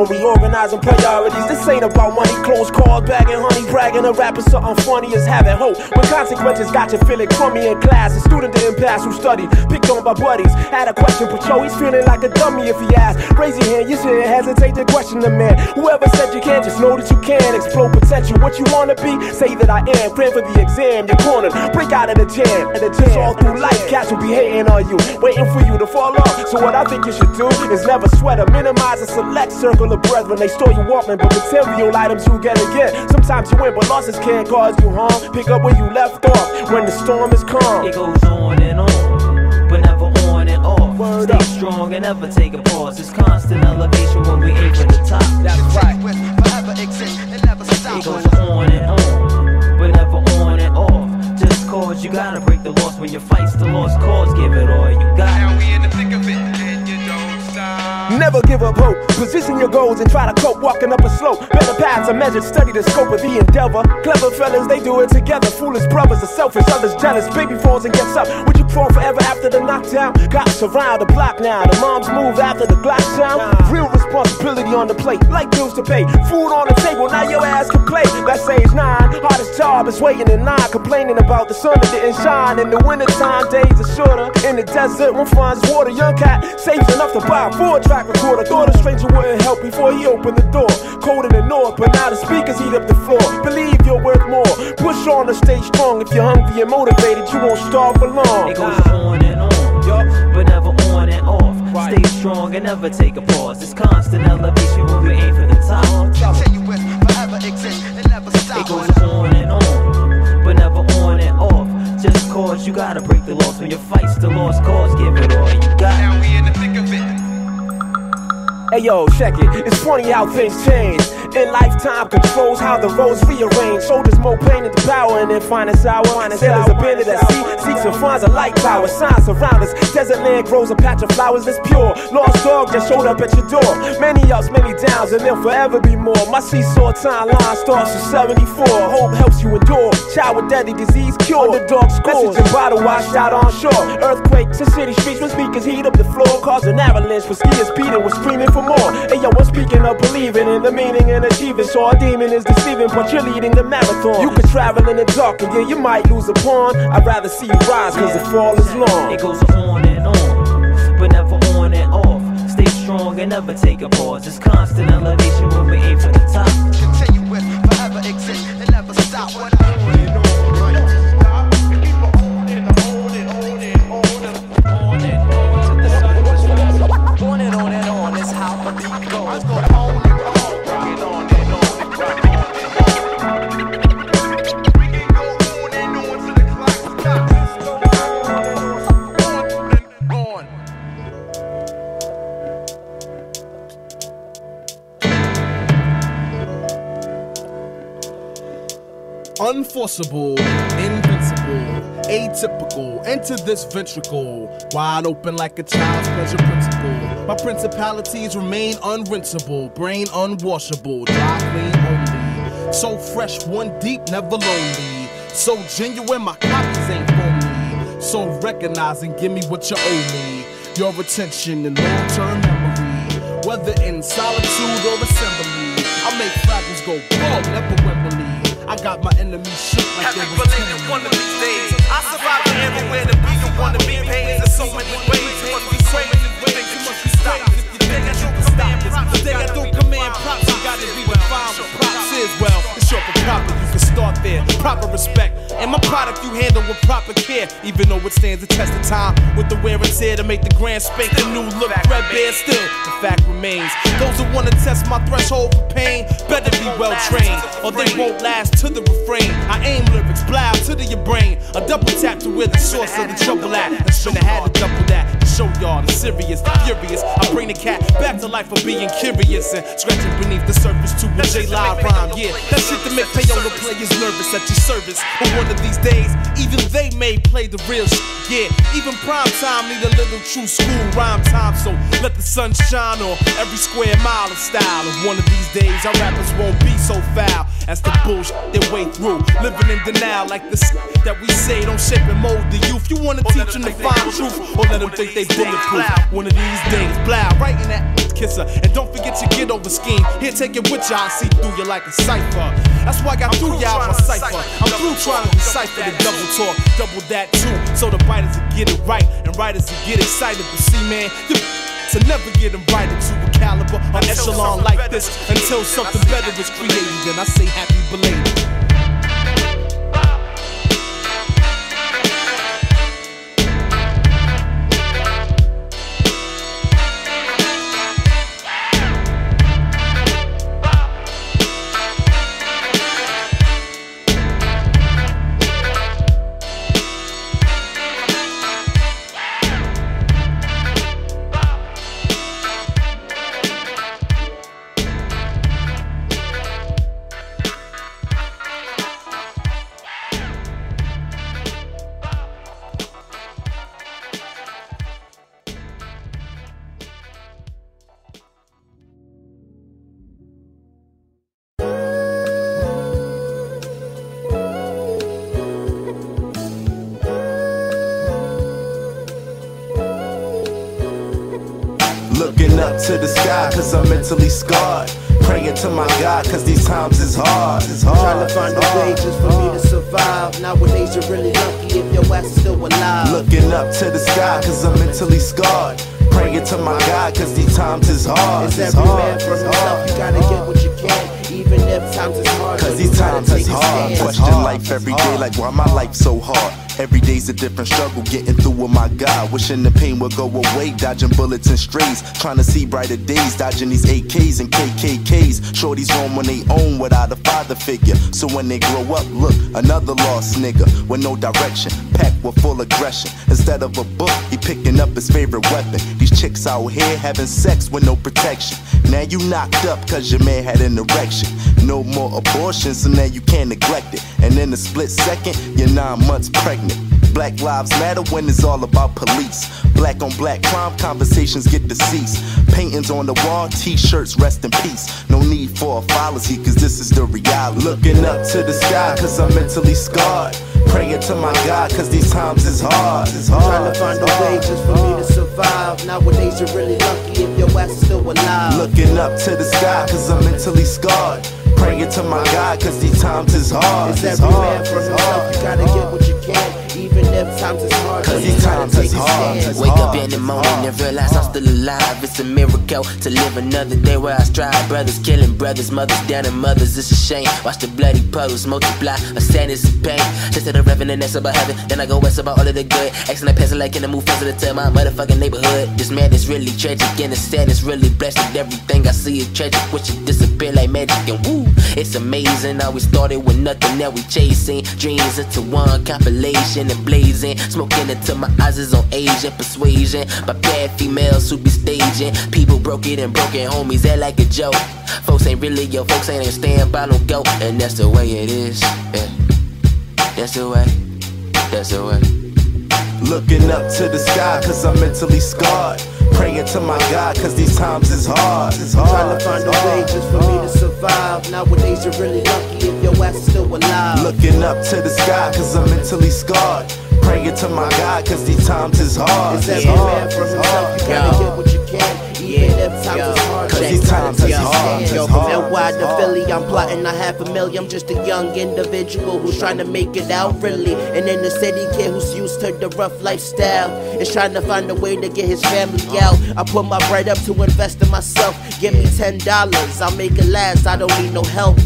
Here's a summary, organizing priorities. This ain't about money, close cars, bagging honey, bragging a rapper something funny as having hope. When consequences got you feeling crummy in class, a student didn't pass who studied, on by buddies. Had a question, but yo, he's feeling like a dummy if he asks. Raise your hand, you shouldn't hesitate to question the man. Whoever said you can't, just know that you can. Explode potential, what you wanna be, say that I am. Praying for the exam, you're cornered, break out of the jam. And the jam, all through life, cats will be hating on you, waiting for you to fall off. So what I think you should do is never sweat or minimize a select circle of brethren. They store you Walkman, but material items you get again. Sometimes you win, but losses can't cause you harm. Pick up where you left off when the storm is calm. It goes on and on and. Word Stay up. strong and never take a pause. It's constant elevation when we aim for the top. That's right. It goes on and on, but never on and off. Just cause you gotta break the loss when you fight's the lost cause. Give it all you got. Now we in the thick of it. Never give up hope. Position your goals and try to cope. Walking up a slope. Better paths are measured. Study the scope of the endeavor. Clever fellas, they do it together. Foolish brothers are selfish, others jealous. Baby falls and gets up. Would you crawl forever after the knockdown? Cops around the block now. The moms move after the Glock sound. Real responsibility on the plate. Like bills to pay. Food on the table. Now your ass can play. That's age nine. Hardest job is waiting in line. Complaining about the sun that didn't shine. In the wintertime, days are shorter. In the desert, one finds water. Young cat saves enough to buy four track recorder. Thought a stranger wouldn't help before he opened the door. Cold in the north, but now the speakers heat up the floor. Believe you're worth more. Push on to stay strong. If you're hungry and motivated, you won't starve for long. It goes on and on, but never on and off. Stay strong and never take a pause. It's constant elevation when we aim for the top. It goes on and on, but never on and off. Just cause you gotta break the laws when your fight's the lost cause. Give it all you got. Now we in the thick. Hey yo, check it. It's funny how things change. In lifetime controls how the roads rearrange. Soldiers more pain than the power and then find us hour. Sailors abandoned at sea, seeks and finds a light power. Signs surround us. Desert land grows a patch of flowers that's pure. Lost dog just showed up at your door. Many ups, many downs, and there'll forever be more. My seesaw timeline starts at 74. Hope helps you endure. Child with deadly disease cure. Underdog scores. Message and bottle washed out on shore. Earthquakes in city streets when speakers heat up the floor. Cause an avalanche for skiers. Peter was screaming for more. Hey yo, I'm speaking of believing in the meaning and achieving. So a demon is deceiving, but you're leading the marathon. You can travel in the dark and yeah, you might lose a pawn. I'd rather see you rise cause the fall is long. It goes on and on, but never on and off. Stay strong and never take a pause. It's constant elevation when we aim for the top. Continuous, forever exist, and never stop. What I On and Unforceable, invincible, atypical. Enter this ventricle, wide open like a child's pleasure principle. My principalities remain unrinsable, brain unwashable, dry clean only. So fresh, one deep, never lonely. So genuine, my copies ain't phony. So recognize and give me what you owe me. Your attention and long-term memory. Whether in solitude or assembly, I make fragments go bug, never Wembley. I got my enemies shook like Happy was belated one of these days. I survive everywhere to be the one to be paid in so many ways. You must be crazy. Think you must be stopped. They got no command props. They got no command props, you gotta be defined with props is well. It's short for proper, you can start there. Proper respect. And my product you handle with proper care, even though it stands the test of time. With the wear and tear to make the grand spank a new look threadbare still. The fact remains. Those who wanna test my threshold for pain better be well trained, or they won't last to the refrain. I aim lyrics, blow to the your brain. A double tap to where the source of the trouble at. I should have had to double that show y'all the serious, the furious. I bring the cat back to life for being curious and scratching beneath the surface to a J Live rhyme. Yeah, that shit to make payola players nervous at your service. But one of these days, even they may play the real shit. Yeah, even prime time need a little true school rhyme time. So let the sun shine on every square mile of style. And one of these days, our rappers won't be so foul as the bullshit they way through. Living in denial like the s- that we say don't shape and mold the youth. You wanna teach them to find truth, or let them think they bulletproof. One of these days, blow, right in that kisser. And don't forget your get over scheme. Here, take it with y'all, see through you like a cipher. That's why I got through y'all my cipher. I'm through trying to decipher the double talk, double that too. So the writers will get it right and writers will get excited. But see, man, you to never get invited to a caliber, an echelon like this until something better is created. And I say happy belated. Mentally scarred. Praying to my God, cause these times is hard. It's hard. Trying to find a way just for me to survive. Nowadays, you're really lucky if your ass is still alive. Looking up to the sky, cause I'm mentally scarred. Praying to my God, cause these times is hard. It's, it's every hard. man for himself, you gotta get what you can. Even if times is hard. Cause these times is hard. Question life every day, like why my life so hard? Every day's a different struggle, getting through with my God. Wishing the pain would go away, dodging bullets and strays. Trying to see brighter days, dodging these AKs and KKKs. Shorties roam on they own without a father figure. So when they grow up, look, another lost nigga with no direction, packed with full aggression. Instead of a book, he picking up his favorite weapon. These chicks out here having sex with no protection. Now you knocked up cause your man had an erection. No more abortions, so now you can't neglect it. And in a split second, you're nine months pregnant. Thank you. Black lives matter when it's all about police. Black on black crime conversations get deceased. Paintings on the wall, t shirts, rest in peace. No need for a policy, cause this is the reality. Looking up to the sky, cause I'm mentally scarred. Praying to my God, cause these times is hard. It's hard. Trying to find a way just for me to survive. Nowadays, you're really lucky if your ass is still alive. Looking up to the sky, cause I'm mentally scarred. Praying to my God, cause these times is hard. It's, it's every hard. man for himself, you gotta get what you can even if times is hard. Cause these times is hard. Wake up in the morning and realize I'm still alive. It's a miracle to live another day where I strive. Brothers killing brothers, mothers down and mothers. It's a shame. Watch the bloody puddles multiply. A sadness and pain. Just to the revenant that's about heaven. Then I go west about all of the good. Asking that pencil like in the move faster to my motherfucking neighborhood. This man is really tragic and the sadness really blessed. Everything I see is tragic. Wish it disappear like magic and woo. It's amazing how we started with nothing. Now we chasing dreams into one compilation and blazing. Smoking until my eyes is on Asian persuasion. By bad females who be staging. People broke it and broken homies, that like a joke. Folks ain't really yo, folks ain't stand by no go. And that's the way it is. Yeah. That's the way. That's the way. Looking up to the sky, cause I'm mentally scarred. Praying to my God, cause these times is hard. It's hard. Trying to find a way just for me to survive. Nowadays, you're really lucky if your still alive. Looking up to the sky, cause I'm mentally scarred. Praying to my God, cause these times is hard. It's every man for himself, you gotta get what you can. Even if times is hard, cause these times is hard. It's hard. Now why the Philly? I'm plotting a half a million. I'm just a young individual who's trying to make it out really. And in the city kid who's used to the rough lifestyle is trying to find a way to get his family out. I put my bread up to invest in myself. Give me ten dollars, I'll make it last. I don't need no help.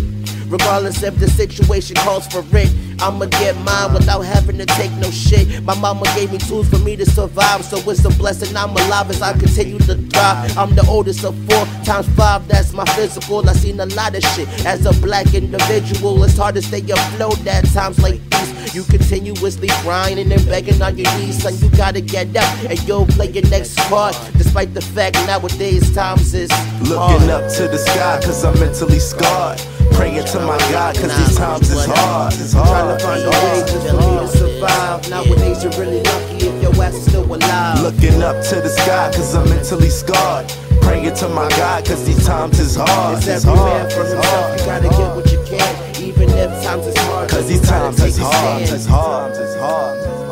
Regardless if the situation calls for it, I'ma get mine without having to take no shit. My mama gave me tools for me to survive, so it's a blessing I'm alive as I continue to thrive. I'm the oldest of four times five, that's my physical. I seen a lot of shit as a black individual. It's hard to stay afloat at times like these. You continuously grinding and begging on your knees, son. You gotta get up and you'll play your next part. Despite the fact nowadays times is looking up to the sky, cause I'm mentally scarred. Praying to my God, cause these times is hard. It's hard. Trying to find a way just for me to survive. Nowadays, you're really lucky if your ass is still alive. Looking up to the sky, cause I'm mentally scarred. Praying to my God, cause these times is hard. It's every man for himself, you gotta get what you can. Even if times is hard. Cause these times is hard. It's hard. It's hard. Hard.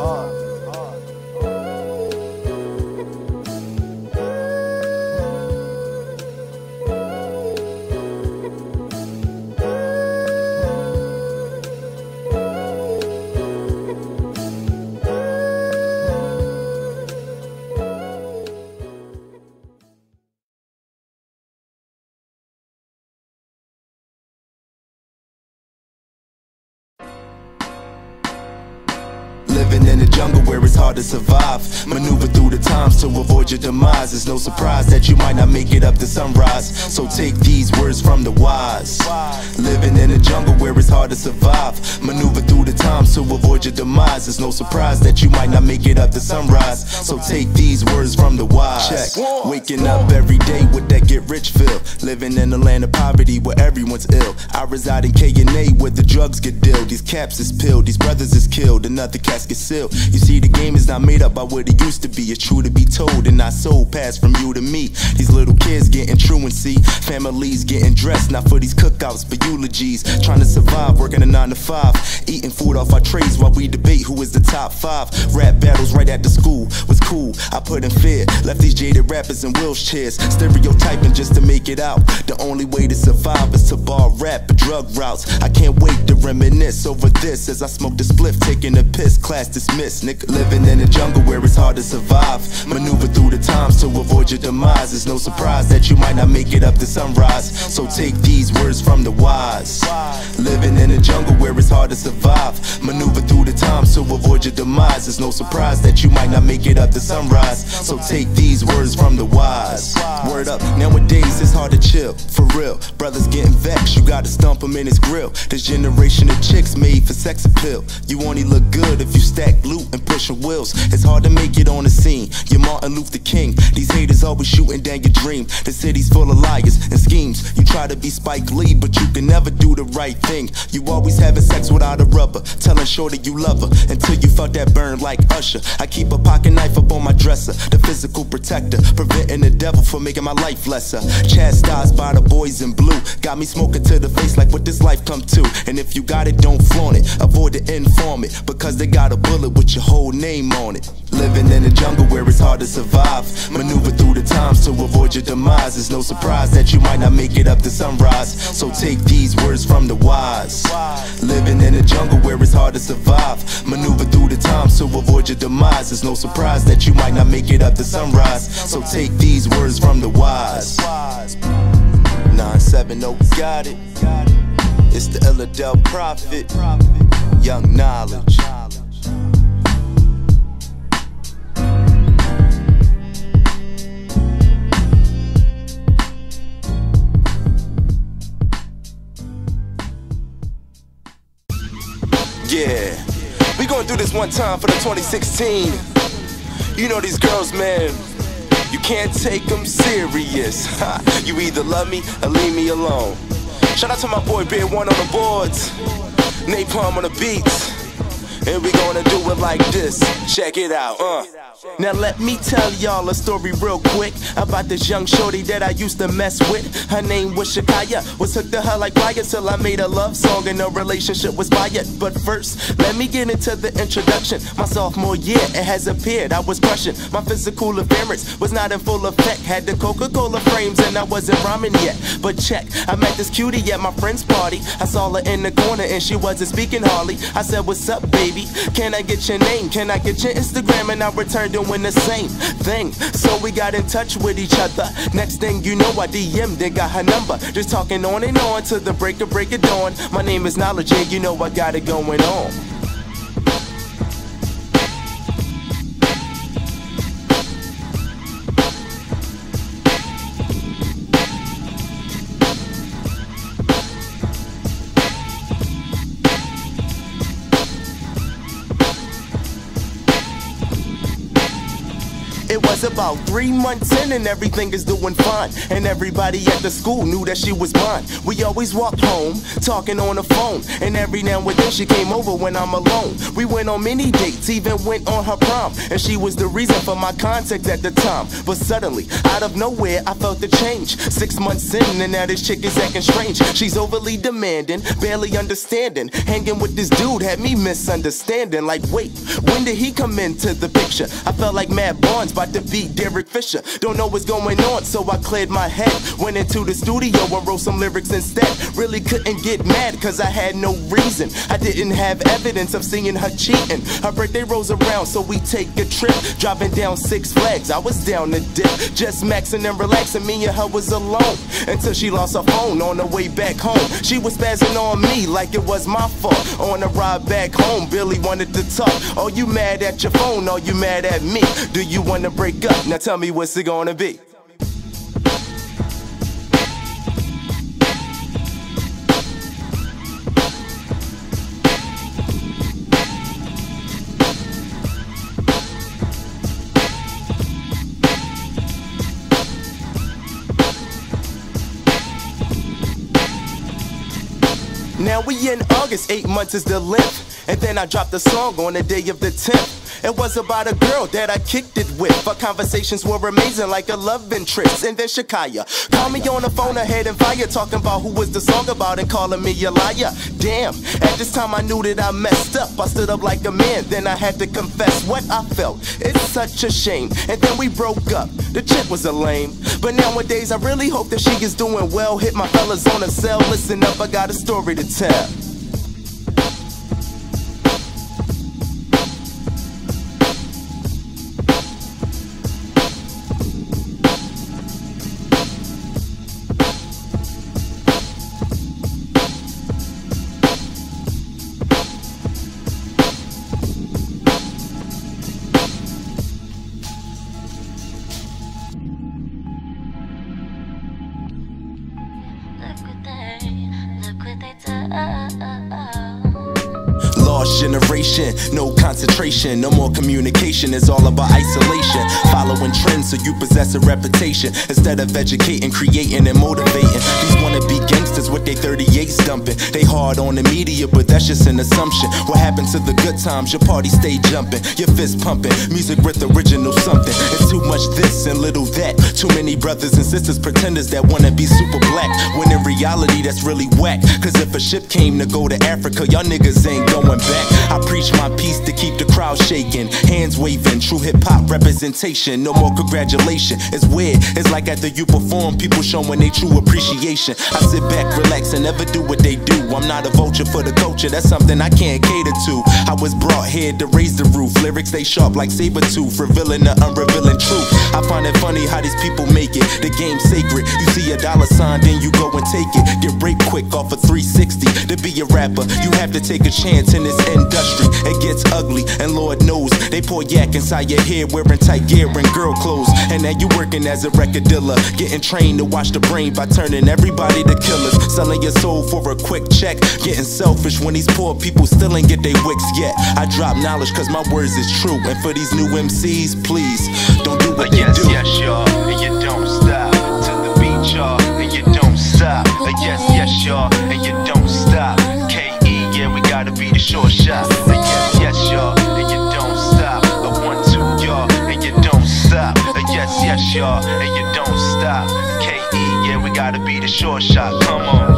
To survive. Maneuver through the times to avoid your demise. It's no surprise that you might not make it up to sunrise. So take these words from the wise. Living in a jungle where it's hard to survive. Maneuver through the times to avoid your demise. It's no surprise that you might not make it up to sunrise. So take these words from the wise. Check. Waking up every day with that get rich feel. Living in a land of poverty where everyone's ill. I reside in KNA where the drugs get dealt. These caps is peeled, these brothers is killed, another casket sealed. You see, the game is not made up by what it used to be. It's true to be told and not sold, passed from you to me. These little kids getting truancy, families getting dressed, not for these cookouts, but eulogies. Trying to survive, working a nine to five, eating food off our trays while we debate who is the top five. Rap battles right at the school was cool. I put in fear, left these jaded rappers in wheelchairs, stereotyping just to make it out. The only way to survive is to bar rap drug routes. I can't wait to reminisce over this as I smoke the spliff, taking a piss. Class dismissed, nigga. Living in the jungle where it's hard to survive. Maneuver through the times to avoid your demise. It's no surprise that you might not make it up to sunrise. So take these words from the wise. Living in the jungle where it's hard to survive. Maneuver through the times to avoid your demise. It's no surprise that you might not make it up to sunrise. So take these words from the wise. Word up, nowadays it's hard to chill, for real. Brothers getting vexed, you gotta stump them in his grill. This generation of chicks made for sex appeal. You only look good if you stack loot and pushing wheels. It's hard to make it on the scene. You're Martin Luther King. These haters always shooting down your dream. The city's full of liars and schemes. You try to be Spike Lee, but you can never do the right thing. You always having sex without a rubber, telling shorty you love her until you felt that burn like Usher. I keep a pocket knife up on my dresser, the physical protector, preventing the devil from making my life lesser. Chastised by the boys in blue, got me smoking to the face like what this life come to. And if you got it, don't flaunt it. Avoid the informant because they got a bullet with your whole name on it. Living in the jungle where it's hard to survive. Maneuver through the times to avoid your demise. It's no surprise that you might not make it up to sunrise. So take these words from the wise. Living in the jungle where it's hard to survive. Maneuver through the times to avoid your demise. It's no surprise that you might not make it up to sunrise. So take these words from the wise. 970 got it. It's the Illadel Prophet. Young knowledge. Yeah, we gonna do this one time for the 2016. You know these girls, man. You can't take them serious. you either love me or leave me alone. Shout out to my boy Bear One on the boards, Napalm on the beats. And we gonna do it like this. Check it out, uh. Now let me tell y'all a story real quick about this young shorty that I used to mess with. Her name was Shakaya. Was hooked to her like fire till I made a love song and a relationship was fired. But first, let me get into the introduction. My sophomore year, it has appeared. I was crushing. My physical appearance was not in full effect. Had the Coca-Cola frames and I wasn't rhyming yet. But check, I met this cutie at my friend's party. I saw her in the corner and she wasn't speaking hardly. I said, What's up, baby? Can I get your name? Can I get your Instagram? And I returned doing the same thing. So we got in touch with each other. Next thing you know, I DM'd and got her number. Just talking on and on to the break of break of dawn. My name is Knowledge, and you know I got it going on. About three months in and everything is doing fine. And everybody at the school knew that she was mine. We always walked home, talking on the phone. And every now and then she came over when I'm alone. We went on many dates, even went on her prom. And she was the reason for my contact at the time. But suddenly, out of nowhere, I felt the change. Six months in, and now this chick is acting strange. She's overly demanding, barely understanding. Hanging with this dude had me misunderstanding. Like, wait, when did he come into the picture? I felt like Matt Barnes about to beat Derek Fisher. Don't know what's going on, so I cleared my head. Went into the studio and wrote some lyrics instead. Really couldn't get mad, cause I had no reason. I didn't have evidence of seeing her cheating. Her birthday rolls around, so we take a trip. Driving down Six Flags, I was down to dip. Just maxing and relaxing, me and her was alone. Until she lost her phone on the way back home. She was spazzing on me like it was my fault. On the ride back home, Billy wanted to talk. Are you mad at your phone? Are you mad at me? Do you wanna break up? Now tell me what's it gonna be? Now we in August, eight months is the length. And then I dropped the song on the day of the 10th. It was about a girl that I kicked it with. Our conversations were amazing, like a love interest. And then Shakaya called me on the phone ahead and fire, talking about who was the song about and calling me a liar. Damn, at this time I knew that I messed up. I stood up like a man, then I had to confess what I felt. It's such a shame. And then we broke up. The chick was a lame. But nowadays I really hope that she is doing well. Hit my fellas on a cell. Listen up, I got a story to tell. No concentration, no more communication. It's all about isolation. Following trends so you possess a reputation instead of educating, creating, and motivating. These wanna be gangsters with their 38s dumping. They hard on the media, but that's just an assumption. What happened to the good times? Your party stay jumping, your fist pumping. Music with original something. It's too much this and little that. Too many brothers and sisters, pretenders that wanna be super black. When in reality, that's really whack. Cause if a ship came to go to Africa, y'all niggas ain't going back. I preach my peace to keep the crowd shaking, hands waving, true hip hop representation. No more congratulation. It's weird. It's like after you perform, people showing their true appreciation. I sit back, relax, and never do what they do. I'm not a vulture for the culture. That's something I can't cater to. I was brought here to raise the roof. Lyrics they sharp like saber tooth, revealing the unrevealing truth. I find it funny how these people make it. The game's sacred. You see a dollar sign, then you go and take it. Get raped quick off a 360. To be a rapper, you have to take a chance in this industry. It gets ugly, and Lord knows they pour yak inside your head, wearing tight gear and girl clothes. And now you working as a record dealer, getting trained to watch the brain by turning everybody to killers. Selling your soul for a quick check, getting selfish when these poor people still ain't get their wicks yet. I drop knowledge cause my words is true, and for these new MCs, please don't do what they yes, do. yes, y'all, and you don't stop to the beat, y'all, and you don't stop. Uh, yes, yes, y'all, and you don't stop. KE, yeah, we gotta be the short shot. Y'all, and you don't stop. KE, yeah, we gotta be the short shot. Come on.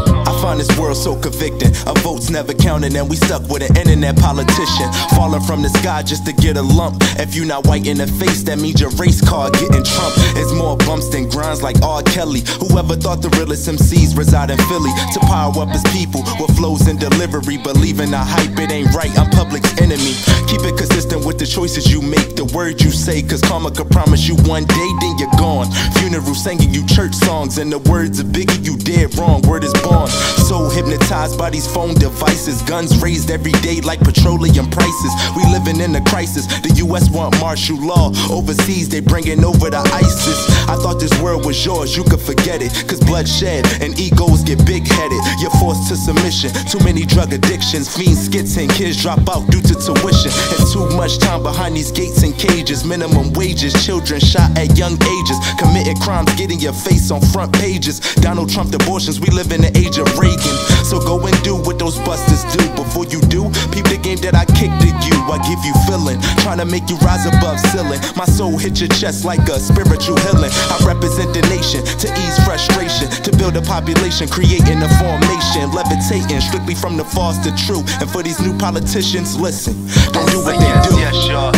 Find this world so convicting. Our votes never counted, and we stuck with an internet politician. Falling from the sky just to get a lump. If you not white in the face, that means your race card getting trumped. It's more bumps than grinds like R. Kelly. Whoever thought the realest MCs reside in Philly to power up his people with flows and delivery. Believing the hype, it ain't right. I'm public's enemy. Keep it consistent with the choices you make, the words you say, cause karma could promise you one day, then you're gone. Funeral singing you church songs, and the words of Biggie, you dead wrong. Word is born. So hypnotized by these phone devices, guns raised every day like petroleum prices. We living in a crisis. The U.S. want martial law. Overseas, they bringing over the ISIS. I thought this world was yours, you could forget it. Cause bloodshed and egos get big headed. You're forced to submission. Too many drug addictions, fiends, skits, and kids drop out due to tuition. And too much time behind these gates and cages. Minimum wages, children shot at young ages. Committing crimes, getting your face on front pages. Donald Trump abortions, we live in the age of Reagan. So go and do what those busters do. Before you do, peep the game that I kicked to you. I give you feeling, trying to make you rise above ceiling. My soul hit your chest like a spiritual healing. I represent the nation to ease frustration, to build a population, creating a formation, levitating strictly from the false to true. And for these new politicians, listen, don't do what they do. yes, y'all,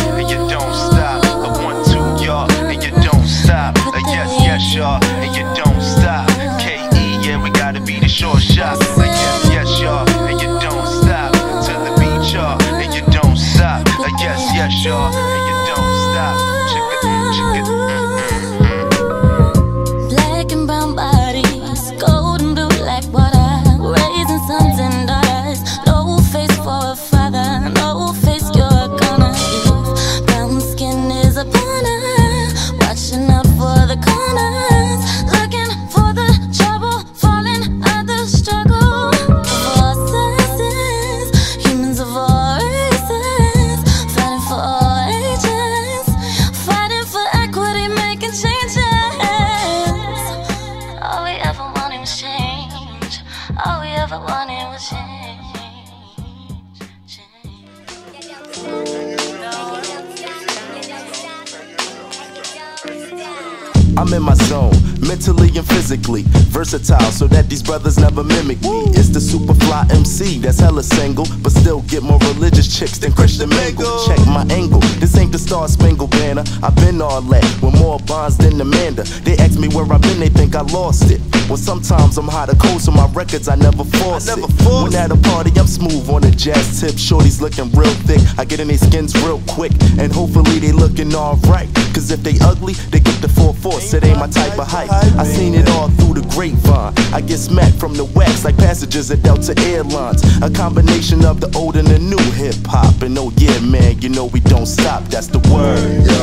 physically. Versatile, so that these brothers never mimic me. It's the superfly MC that's hella single, but still get more religious chicks than Christian Mingle. Check my angle, this ain't the Star Spangled Banner. I've been all that, with more bonds than Amanda. They ask me where I've been, they think I lost it. Well, sometimes I'm hot of cold, so my records I never force it. When at a party, I'm smooth on the jazz tip. Shorty's looking real thick, I get in their skins real quick, and hopefully they looking alright. Cause if they ugly, they get the full force. It ain't my type of hype. I seen it all through the grapevine. I get smacked from the wax like passengers at Delta Airlines. A combination of the old and the new hip hop. And oh yeah, man, you know we don't stop. That's the word. Yo,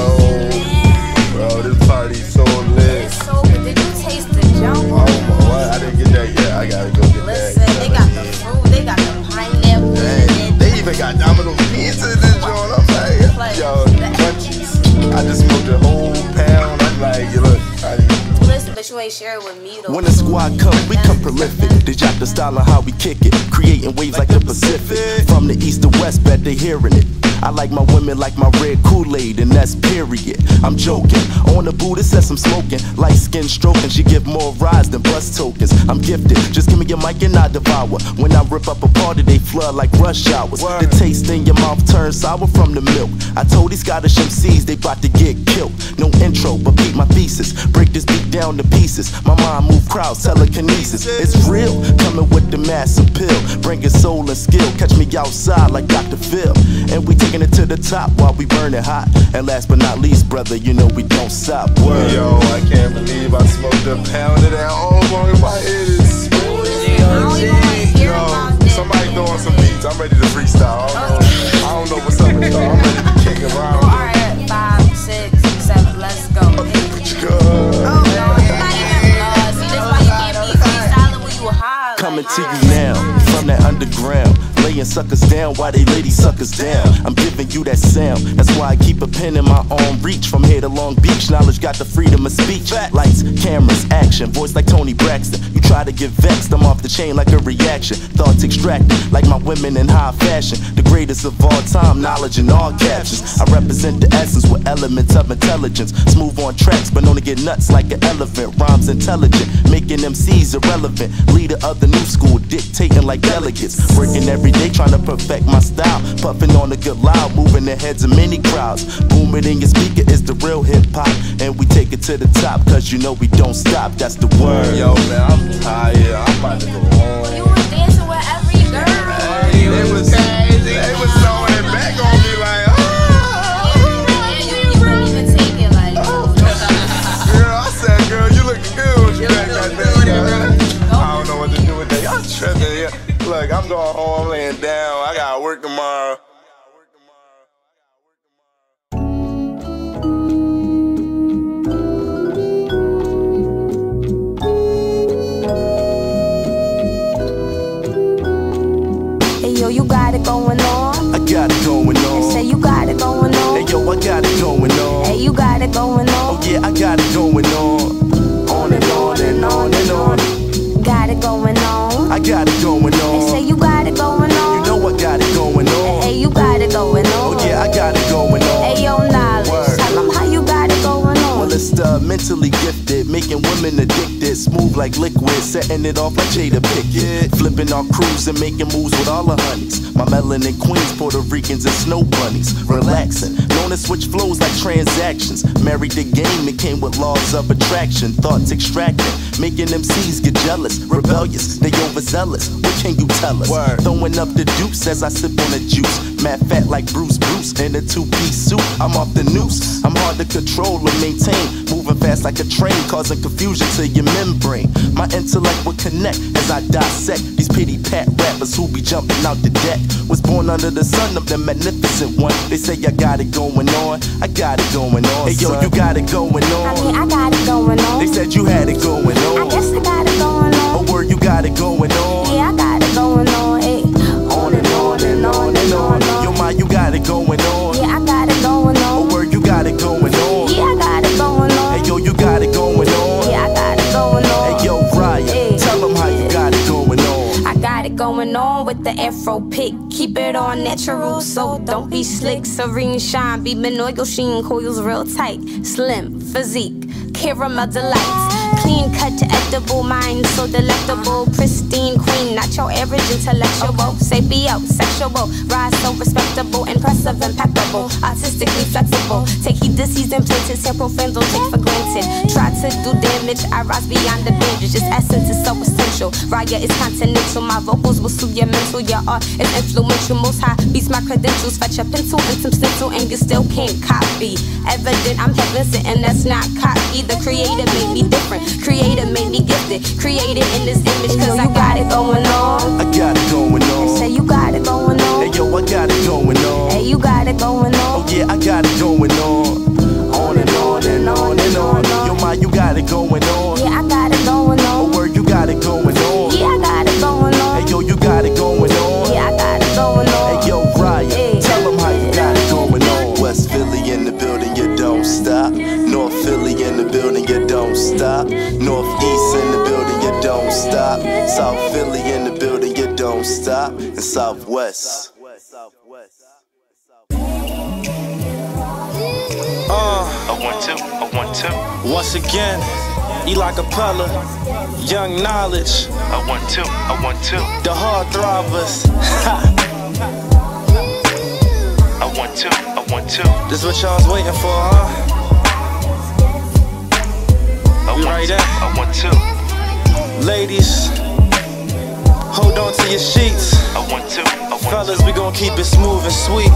bro, this party's so lit. So good. Did you taste the jump? Oh my, what? I didn't get that yet. I gotta go get Listen, that. they got the fruit, they got the pineapple. Dang, they even got Domino's pizza in this joint. I'm like, yo, munchies. I just smoked a whole pound. I'm like, you but you ain't share it with me though. When the squad come, we come prolific. They drop the style of how we kick it, creating waves like the Pacific. From the east to west, bet they hearing it. I like my women like my red Kool-Aid, and that's period. I'm joking. On the Buddha says I'm smoking, light skin stroking. She give more rides than bus tokens. I'm gifted. Just give me your mic and I devour. When I rip up a party, they flood like rush hours. The taste in your mouth turns sour from the milk. I told these Scottish MCs they bout to get killed. No intro, but beat my thesis. Break this beat down to pieces. My mind move crowds, telekinesis. It's real, coming with the mass appeal. Bringing soul and skill. Catch me outside like Dr. Phil. And we taking it to the top while we burn it hot. And last but not least, brother, you know we don't stop. Word. Yo, I can't believe I smoked a pound of that all along in my head is Yo, somebody throwing some beats. I'm ready to freestyle. I don't know, I don't know what's up with y'all. To you now from that underground. Laying suckers down while they lady suckers down. I'm giving you that sound. That's why I keep a pen in my arm reach. From here to Long Beach, knowledge got the freedom of speech. Lights, cameras, action. Voice like Toni Braxton. You try to get vexed, I'm off the chain like a reaction. Thoughts extracted like my women in high fashion. The greatest of all time, knowledge in all captions. I represent the essence with elements of intelligence. Smooth on tracks, but known to get nuts like an elephant. Rhymes intelligent, making MCs irrelevant. Leader of the new school, dictating like delegates. Working every day trying to perfect my style. Puffing on a good loud, moving the heads of many crowds. Booming in your speaker is the real hip hop. And we take it to the top, cause you know we don't stop. That's the word. Yo, man, I'm tired. I'm about to go home. Going home, I'm laying down. I gotta work tomorrow. Hey yo, you got it going on. I got it going on. Say you got it going on. Hey yo, I got it going on. Hey, you got it going on. Oh yeah, I got it going on. Mentally gifted, making women addicted, smooth like liquid, setting it off like Jada Pickett. Flipping our crews and making moves with all the honeys. My melanin queens, Puerto Ricans, and snow bunnies. Relaxing, known to switch flows like transactions. Married the game, it came with laws of attraction. Thoughts extracted, making MCs get jealous. Rebellious, they overzealous. What can you tell us? Throwing up the deuce as I sip on the juice. Mad fat like Bruce Bruce in a two piece suit. I'm off the noose. I'm hard to control and maintain. Moving fast like a train, causing confusion to your membrane. My intellect will connect as I dissect these pity pat rappers who be jumping out the deck. Was born under the sun of the magnificent one. They say I got it going on. I got it going on. Hey yo, you got it going on. I mean, I got it going on. They said you had it going on. I guess I got it going on. Oh, word, you got it going on. Yeah, I got it going on. Hey, on and on and on and on. Yo, ma, you got it going on. The afro pick. Keep it all natural, so don't be slick. Serene shine, be oil sheen, coils real tight. Slim, physique, caramel delights. Clean cut to edible, mind so delectable. Pristine queen, not your average intellectual. Sapio, sexual, rise so respectable. Impressive, impeccable, artistically flexible. Take heed the season, places here profane, don't take for granted. Try to do damage, I rise beyond the bandages. Just essence is so essential. Raya is continental, my vocals will soothe your mental. Your art is influential, most high beats my credentials. Fetch a pencil and some stencil, and you still can't copy. Evident, I'm heaven and that's not copy. The creator made me different. Creator made me gifted. Created in this image, cause I got it going on. I got it going on. Say you got it going on. Hey, yo, I got it going on. Hey, you got it going on. Oh, yeah, I got it going on. On and on and on and on. Yo, ma, you got it going on. Yeah, I got don't stop. Northeast in the building, you don't stop. South Philly in the building, you don't stop. And Southwest. Uh, A one two, a one two, once again, Eli Capella, Young Knowledge, a one two, a one two, the hard throbbers. a one two, a one two, This is what y'all was waiting for, huh? Right there. one two, Ladies, hold on to your sheets. two, a one Fellas, we gon' keep it smooth and sweet.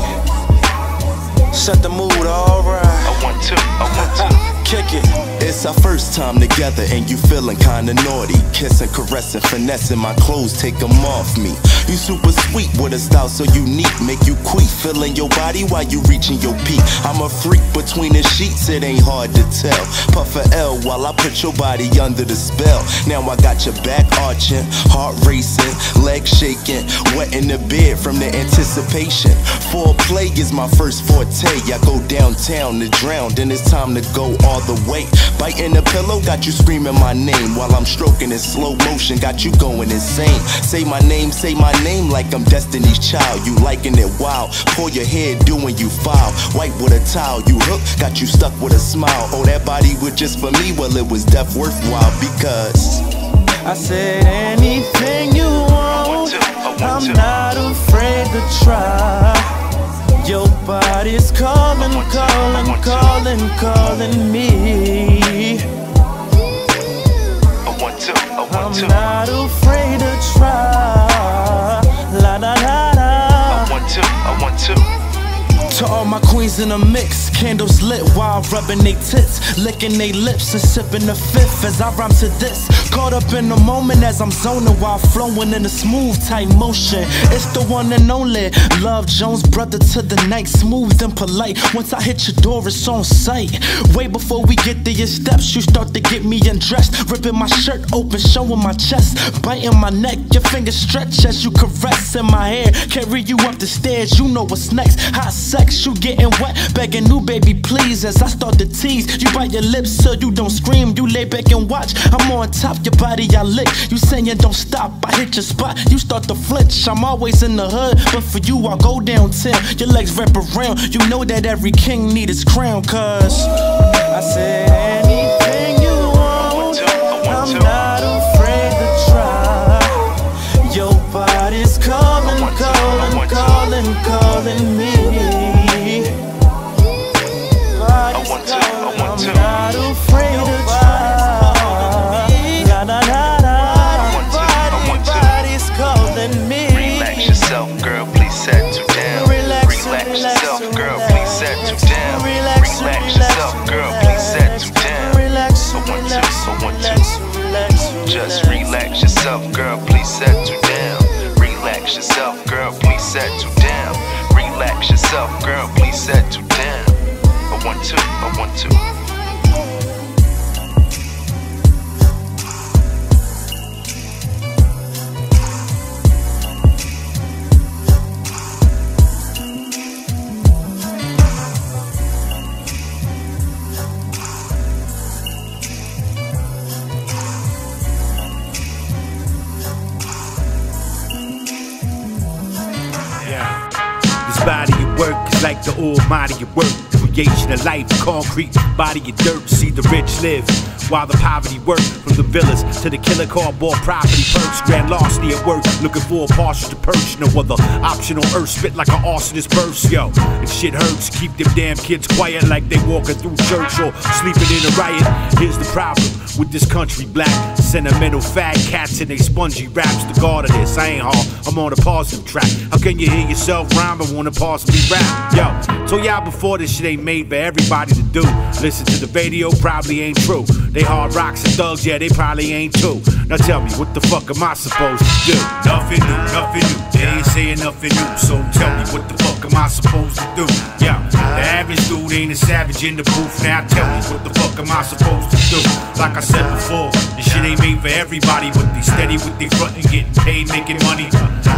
Set the mood, alright. a one two, a one two. Kick it. It's our first time together and you feeling kinda naughty. Kissing, caressing, finessing my clothes, take them off me. You super sweet with a style so unique, make you queef. Feeling your body while you reaching your peak. I'm a freak between the sheets, it ain't hard to tell. Puff a L while I put your body under the spell. Now I got your back arching, heart racing, legs shaking, wet in the bed from the anticipation. Four Foreplay is my first forte. I go downtown to drown, then it's time to go all the way. Biting the pillow, got you screaming my name while I'm stroking in slow motion, got you going insane. Say my name, say my name like I'm Destiny's child. You liking it wild, pull your head, doing you foul. White with a towel, you hook, got you stuck with a smile. Oh, that body was just for me, well, it was death worthwhile because. I said anything you want. I'm not afraid to try. Your body's calling, calling, calling, calling me. I'm not afraid to try. La la la la. a one two, a one two. To all my queens in a mix, candles lit while rubbing they tits, licking they lips and sipping the fifth as I rhyme to this. Caught up in the moment as I'm zoning while flowing in a smooth tight motion. It's the one and only Love Jones, brother to the night, smooth and polite. Once I hit your door, it's on sight. Way before we get to your steps, you start to get me undressed, ripping my shirt open, showing my chest, biting my neck. Your fingers stretch as you caress in my hair, carry you up the stairs. You know what's next. Hot sex, sex, you getting wet. Begging new baby, please, as I start to tease. You bite your lips so you don't scream. You lay back and watch. I'm on top, your body I lick. You saying don't stop, I hit your spot. You start to flinch. I'm always in the hood, but for you, I go down 10. Your legs wrap around. You know that every king need his crown, cuz I said anything you want. I'm not afraid to try. Your body's calling, calling, calling, calling me. Yourself, girl, please settle down. Relax yourself, girl, please settle down. Relax yourself, girl, please settle down. I want to, I want to. Like the almighty of work. Creation of life, concrete, body of dirt. See the rich live while the poverty work. From the villas to the killer cardboard property perks. Grand larceny at work, looking for a partial to perch. No other option on earth, spit like an arsonist burst. Yo, and shit hurts. Keep them damn kids quiet like they walking through church or sleeping in a riot. Here's the problem with this country black. Sentimental fat cats and they spongy raps. The god of this, I ain't hard, I'm on a positive track. How can you hear yourself rhyme and wanna possibly rap? Yo, told y'all before this shit ain't made for everybody to do. Listen to the radio, probably ain't true. They hard rocks and thugs, yeah, they probably ain't too. Now tell me, what the fuck am I supposed to do? Nothing new, nothing new. They ain't saying nothing new, so tell me, what the fuck am I supposed to do? Yeah, the average dude ain't a savage in the booth. Now tell me, what the fuck am I supposed to do? Like I said before, this shit ain't made for everybody, but they steady with their front and getting paid, making money.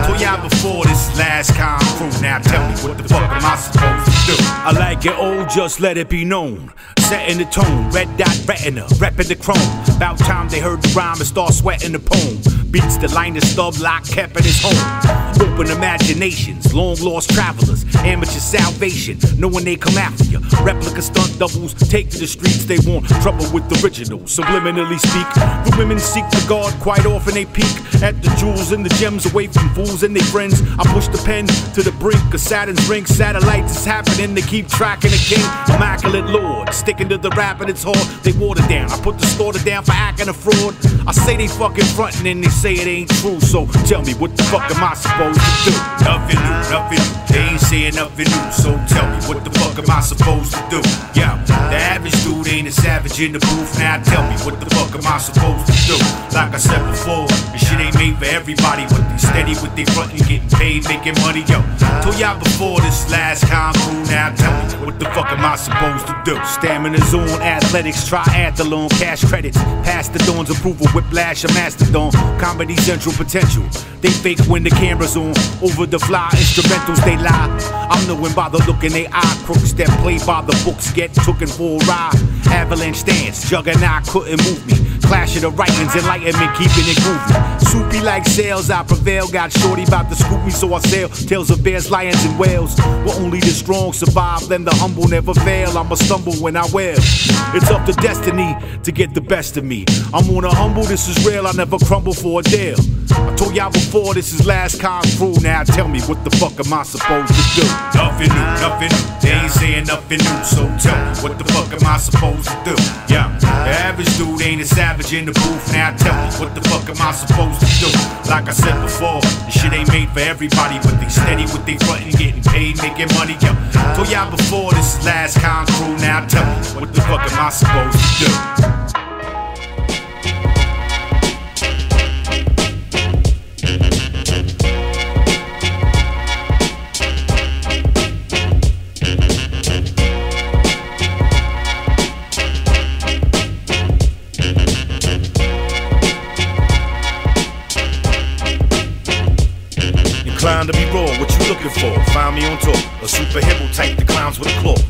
Told y'all before, this is last con crew. Now tell me, what the fuck am I supposed to do? I like it old, just let it be known. Setting the tone, red dot retina, repping the chrome. About time they heard the rhyme and start sweating the poem. Beats the line of stub lock kept at his home. Open imaginations, long lost travelers, amateur salvation, knowing they come after you. Replica stunt doubles take to the streets, they want trouble with the original. Subliminally speak, the women seek the guard quite often they peek at the jewels and the gems away from fools and their friends. I push the pen to the brink of Saturn's ring. Satellites is happening, they keep tracking the king. Immaculate Lord, sticking to the rap and it's hard. They water down. I put the slaughter down for acting a fraud. I say they fucking frontin' and they say it ain't true. So tell me, what the fuck am I supposed to do? Nothing new, nothing new. They ain't saying nothing new. So tell me, what the fuck am I supposed to do? Yeah, the average dude ain't a savage in the booth. Now tell me, what the fuck am I supposed to do? Like I said before, this shit ain't made for everybody, but they steady with their front and getting paid, making money. Yo, told y'all before this last crew. Now tell me, what the fuck am I supposed to do? Stamina's on athletics, triathlon, cash credits, past the dawn's approval, whiplash, a mastodon, comedy central potential. They fake when the camera's on, over the fly instrumentals they lie. I'm knowing by the look in they eye, crooks that play by the books get tooken for a ride. Avalanche stance, juggernaut couldn't move me. Clash of the writings, enlightenment, keeping it groovy. Soupy like sales, I prevail. Got shorty about to scoop me, so I sail. Tales of bears, lions, and whales. Where only the strong survive, then the humble never fail. I'ma stumble when I wail. It's up to destiny to get the best of me. I'm on a humble, this is real. I never crumble for a deal. I told y'all before, this is last con crew. Now tell me, what the fuck am I supposed to do? Nothing new, nothing new. They ain't saying nothing new, so tell me, what the fuck am I supposed to do? Yeah, the average dude ain't a savage in the booth. Now tell me, what the fuck am I supposed to do? Like I said before, this shit ain't made for everybody, but they steady with they and getting paid, making money. Yo, told y'all before, this is last con crew. Now tell me, what the fuck am I supposed to do? Inclined to be raw, what you looking for? Find me on tour, a superhero type that clowns with a claw.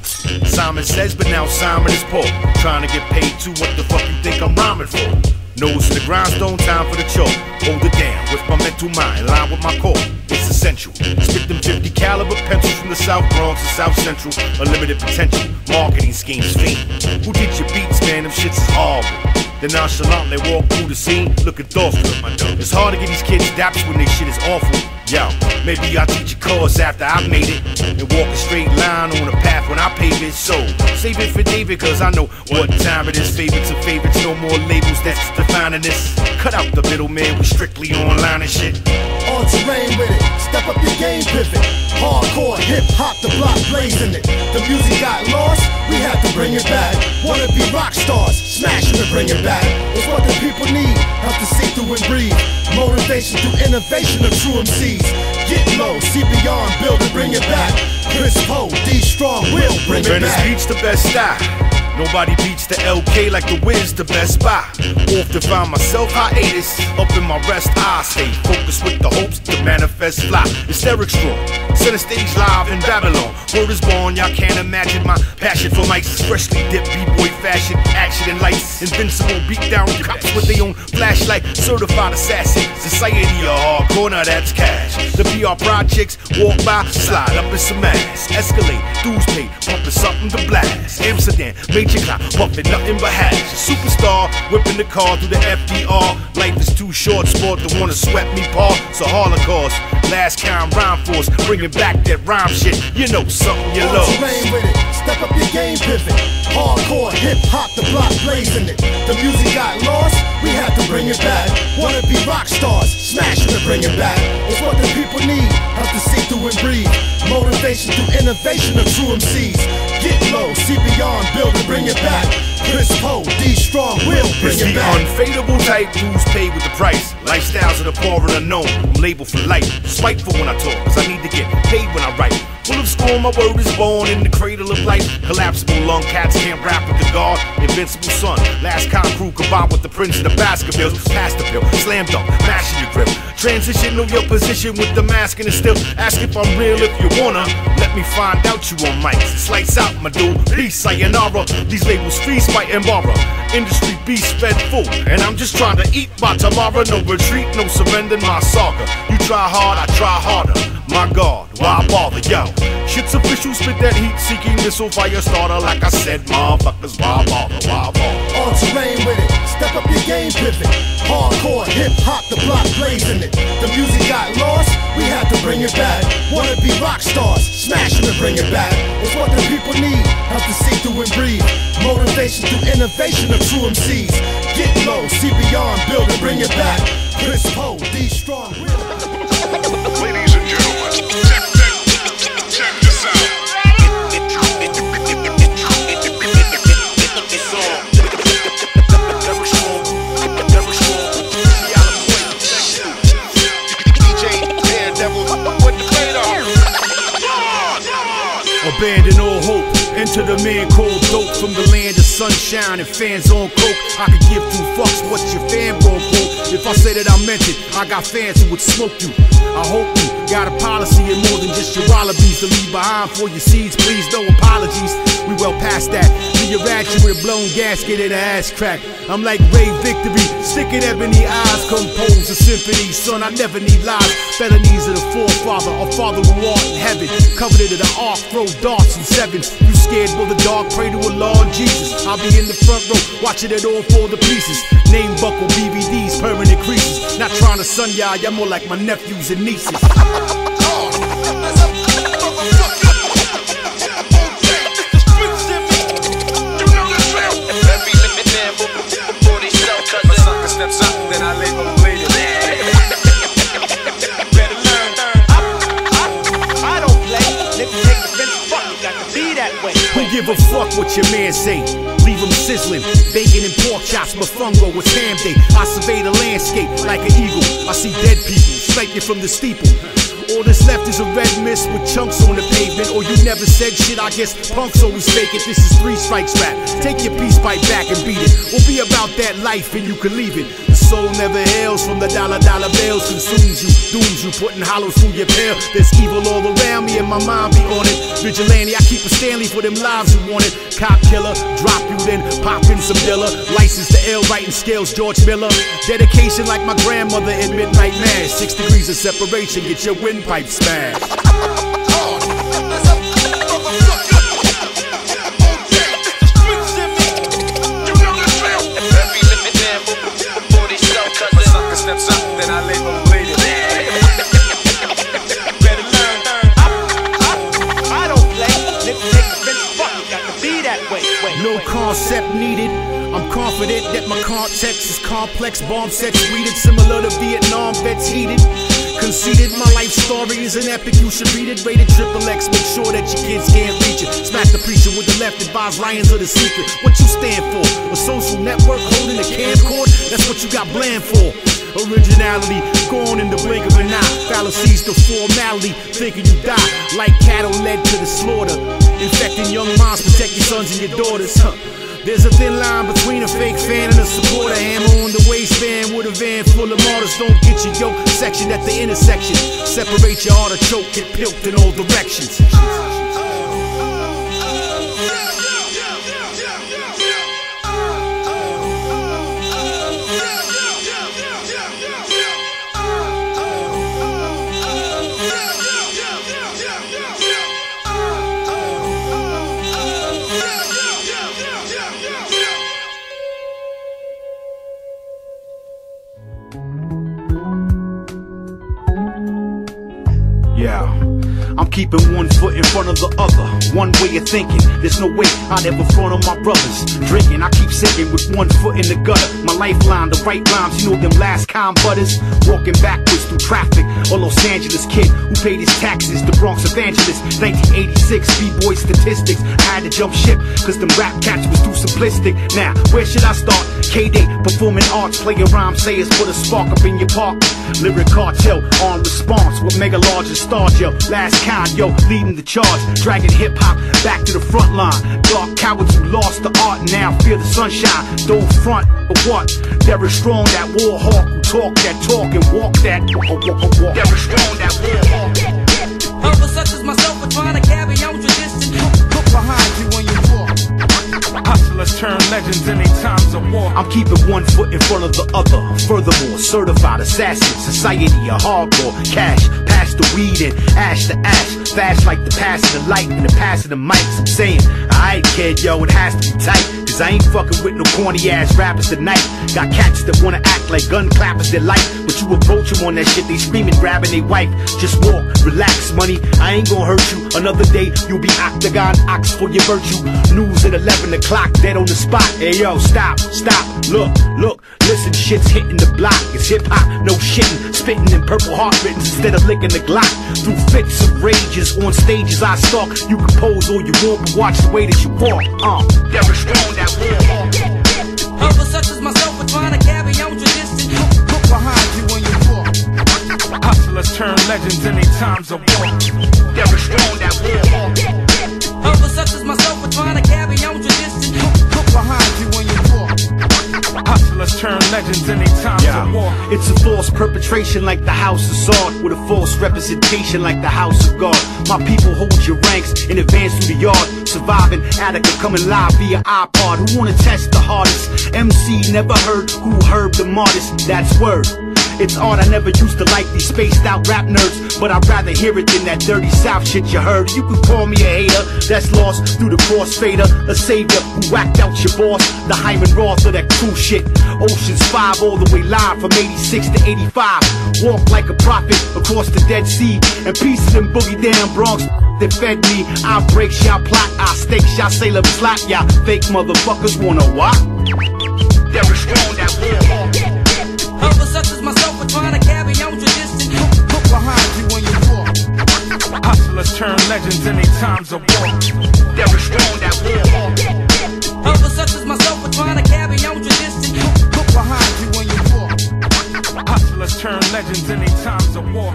Simon says, but now Simon is poor. Trying to get paid too, what the fuck you think I'm rhyming for? Nose to the grindstone, time for the choke. Hold it down with my mental mind, line with my core. It's essential. Spit them 50 caliber pencils from the South Bronx to South Central. Unlimited potential, marketing schemes, fiend. Who did your beats, man? Them shits is horrible. They nonchalant, they walk through the scene looking thoughtful. It's hard to get these kids daps when they shit is awful. Yo, maybe I'll teach you course after I made it. And walk a straight line on the path when I pave it. So, save it for David, cause I know what time it is. Favorites and favorites, no more labels that's defining this. Cut out the middleman, we strictly online and shit. On terrain with it, step up your game pivot. Hardcore, hip hop, the block blazing it. The music got lost, we had to bring it back. Wanna be rock stars, smashing to bring it back. It's what the people need, help to see through and breathe. Motivation through innovation of true MCs. Get low, see beyond, build and bring it back. Chris Poe, D Strong, will bring it back. Venice. Beach, the best style. Nobody beats the LK like the Wiz, the best buy. Off to find myself hiatus. Up in my rest, I stay focused with the hopes to manifest fly. Derek Strong, center stage live in Babylon. Word is born, y'all can't imagine my passion for mics. Freshly dipped B-boy fashion, action and lights. Invincible beat down cops with their own flashlight. Certified assassin, society of hardcore, now that's cash. The PR projects walk by, slide up in some ass. Escalate, dues paid, pumping something to blast. Amsterdam, major clock, pumping nothing but hash. Superstar, whipping the car through the FDR. Life is too short, sport to wanna sweat me, Paul. So Holocaust, last count rhyme force, bringing back that rhyme shit. You know something you love. with it, step up your game pivot. Hardcore, hip hop, the block blazing it. The music got lost, we had to bring it back. Wanna be rock stars, smashing to bring it back. It's what the people need, have to see through and breathe. Motivation through innovation of true MCs. Get low, see beyond, build and bring it back. Chris Poe, D Strong, will bring It's it the back. unfadable type, dues paid with the price. Lifestyles of the poor and unknown. I'm labeled for life. Spiteful when I talk, cause I need to get paid when I write. Full of scorn, my word is born in the cradle of life. Collapsible lung cats can't rap with the guard. Invincible son, last con crew combined with the prince of the basketballs. Pass the pill, slam dunk, mashing your grip. Transition to your position with the mask and it's still ask if I'm real if you wanna. Let me find out you on mics. Lights out, my dude. Peace, sayonara. These labels feast by borrow. Industry beast fed full, and I'm just trying to eat by tomorrow. No retreat, no surrender, my saga. You try hard, I try harder. My God, why bother, yo? Shit's official, spit that heat-seeking missile fire starter. Like I said, motherfuckers, why bother, why bother? On terrain with it, step up your game pivot. Hardcore, hip hop, the block blazing it. The music got lost, we had to bring it back. Wanna be rock stars, smashing to bring it back. It's what the people need, have to see through and breathe. Motivation through innovation of true MCs. Get low, see beyond, build and bring it back. Chris Poe, D Strong, The man called dope from the land of sunshine and fans on coke. I could give two fucks what your fan quote. If I say that I meant it, I got fans who would smoke you. I hope you got a policy and more than just your Wallabees to leave behind for your seeds. Please, no apologies. We well past that. Be a ratchet with a blown gasket and an ass crack. I'm like Ray Victory, sticking ebony eyes, compose a symphony. Son, I never need lies. Felonies of the forefather, a father who art in heaven. Covered it in the ark, throw darts and sevens. You scared, for the dark, pray to a Lord Jesus. I'll be in the front row, watching it all fall to pieces. Name buckle, BBDs, permanent creases. Not trying to sun y'all, y'all more like my nephews and nieces. A fuck what your man say? Leave him sizzling. Bacon and pork chops, mofongo, with ham day. I survey the landscape like an eagle. I see dead people, snipe you from the steeple. All that's left is a red mist with chunks on the pavement. Or you never said shit, I guess punks always fake it. This is three strikes rap. Take your peace pipe back and beat it. We'll be about that life and you can leave it. Soul never hails from the dollar dollar bills. Consumes you, dooms you, putting hollows through your pill. There's evil all around me and my mind be on it. Vigilante, I keep a Stanley for them lives who want it. Cop killer, drop you then pop in some dilla. License to ill, writing scales, George Miller. Dedication like my grandmother in Midnight Mass. Six degrees of separation, get your windpipe smashed. Confident that my context is complex. Bomb sets weeded, similar to Vietnam vets heated. Conceited, my life story is an epic. You should read it. Rated triple X. Make sure that your kids can't reach it. Smack the preacher with the left. Advise lions of the secret. What you stand for? A social network holding a camcord? That's what you got bland for. Originality, gone in the blink of an eye. Fallacies to formality, thinking you die. Like cattle led to the slaughter. Infecting young minds, protect your sons and your daughters. Huh. There's a thin line between a fake fan and a supporter. Hammer on the waistband with a van full of martyrs. Don't get your yoke section at the intersection. Separate your artichoke, get pilked in all directions. Keeping one foot in front of the other. One way of thinking. There's no way I'd ever front on my brothers. Drinking, I keep sinking with one foot in the gutter. My lifeline, the right rhymes, you know them last con butters. Walking backwards through traffic. A Los Angeles kid who paid his taxes. The Bronx evangelist. 1986, B-boy statistics. I had to jump ship, cause them rap cats was too simplistic. Now, where should I start? K-Day, performing arts, play a rhyme, sayers, put a spark up in your park. Lyric cartel on response with mega large and stars, yo. Last kind, yo, leading the charge, dragging hip hop back to the front line. Dark cowards who lost the art now feel the sunshine. Don't front, but what? Derek Strong, that war hawk who talk that talk and walk that walk, walk, walk. Derek Strong, that war hawk. Others such as myself are trying to carry on Hustlers turn legends in their times of war. I'm keeping one foot in front of the other. Furthermore, certified assassin, society a hardcore. Cash, pass the weed and ash to ash. Fast like the pass of light and the pass of mics. I'm saying, alright, kid, yo, it has to be tight. I ain't fucking with no corny ass rappers tonight. Got cats that wanna act like gun clappers they like. But you approach them on that shit, they screaming, grabbing they wife. Just walk, relax, money. I ain't gonna hurt you. Another day, you'll be octagon, ox for your virtue. News at 11 o'clock, dead on the spot. Hey yo, stop, stop, look, look, listen, shit's hitting the block. It's hip hop, no shitting, spitting in purple heart written instead of licking the Glock. Through fits of rages, on stages I stalk. You can pose all you want, but watch the way that you walk. Uh, Derek Strong, that war. Others such as myself are trying to carry on tradition. Look behind you when you walk. Hustlers turn legends in their times of war. Derek Strong, that war. Others such as myself are trying to carry on tradition. Look behind you when you walk. Hustlers turn legends their times of war. It's a false perpetration like the house of Zod, with a false representation like the house of God. My people hold your ranks in advance through the yard. Surviving Attica coming live via iPod. Who wanna test the hardest? MC never heard who heard the modest. That's word. It's art, I never used to like these spaced out rap nerds, but I'd rather hear it than that dirty South shit you heard. You can call me a hater, that's lost through the crossfader, a savior who whacked out your boss, the Hyman Roth of that cool shit. Oceans 5 all the way live from 86 to 85. Walk like a prophet across the Dead Sea, and pieces them boogie down Bronx that fed me. I break y'all plot, I stake y'all sailor slap y'all. Fake motherfuckers wanna what? Derek Strong, that war. Such as myself are trying to carry on tradition. Look behind you when you walk. Hustlers turn legends in their times of war. Derek Strong, that war. Others such as myself are trying to carry on tradition. Look behind you when you walk. Hustlers turn legends in their times of war.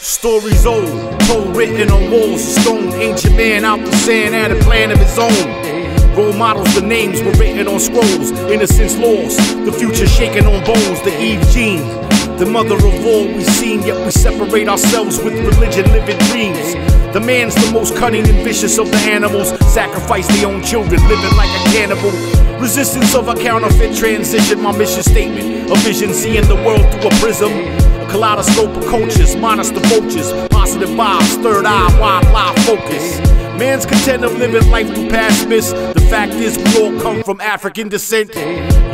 Stories old, told written on walls of stone. Ancient man out the sand had a plan of his own. Role models, the names were written on scrolls. Innocence lost, the future shaken on bones. The Eve gene, the mother of all we've seen. Yet we separate ourselves with religion, living dreams. The man's the most cunning and vicious of the animals. Sacrifice their own children, living like a cannibal. Resistance of a counterfeit transition, my mission statement. A vision seeing the world through a prism. Kaleidoscope of cultures, minus the vultures. Positive vibes, third eye, wide lie focus. Man's content of living life through past myths. The fact is, we all come from African descent.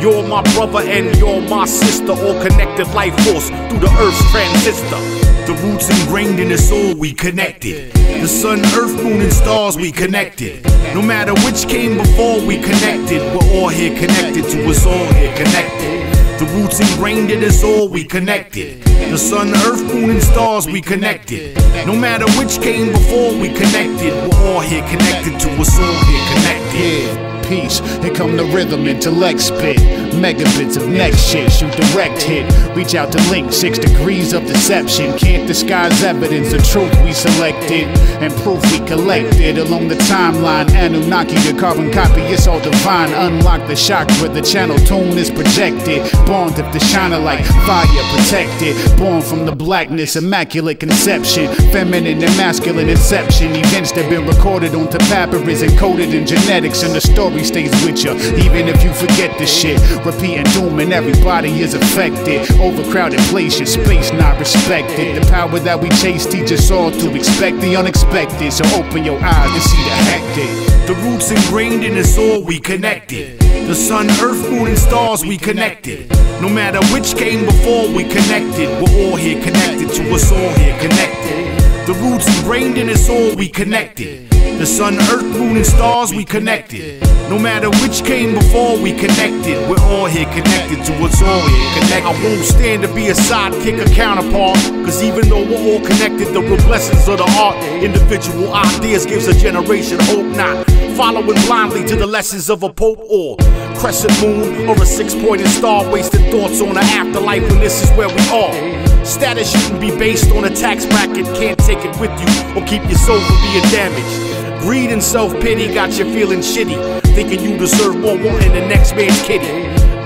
You're my brother and you're my sister, all connected life force through the earth's transistor. The roots ingrained in the soul, we connected. The sun, earth, moon, and stars, we connected. No matter which came before, we connected. We're all here connected to us all here connected. The roots ingrained in us all, we connected. The sun, earth, moon, and stars, we connected. No matter which came before, we connected. We're all here connected to us all here connected. Peace, here come the rhythm, intellect spit. Megabits of next shit, shoot direct hit. Reach out to link, six degrees of deception. Can't disguise evidence, the truth we selected. And proof we collected along the timeline. Anunnaki, the carbon copy, it's all divine. Unlock the chakra, the channel tune is projected. Born to the shiner like fire protected. Born from the blackness, immaculate conception. Feminine and masculine inception. Events that been recorded onto papyrus and coded in genetics. And the story stays with you, even if you forget the shit. Repeating doom and everybody is affected. Overcrowded places, space not respected. The power that we chase teach us all to expect the unexpected. So open your eyes to see the hectic. The roots ingrained in us all, we connected. The sun, earth, moon, and stars, we connected. No matter which came before, we connected. We're all here connected to us all here connected. The roots ingrained in us all, we connected. The sun, earth, moon, and stars, we connected. No matter which came before, we connected. We're all here connected to what's all here connected. I won't stand to be a sidekick or counterpart. Cause even though we're all connected, the real blessings of the art, individual ideas gives a generation hope not. Following blindly to the lessons of a pope or crescent moon or a six pointed star, wasting thoughts on an afterlife when this is where we are. Status shouldn't be based on a tax bracket, can't take it with you or keep your soul from being damaged. Greed and self pity got you feeling shitty, thinking you deserve more, wanting the next man's kitty.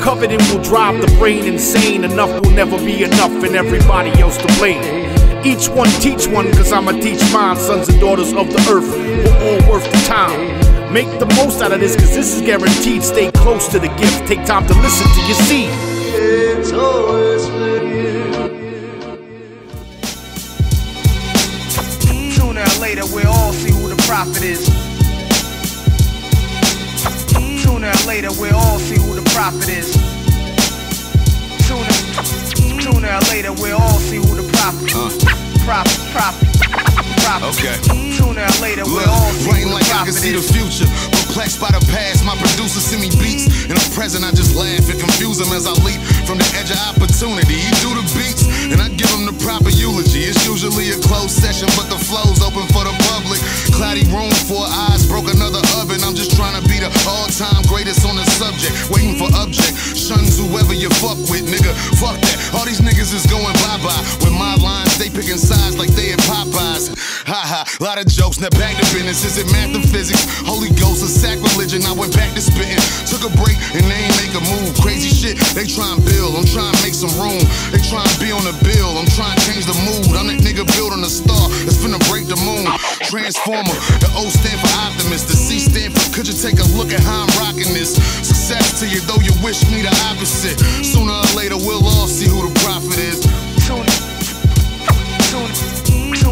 Coveting will drive the brain insane, enough will never be enough, and everybody else to blame. Each one teach one, cause I'ma teach mine, sons and daughters of the earth, we're all worth the time. Make the most out of this, cause this is guaranteed. Stay close to the gift, take time to listen to your seed. It's always prophet is. Sooner or later, we'll all see who the prophet is. Sooner, sooner or later, we'll all see who the prophet is. Prophet, prophet, prophet. Okay. Sooner or later, we'll all see like I can see the future. Perplexed by the past, my producer send me beats. In the present, I just laugh and confuse him as I leap from the edge of opportunity. He do the beats, and I give him the proper eulogy. It's usually a closed session, but the flow's open for the public. Cloudy room, four eyes, broke another oven. I'm just trying to be the all-time greatest on the subject. Waiting for object, shuns whoever you fuck with, nigga. Fuck that. All these niggas is going bye-bye. With my lines, they picking sides like they at Popeyes. Ha ha, lot of jokes. Now back to business. Is it math and physics? Holy Ghost or sacrilege? And I went back to spitting. Took a break and they ain't make a move. Crazy shit, they try and build. I'm trying to make some room. They try and be on the bill. I'm trying to change the mood. I'm that nigga building a star that's finna break the moon. Transformer, the O stand for optimist. The C stand for could you take a look at how I'm rocking this? Success to you, though you wish me the opposite. Sooner or later, we'll all see who the prophet is.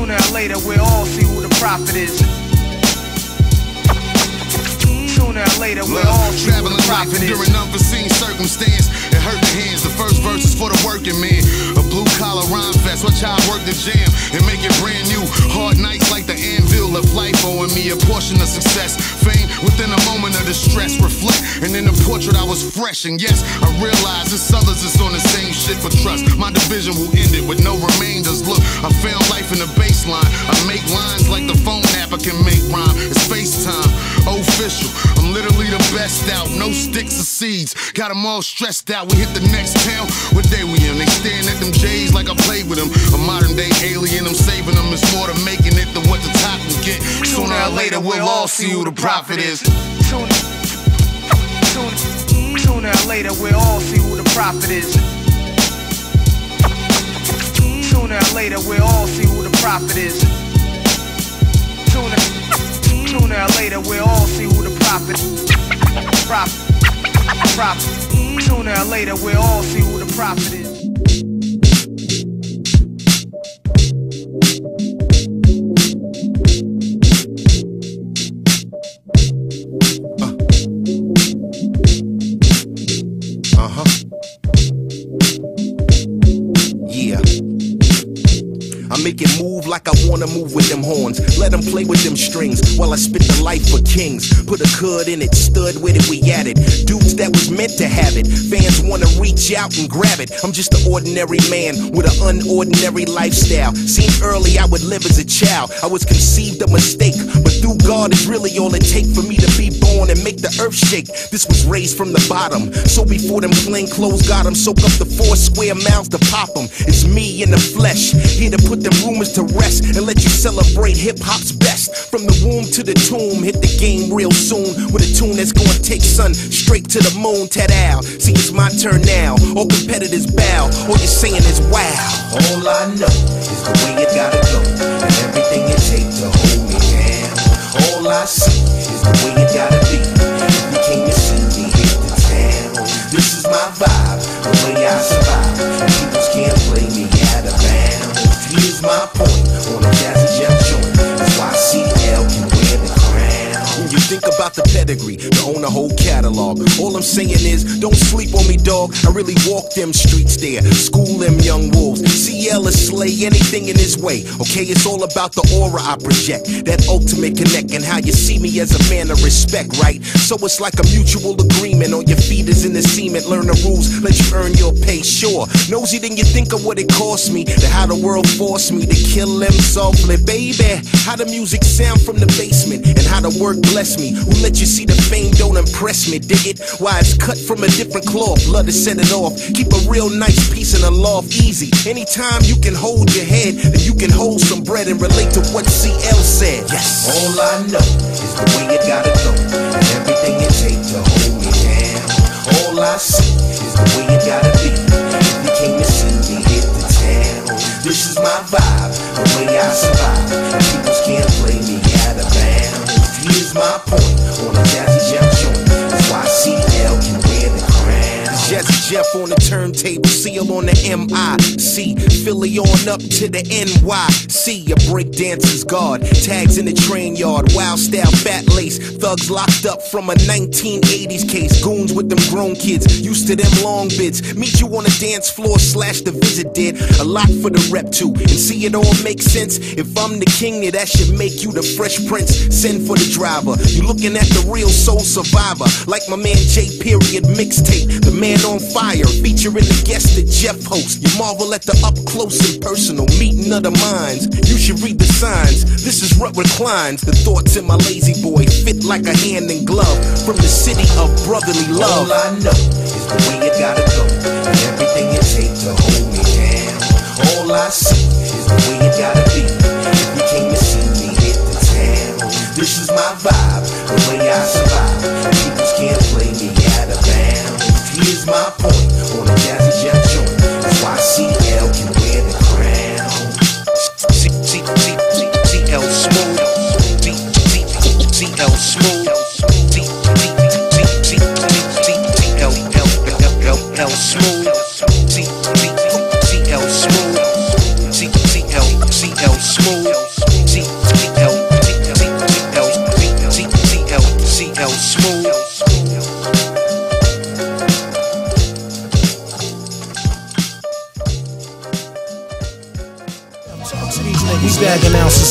Sooner, or later, we'll all see who the prophet is. Sooner or later, we'll all see who Traveling the prophet is. enduring unforeseen circumstance. It hurt the hands. The first verse is for the working man. A blue collar rhyme fest. Watch how I work the jam and make it brand new. Hard nights like the anvil of life owing me a portion of success. Fame within a moment of distress. Reflect and in the portrait I was fresh. And yes, I realize it's others is on the same shit for trust. My division will end it with no remainders. Look, I found life in the baseline. I make lines like the phone app I can make rhyme. It's FaceTime. Official. I'm literally the best out. No sticks or seeds. Got them all stressed out. We hit the next town. What day we in? They staring at them J's like I played with them. A modern day alien. I'm saving them. It's more to making it than what the top can get. Sooner or later, we'll all see who the prophet is. Sooner, sooner or later, we'll all see who the prophet is. Sooner or later, we'll all see who the prophet is. Sooner, sooner or later, we'll all see who the prophet, is. prophet, prophet. Sooner or later, we'll all see who the prophet is. Make it move like I wanna move with them horns. Let them play with them strings while I spit the life for kings. Put a cud in it, stud with it, we at it. Dudes that was meant to have it. Fans wanna reach out and grab it. I'm just an ordinary man with an unordinary lifestyle. Seen early I would live as a child. I was conceived a mistake, but through God is really all it take for me to be born and make the earth shake. This was raised from the bottom. So before them plain clothes got 'em, soak up the four square mouths to pop 'em. It's me in the flesh, here to put them rumors to rest and let you celebrate hip hop's best. From the womb to the tomb, hit the game real soon with a tune that's gonna take sun straight to the moon. Al, see it's my turn now. All competitors bow, all you're saying is wow. All I know is the way it gotta go, and everything it takes to hold me down. All I see is the way it gotta be. Came to see this is my vibe, the way I survive. And people can't play me out of bounds. My point on a jazzy Jeff joint. Think about the pedigree, to own a whole catalog. All I'm saying is, don't sleep on me, dog. I really walk them streets there, school them young wolves. CL is slay anything in his way. Okay, it's all about the aura I project, that ultimate connect, and how you see me as a man of respect, right? So it's like a mutual agreement. On your feet is in the cement. Learn the rules, let you earn your pay. Sure, nosy, then you think of what it cost me, to how the world forced me to kill them softly, baby. How the music sound from the basement, and how the work bless me. Who let you see the fame don't impress me, dig it? Why it's cut from a different cloth, love to set it off. Keep a real nice piece in the loft, easy. Anytime you can hold your head, then you can hold some bread and relate to what CL said. Yes, all I know is the way it gotta go, and everything it takes to hold me down. All I see is the way it gotta be. If you came to see me hit the town, this is my vibe, the way I survive. People can't play me my point. On a jazzy Jeff Jeff on the turntable, CL on the MIC. Philly on up to the NYC. A breakdancer's guard, tags in the train yard. Wild style, fat lace. Thugs locked up from a 1980s case. Goons with them grown kids, used to them long bids. Meet you on the dance floor, slash the visit did. A lot for the rep too. And see it all make sense. If I'm the king, then that should make you the fresh prince. Send for the driver. You looking at the real soul survivor. Like my man J. Period mixtape. The man on fire. Featuring the guest that Jeff hosts. You marvel at the up close and personal meeting of the minds. You should read the signs. This is what reclines. The thoughts in my lazy boy fit like a hand in glove. From the city of brotherly love. All I know is the way it gotta go. And everything it takes to hold me down. All I see is the way it gotta be. If you came to see me hit the town. This is my vibe, the way I survive. People can't Here's my point on a jazzy Jeff joint. Why CL can wear the crown. CL smooth. CL smooth.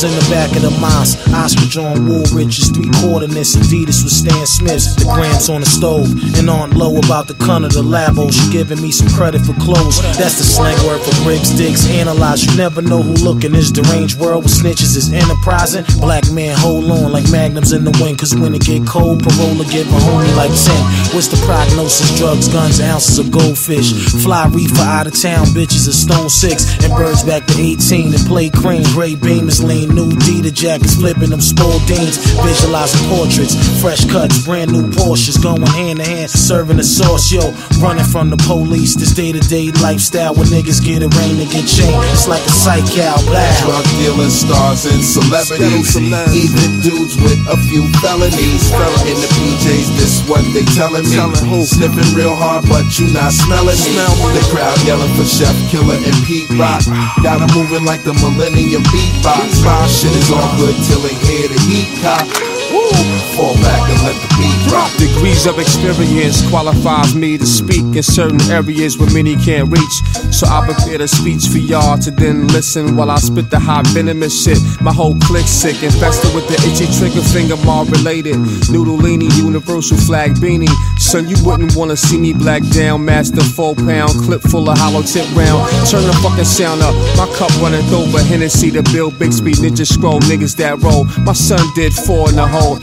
In the back of the mosque. Ostrich on Woolridge's three coordinates. Adidas with Stan Smith's. The grams on the stove. And on low about the cunt of the labo. She giving me some credit for clothes. That's the slang word for bricks, dicks, analyze. You never know who looking. This deranged world with snitches is enterprising. Black man hold on like magnums in the wind. Cause when it get cold, parola get my homie like 10. What's the prognosis? Drugs, guns, ounces of goldfish. Fly reefer out of town, bitches are stone six. And birds back to 18 and play cream. Gray beam is lean, new Dita jackets, flipping them Spaldings. Visualizing portraits, fresh cuts, brand new Porsches. Going hand to hand, serving the sauce, yo. Running from the police, this day to day lifestyle where niggas get a rain and get chained. It's like a psych out, blast. Drug dealing stars and celebrities. Even dudes with a few felonies. In the PJs, this what they telling me. Sniffing real hard, but you not smelling me. The crowd yelling for Chef Killah and Pete Rock. Got 'em moving like the Millennium Beatbox. Shit is all good till they hear the heat cop. Fall back and let the beat drop. Degrees of experience qualifies me to speak in certain areas where many can't reach. So I prepare a speech for y'all to then listen while I spit the hot venomous shit. My whole clique sick, infested with the itchy trigger finger, all related. Noodleini, universal flag beanie. Son, you wouldn't wanna see me black down, master four pound clip full of hollow tip round. Turn the fucking sound up, my cup running over. Hennessy to Bill Bixby, Ninja Scroll, niggas that roll. My son did four in the hole.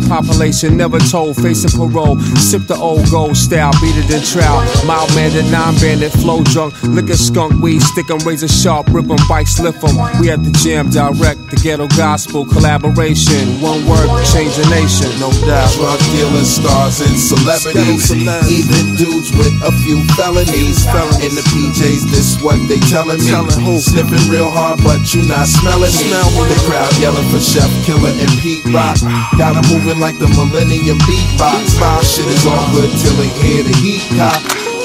Population never told, facing parole. Sip the old gold style, beat it in trout. Mild mandate, non bandit, flow drunk. Liquor skunk, weed, stick 'em, razor sharp, rip 'em, bike slip 'em. We at the jam direct, the ghetto gospel collaboration. One word, change the nation, no doubt. Drug dealers, stars, and celebrities. Even dudes with a few felonies. In the PJs, this what they telling me. Sniffing real hard, but you not smelling me. The crowd yelling for Chef Killah and Pete Rock. Got 'em moving like the Millennium Beatbox. My shit is all good till they hear the heat cop.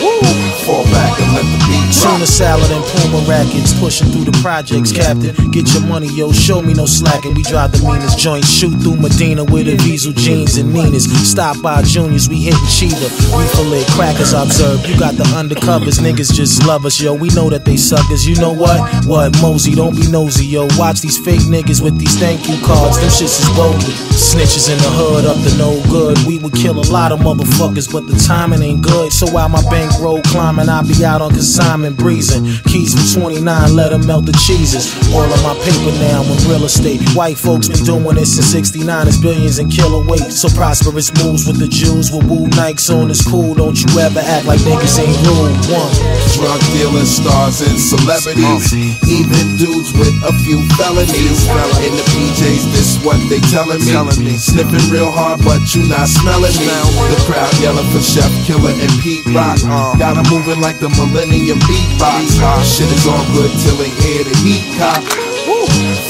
Fall back and let the beat drop. Tuna salad and Puma rackets, pushing through the projects, mm. Captain. Get your money, yo, show me no slacking. We drive the meanest joints, shoot through Medina with a diesel mm. jeans and Ninas. Stop by juniors, we hitting Cheetah. We fillet crackers, I observe. You got the undercovers, niggas just love us, yo. We know that they suckers. You know what? What, Mosey, don't be nosy, yo. Watch these fake niggas with these thank you cards. Them shits is boldly. Snitches in the hood, up to no good. We would kill a lot of motherfuckers, but the timing ain't good. So while my bankroll climbing, I be out on consignment breezing. Keys for 29, let 'em melt the cheeses. All of my paper now I'm in real estate. White folks been doing this since 69. It's billions and killer weight. So prosperous moves with the Jews with Woo Nikes on is cool. Don't you ever act like niggas ain't rude. One. Drug dealers, stars, and celebrities. Even dudes with a few felonies. In the PJs, this what they telling me. Sniffing real hard, but you not smelling me. The crowd yelling for Chef Killah and Pete Rock. Got 'em moving like the Millennium Beatbox. Shit is all good till they hear the heat cop.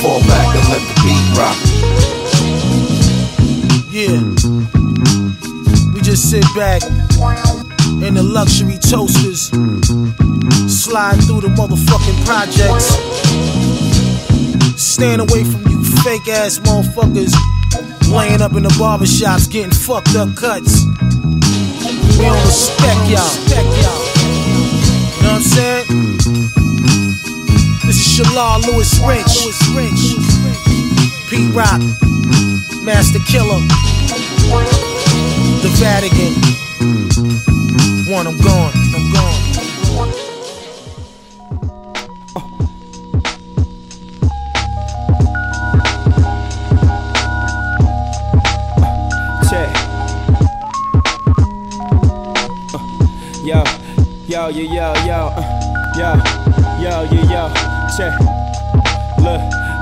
Fall back and let the beat rock. Yeah. We just sit back in the luxury toasters, slide through the motherfucking projects, stand away from you fake ass motherfuckers laying up in the barbershops getting fucked up cuts. We don't respect y'all. You know what I'm saying? This is Shalal Lewis Rich. Pete Rock. Master Killer. The Vatican. One, I'm gone. I'm gone. Yo, yo, yo, yo, uh, yo, yo, yo, yo, check. Look,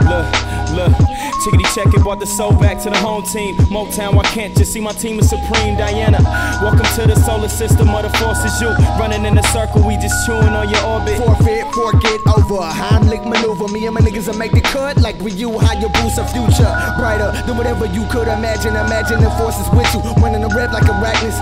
look, look. Chickity check it, brought the soul back to the home team. Motown, I can't just see my team is supreme. Diana, welcome to the solar system of the forces. You running in a circle, we just chewing on your orbit. Forfeit, forget over. Heimlich maneuver. Me and my niggas will make the cut like we you. How you boost a future brighter than whatever you could imagine. Imagine the forces with you. Running the rep like a arachnids.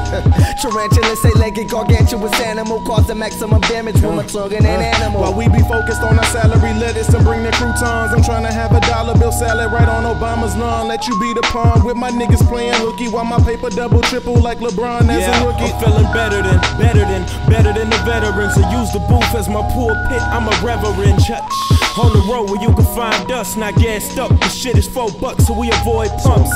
Tarantula, say legged, gargantuous animal. Cause the maximum damage my tongue and an animal. While we be focused on our salary lettuce and bring the croutons, I'm trying to have a dollar bill salad right on Obama's lawn. Let you be the pawn with my niggas playing hooky while my paper double triple like LeBron as yeah, a rookie. I'm feeling better than, better than, better than the veterans. I use the booth as my pulpit. I'm a reverend. Church. On the road where you can find us, not gassed up. The shit is four bucks, so we avoid pumps.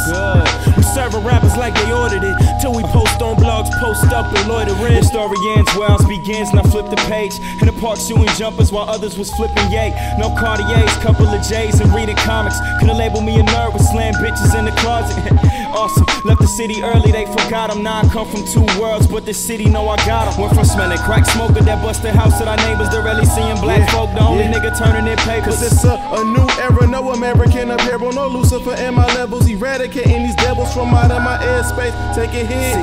We serving rappers like they ordered it. Till we post on blogs, post up and loiter in. The story ends, ours begins, and I flip the page. In the park shooting jumpers while others was flipping yay. No Cartiers, couple of J's and reading comics. Couldn't label me a nerd with slam bitches in the closet. awesome. Left the city early, they forgot him. Now I come from two worlds, but the city know I got him. Went from smelling crack smoker that busted house to our neighbors. They're really seeing black Yeah, folk. The only yeah. nigga turning in papers. Cause it's a, a new era, no American apparel, no Lucifer in my levels, eradicating these devils from out of my airspace. Take a hit,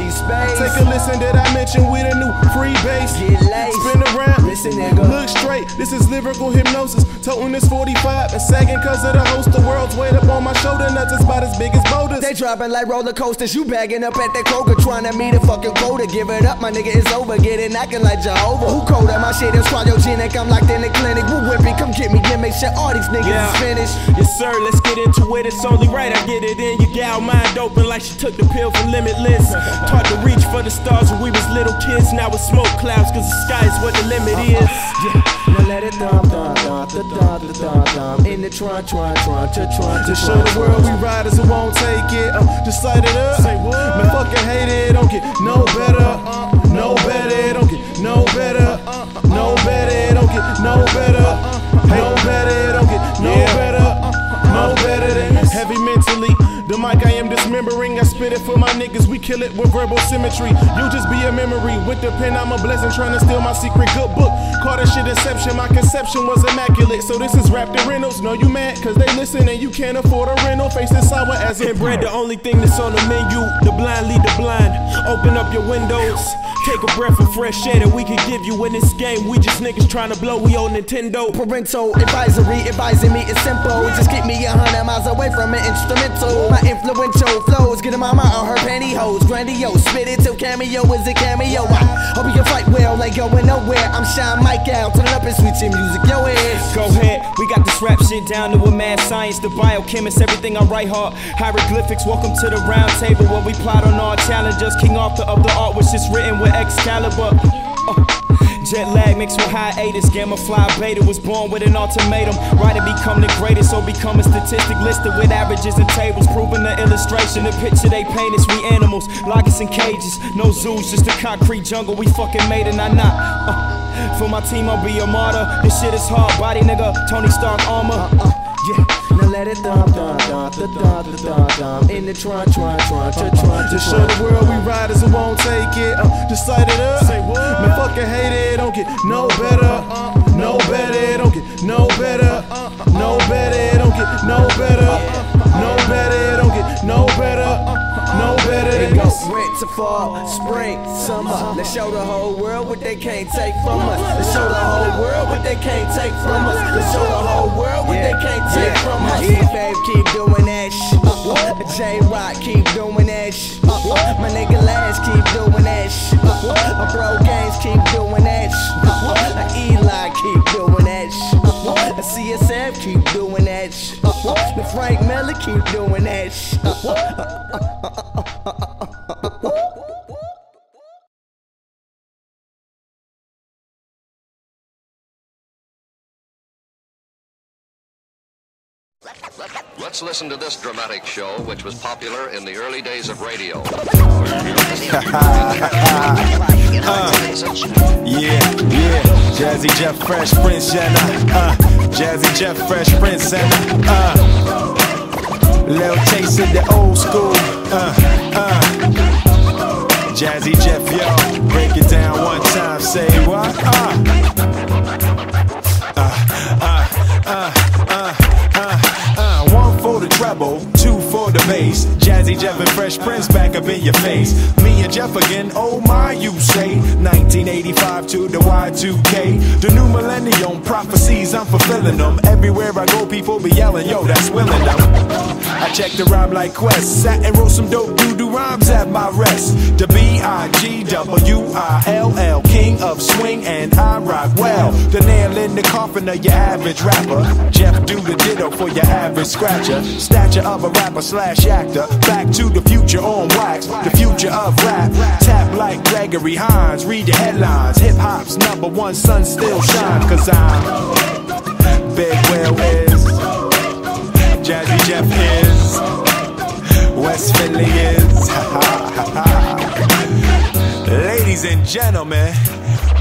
take a listen that I mentioned with a new free bass. Spin around, listen, nigga. look straight. This is lyrical hypnosis, toting this 45 and sagging cause of the host. The world's weight on my shoulder, nuts is about as big as boulders. They dropping like roller coasters. You bagging up at that Kroger, trying to meet a fucking quota. Give it up, my nigga, it's over. Get it knocking like Jehovah. Who colder? My shit is cryogenic. I'm locked in the clinic. Woo whippy, come get me, me make sure all these niggas Yeah. is finished. Yes, sir, let's get into it. It's only right I get it in. Your gal mind open like she took the pill for limitless. Taught to reach for the stars when we was little kids. Now it's smoke clouds, cause the sky is what the limit is. Now let it thump, thump, thump, thump, thump, thump, thump. In the trunk, trunk, trunk, trunk, trunk. To show the world we riders who won't take it. Uh, just light it up. Say what? Man, fucking hate it. Don't get no better. Uh, no better. Don't get no better. Uh, no better. Don't get no better. Uh, no better. Don't get no better. Uh, no better than. Heavy mentally. The mic I am dismembering. I spit it for my niggas. We kill it with verbal symmetry. You just be a memory. With the pen, I'm a blessing. Trying to steal my secret good book. Call that shit deception. My conception was immaculate. So this is Raptor Reynolds. No, you mad? Cause they listen and you can't afford a rental. Facing sour as a And bread, the only thing that's on the menu. The blind lead the blind. Open up your windows. Take a breath of fresh air that we can give you in this game. We just niggas trying to blow. We on Nintendo. Parental advisory advising me it's simple. Just keep me a hundred miles away from an instrumental. My influential flows get a mama on her pantyhose. Grandiose, spit it till cameo is a cameo. I hope you can fight well, ain't going nowhere. I'm Shine Mike out, turn it up and switch your music, yo ass. Go ahead, we got this rap shit down to a mad science. The biochemist, everything I write hard. Hieroglyphics, welcome to the round table where we plot on our challenges. King Arthur of the art, which is written with Excalibur. Uh, Jet lag mixed with hiatus. Gamma fly beta was born with an ultimatum. Right to become the greatest or become a statistic listed with averages and tables. Proving the illustration. The picture they paint is we animals. Lock us in cages. No zoos, just a concrete jungle. We fucking made it, I not. Uh, for my team, I'll be a martyr. This shit is hard. Body nigga, Tony Stark armor. Yeah, now let it thump, thump, thump, thump, thump, thump, thump. In the trunk, trunk, trunk, trunk, trunk. To show the world we riders who won't take it. Uh, just light it up. Say what? Man, fucking hate it. Don't get no better. Uh, no better. Don't get no better. Uh, no better. Don't get no better. Uh, no better. Don't get no better. No better than goes this. winter, fall, spring, summer. Let's show the whole world what they can't take from us. Let's show the whole world what they can't take from us. Let's show the whole world what they can't take from us. Yeah, babe, keep doing that shit. J Rock, keep doing that shit. My nigga Lash, keep doing that shit. My bro Games, keep doing that shit. Eli, keep doing that shit. The CSF, keep doing that shit. The Frank Miller, keep doing that shit. Let's listen to this dramatic show, which was popular in the early days of radio. Yeah, yeah. Jazzy Jeff Fresh Prince Jenna. Uh, Jazzy Jeff Fresh Prince Jenna. Uh, little taste of the old school. Uh, uh. Jazzy Jeff, yo. Break it down one time. Say what? Uh. Uh, uh, uh, uh, uh, uh. One for the bass. Jazzy Jeff and Fresh Prince back up in your face. Me and Jeff again, oh my, you say. 1985 to the Y2K. The new millennium prophecies, I'm fulfilling them. Everywhere I go, people be yelling, yo, that's willing them. I checked the rhyme like Quest. Sat and wrote some dope doo doo rhymes at my rest. The B I G W I L L, king of swing, and I rock well. The nail in the coffin of your average rapper. Jeff do the ditto for your average scratcher. Stature of a rapper slash actor. Back to the future on wax. The future of rap. Tap like Gregory Hines. Read the headlines. Hip hop's number one sun still shine. Cause I'm Big Will is. Jazzy Jeff is. West Philly is. Ladies and gentlemen,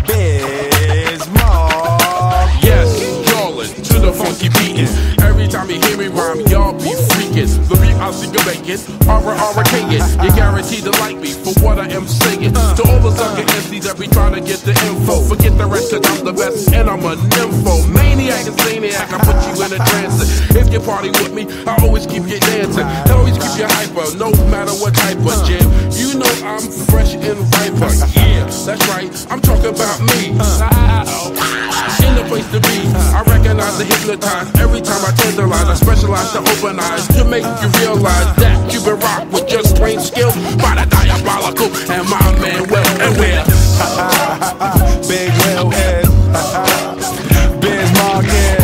Biz Markie. Yes, y'allin' to the funky beatin'. Every time you hear me rhyme, y'all be freakin'. The beat I a making, aura aura kingin'. You guaranteed to like me for what I am singing. Uh. To all the sucker MCs that be trying to get the info. Forget the rest, cause I'm the best and I'm a nympho. Maniac and zaniac, I put you in a trance. If you party with me, I always keep you dancing. I always keep you hyper, no matter what type of uh. jam. You know I'm fresh and riper. Yeah, that's right, I'm talking about me. Uh. In the place to be, I recognize the hypnotize. Every time I tantalize, I specialize to open eyes make you realize that Cuban rock with just plain skill by the diabolical and my man Will and Will. Big Will head, Biz Markie,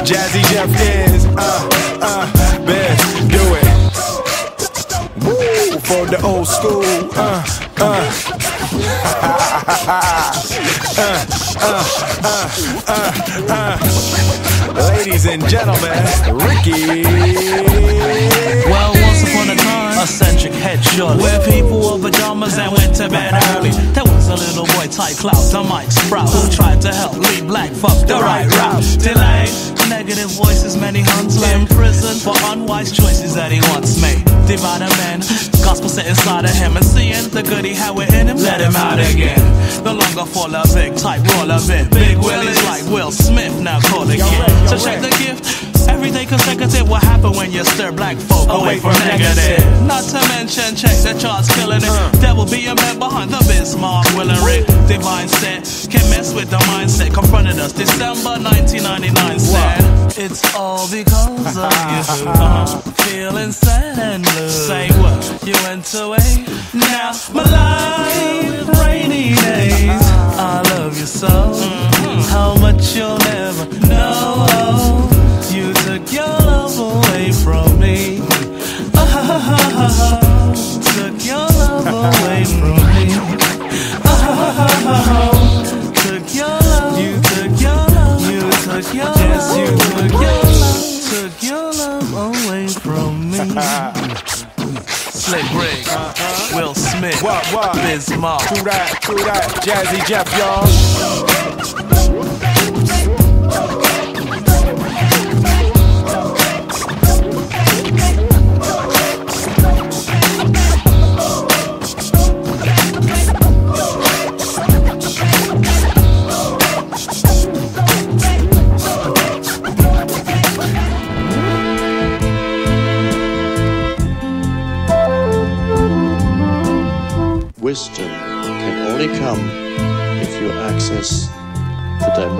Jazzy Jeff is, uh, uh, Biz, do it. Woo, for the old school, uh, uh. uh, uh, uh, uh, uh. Ladies and gentlemen, Ricky. Well, once upon a time, a centric headshot where people wore pajamas and went to bed early. There was a little boy, tight Clout, the Mike Sprout, who tried to help lead black fuck the right route. Delay, negative voices, many hunts in prison for unwise choices that he once made. Divide a man, gospel set inside of him, and seeing the good he had within him, let him out again. No longer full of big type roll of it. Big Willie's like Will Smith, now call again. So check the gift. Every day consecutive, what happen when you stir black folk away from negative? Not to mention, check the charts, killing it. There will be a man behind the Biz Markie, Will and Divine set, can mess with the mindset. Confronted us December 1999 said, It's all because of you. Uh-huh. Feeling sad and blue. Say what? You went away. Now my life, rainy days. I love you so. How much you'll Slick Rick, Will Smith, What, what? Biz Markie. True that, true that. Jazzy Jeff, y'all.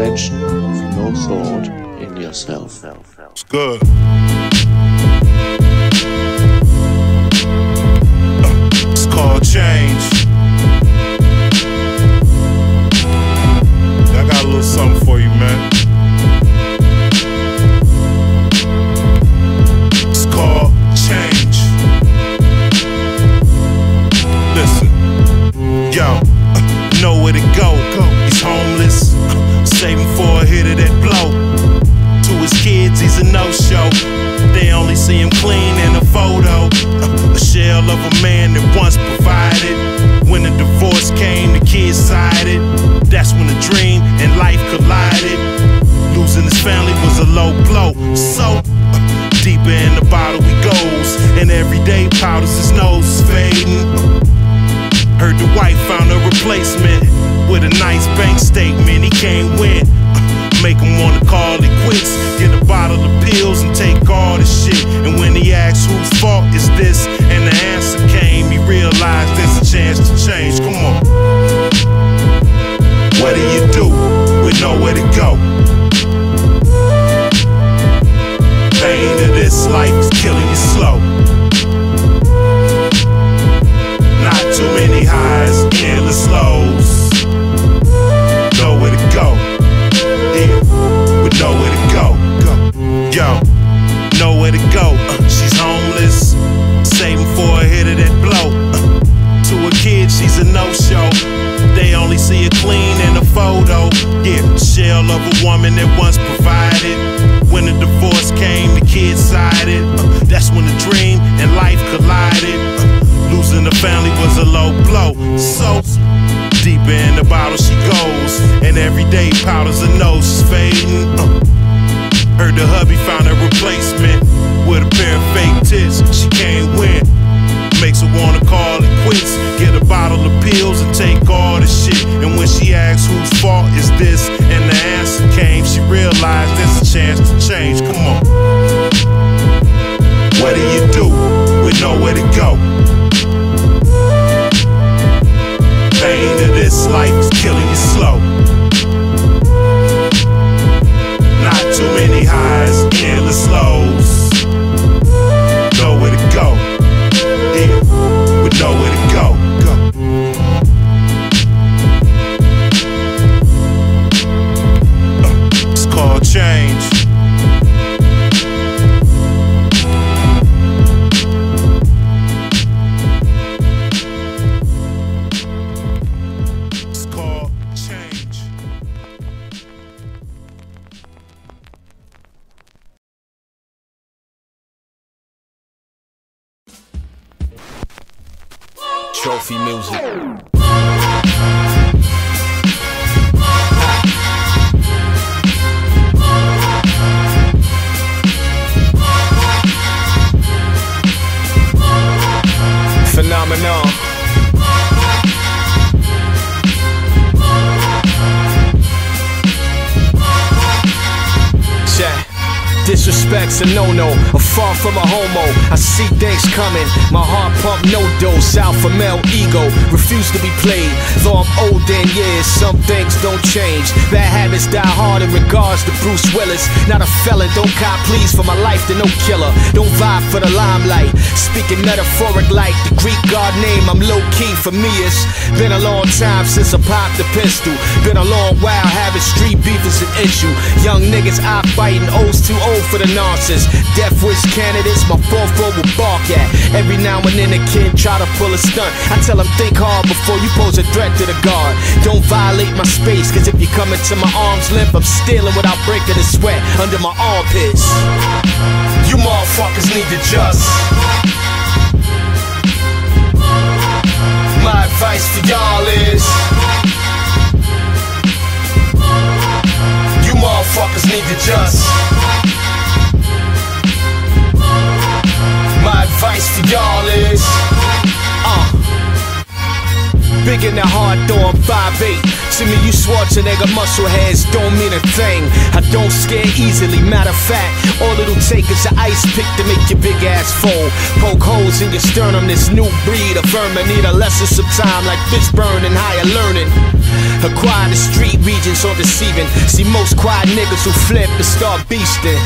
Of no thought in yourself. It's good. No killer. Don't vibe for the limelight. Speaking metaphoric like Greek god name, I'm low key for me. It's been a long time since I popped the pistol. Been a long while having street beef is an issue. Young niggas eye fighting, O's too old for the nonsense. Death wish candidates, my 4-4 will bark at. Every now and then a kid try to pull a stunt. I tell him think hard before you pose a threat to the guard. Don't violate my space, cause if you come into my arm's length, I'm stealing without breaking a sweat under my armpits. You motherfuckers need to just. Advice for y'all is. You motherfuckers need to just. My advice to y'all is Big in the heart, though I'm 5'8. To me, you Schwarzenegger muscle heads don't mean a thing. I don't scare easily, matter of fact, all it'll take is an ice pick to make your big ass fold. Poke holes in your sternum, this new breed of vermin need a lesson some time, like Fishburne and higher learning. Acquire the street regions or deceiving. See most quiet niggas who flip and start beasting.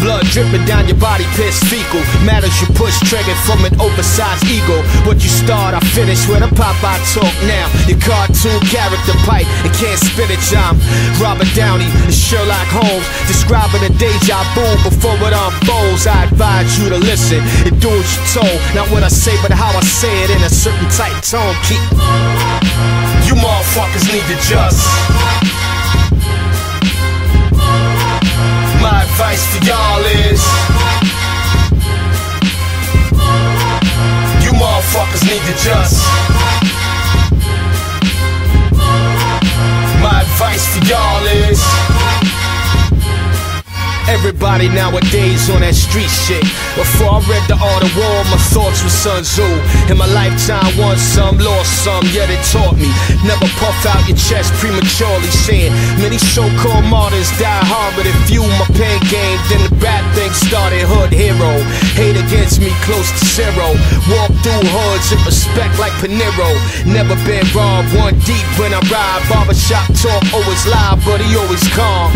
Blood dripping down your body, piss fecal. Matters you push, triggered from an oversized ego. What you start, I finish with a Popeye talk now. Your cartoon character pipe and can't spit it, I'm Robert Downey and Sherlock Holmes. Describing a deja vu before it unfolds. I advise you to listen and do what you're told. Not what I say, but how I say it in a certain tight tone. Keep you motherfuckers need to just. My advice to y'all is You motherfuckers need to just. My advice to y'all is Everybody nowadays on that street shit. Before I read the Art of War, my thoughts were Sun Tzu. In my lifetime, won some, lost some, yet it taught me. Never puff out your chest prematurely, saying many so-called martyrs die hard, but if you my pen game, then the rap thing started. Hood hero, hate against me close to zero. Walk through hoods in respect like Panero. Never been robbed, one deep when I ride. Barbershop talk always loud, but he always calm.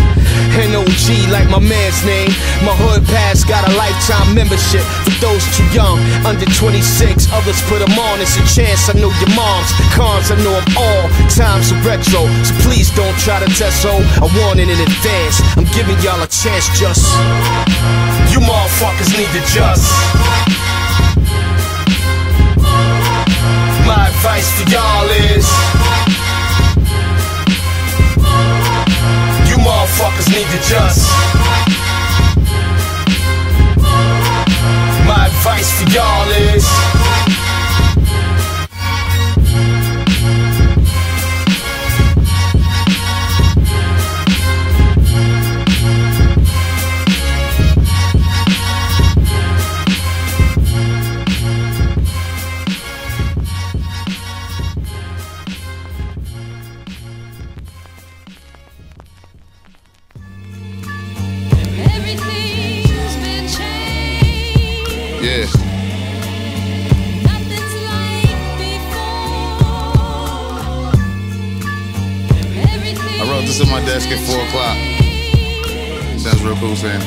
NOG like my name. My hood pass got a lifetime membership for those too young, under 26. Others put them on. It's a chance. I know your moms, cons. I know them all. Times are retro, so please don't try to test. So I warn it in advance. I'm giving y'all a chance. Just you motherfuckers need to just. My advice to y'all is. Motherfuckers need to just. My advice to y'all is. At 4 o'clock. Sounds real cool saying.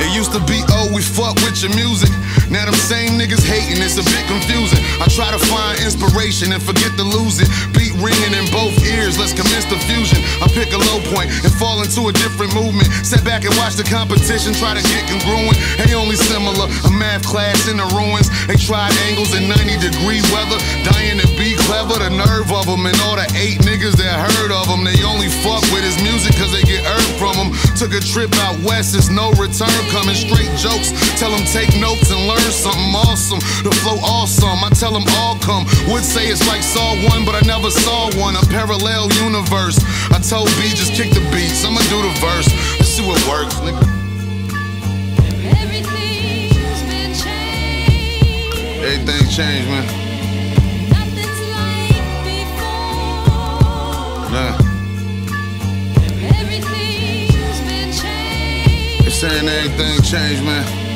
It used to be, oh, we fuck with your music. Now them same niggas hating, it's a bit confusing. I try to find inspiration and forget to lose it. Beat ringing in both ears, let's commence the fusion. I pick a low point and fall into a different movement. Sit back and watch the competition try to get congruent. They only similar, a math class in the ruins. They tried angles in 90 degree weather, dying to be clever. The nerve of them and all the eight niggas that heard of them. They only fuck with his music cause they get earned from him. Took a trip out west, there's no return coming. Straight jokes, tell them take notes and learn something awesome. The flow awesome, I tell them all come. Would say it's like Saw One, but I never saw one. A parallel universe. I told B just kick the beats, I'ma do the verse. Let's see what works, nigga. Everything changed, man. Nah. They saying everything changed, man.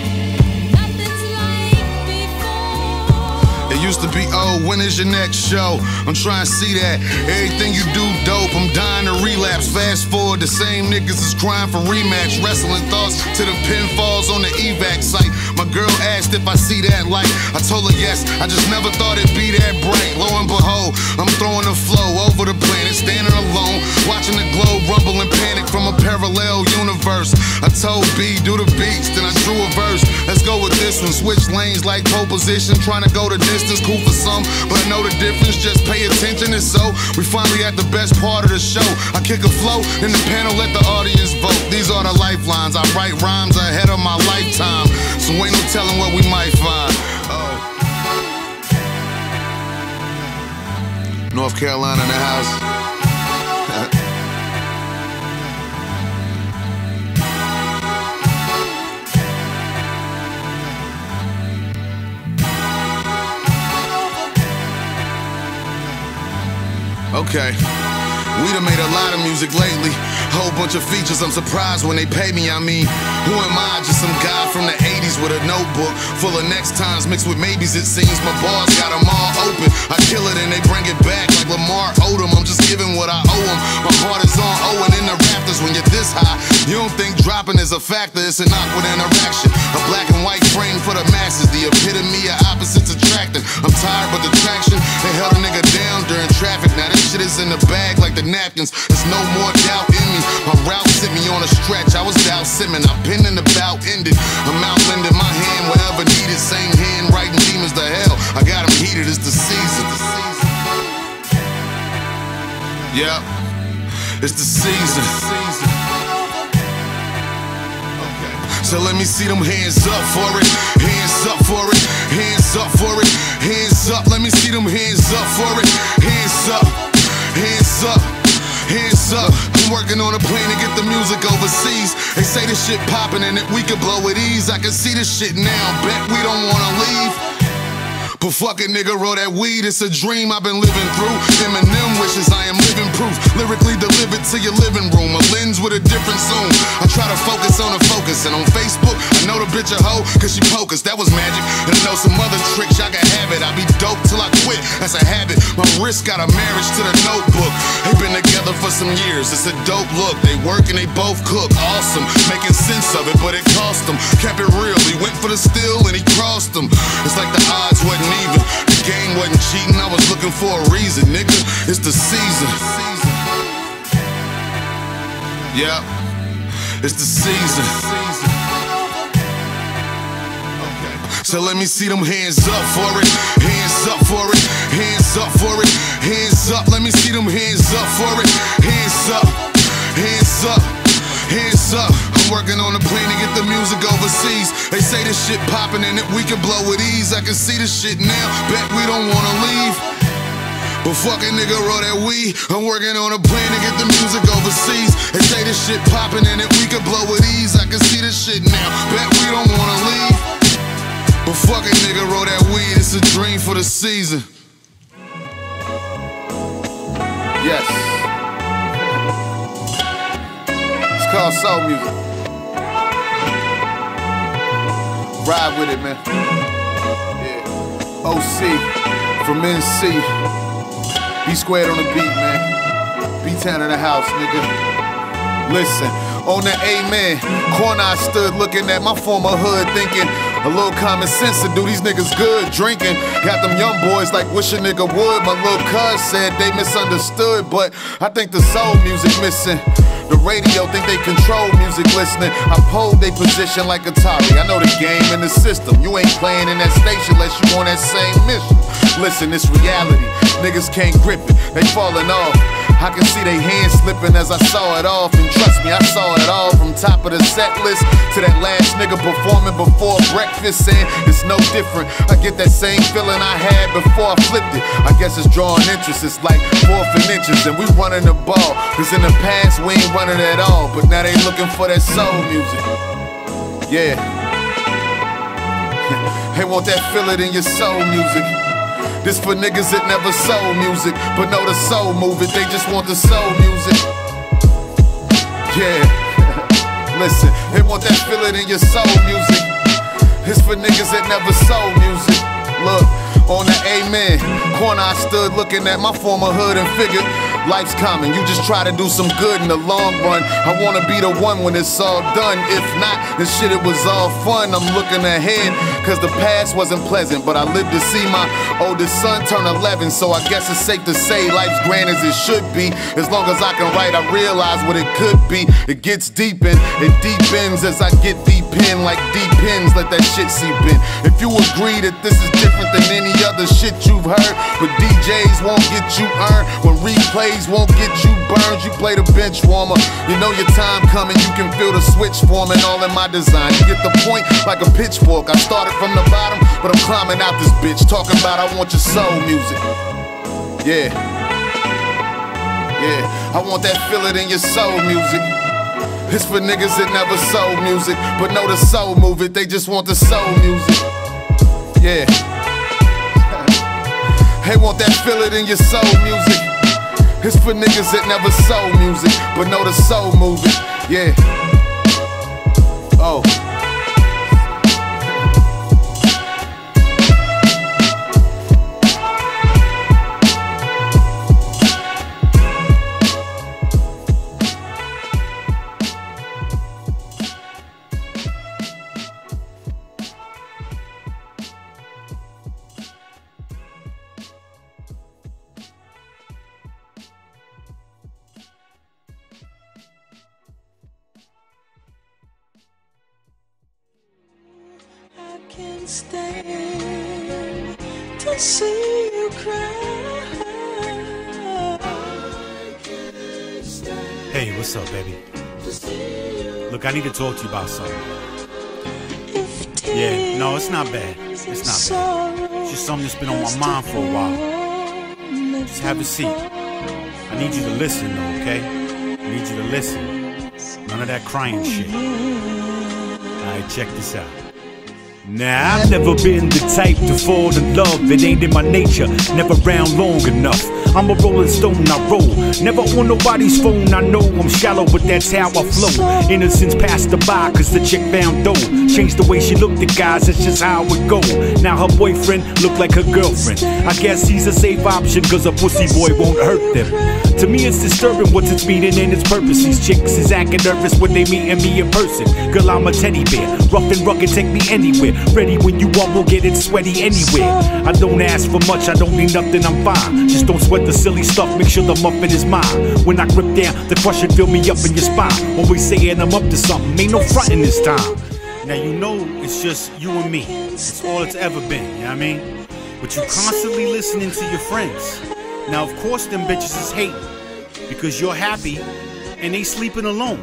Used to be, oh, when is your next show? I'm trying to see that. Everything you do dope. I'm dying to relapse. Fast forward, the same niggas is crying for rematch. Wrestling thoughts to the pinfalls on the evac site. My girl asked if I see that light. I told her yes. I just never thought it'd be that bright. Lo and behold, I'm throwing the flow over the planet, standing alone, watching the globe rumble and panic from a parallel universe. I told B, do the beats, then I drew a verse. Let's go with this one. Switch lanes like pole position, trying to go the distance. Cool for some, but I know the difference. Just pay attention, and so we finally at the best part of the show. I kick a flow, then the panel let the audience vote. These are the lifelines. I write rhymes ahead of my lifetime, so ain't no telling what we might find. Oh. North Carolina in the house. Okay. We done made a lot of music lately. Whole bunch of features, I'm surprised when they pay me. I mean, who am I? Just some guy from the 80s with a notebook full of next times mixed with maybes. It seems my bars got them all open. I kill it and they bring it back like Lamar Odom. I'm just giving what I owe them. My heart is on Owen in the rafters when you're this high. You don't think dropping is a factor, it's an awkward interaction. A black and white frame for the masses, the epitome of opposites attracting. I'm tired, but the traction, they held a nigga down during traffic. Now this shit is in the bag like the napkins. There's no more doubt in me. My route sent me on a stretch. I was down simming. I pinned and the bout ended. I'm out lending my hand wherever needed. Same hand writing demons to hell. I got them heated. It's the season. Yep. It's the season. So let me see them hands up for it. Hands up for it. Hands up for it. Hands up. Let me see them hands up for it. Hands up. Hands up. Hands up. I'm working on a plane to get the music overseas. They say this shit popping and that we could blow with ease. I can see this shit now. Bet we don't wanna leave. But fuck it, nigga, roll that weed. It's a dream I've been living through. Eminem wishes I am living proof. Lyrically delivered to your living room. A lens with a different zoom. I try to focus on the focus. And on Facebook, I know the bitch a hoe, cause she pokers. That was magic. And I know some other tricks, y'all can have it. I be dope till I quit. That's a habit. My wrist got a marriage to the notebook. They been together for some years. It's a dope look. They work and they both cook. Awesome. Making sense of it, but it cost them. Kept it real. He went for the steal and he crossed them. It's like the odds wasn't even. The game wasn't cheating. I was looking for a reason, nigga. It's the season. Yep. It's the season. So let me see them hands up for it. Hands up for it. Hands up for it. Hands up. Let me see them hands up for it. Hands up. Hands up. Hands up. I'm working on a plane to get the music overseas. They say this shit popping and that we can blow with ease. I can see this shit now. Bet we don't wanna leave. But fuck a nigga, roll that weed. I'm working on a plane to get the music overseas. They say this shit popping and that we can blow with ease. I can see this shit now. Bet we don't wanna leave. But fuck a nigga, roll that weed. It's a dream for the season. Yes. It's called soul music. Ride with it, man. Yeah. OC from NC. B squared on the beat, man. B town in the house, nigga. Listen, on the amen. Corner I stood looking at my former hood, thinking a little common sense to do these niggas good. Drinking, got them young boys like wish a nigga would. My little cuz said they misunderstood, but I think the soul music missing. The radio think they control music listening. I hold they position like Atari. I know the game and the system. You ain't playing in that station unless you on that same mission. Listen, it's reality. Niggas can't grip it, they falling off. I can see they hands slipping as I saw it off. And trust me, I saw it all from top of the set list to that last nigga performing before breakfast. And it's no different. I get that same feeling I had before I flipped it. I guess it's drawing interest. It's like and inches, and we running the ball. Cause in the past, we ain't running at all. But now they looking for that soul music. Yeah. They want that feel it in your soul music. This for niggas that never sold music, but know the soul move it. They just want the soul music. Yeah. Listen, they want that feeling in your soul music. It's for niggas that never sold music. Look, on the amen. Corner I stood looking at my former hood and figured life's common. You just try to do some good in the long run. I wanna be the one when it's all done. If not, then shit, it was all fun. I'm looking ahead, cause the past wasn't pleasant. But I lived to see my oldest son turn 11. So I guess it's safe to say life's grand as it should be. As long as I can write, I realize what it could be. It gets deep in, it deepens as I get deep in. Like deep pins, let that shit seep in. If you agree that this is different than any other shit you've heard, but DJs won't get you earned when replays won't get you burned. You play the bench warmer. You know your time coming. You can feel the switch forming all in my design. You get the point like a pitchfork. I started from the bottom, but I'm climbing out this bitch. Talking about I want your soul music. Yeah. Yeah. I want that feel it in your soul music. It's for niggas that never sold music, but know the soul move it. They just want the soul music. Yeah. They want that feel it in your soul music. It's for niggas that never sold music, but know the soul moving. Yeah. Oh. Talk to you about something. Yeah, no, it's not bad. It's not bad. It's just something that's been on my mind for a while. Just have a seat. I need you to listen, though, okay? I need you to listen. None of that crying shit. Alright, check this out. Now, I've never been the type to fall in love. It ain't in my nature, never round long enough. I'm a rolling stone, I roll. Never on nobody's phone, I know I'm shallow, but that's how I flow. Innocence passed her by, cause the chick found dough. Changed the way she looked at guys, that's just how it go. Now her boyfriend look like her girlfriend. I guess he's a safe option, cause a pussy boy won't hurt them. To me, it's disturbing what's its meaning and its purpose. These chicks is acting nervous when they meeting me in person. Girl, I'm a teddy bear, rough and rugged, take me anywhere. Ready when you want, we'll get it sweaty anywhere. I don't ask for much, I don't need nothing, I'm fine. Just don't sweat the silly stuff, make sure the muffin is mine. When I grip down, the crush should fill me up in your spine. Always saying I'm up to something, ain't no frontin' this time. Now you know it's just you and me. It's all it's ever been, you know what I mean? But you constantly listening to your friends. Now of course them bitches is hating because you're happy and they sleeping alone.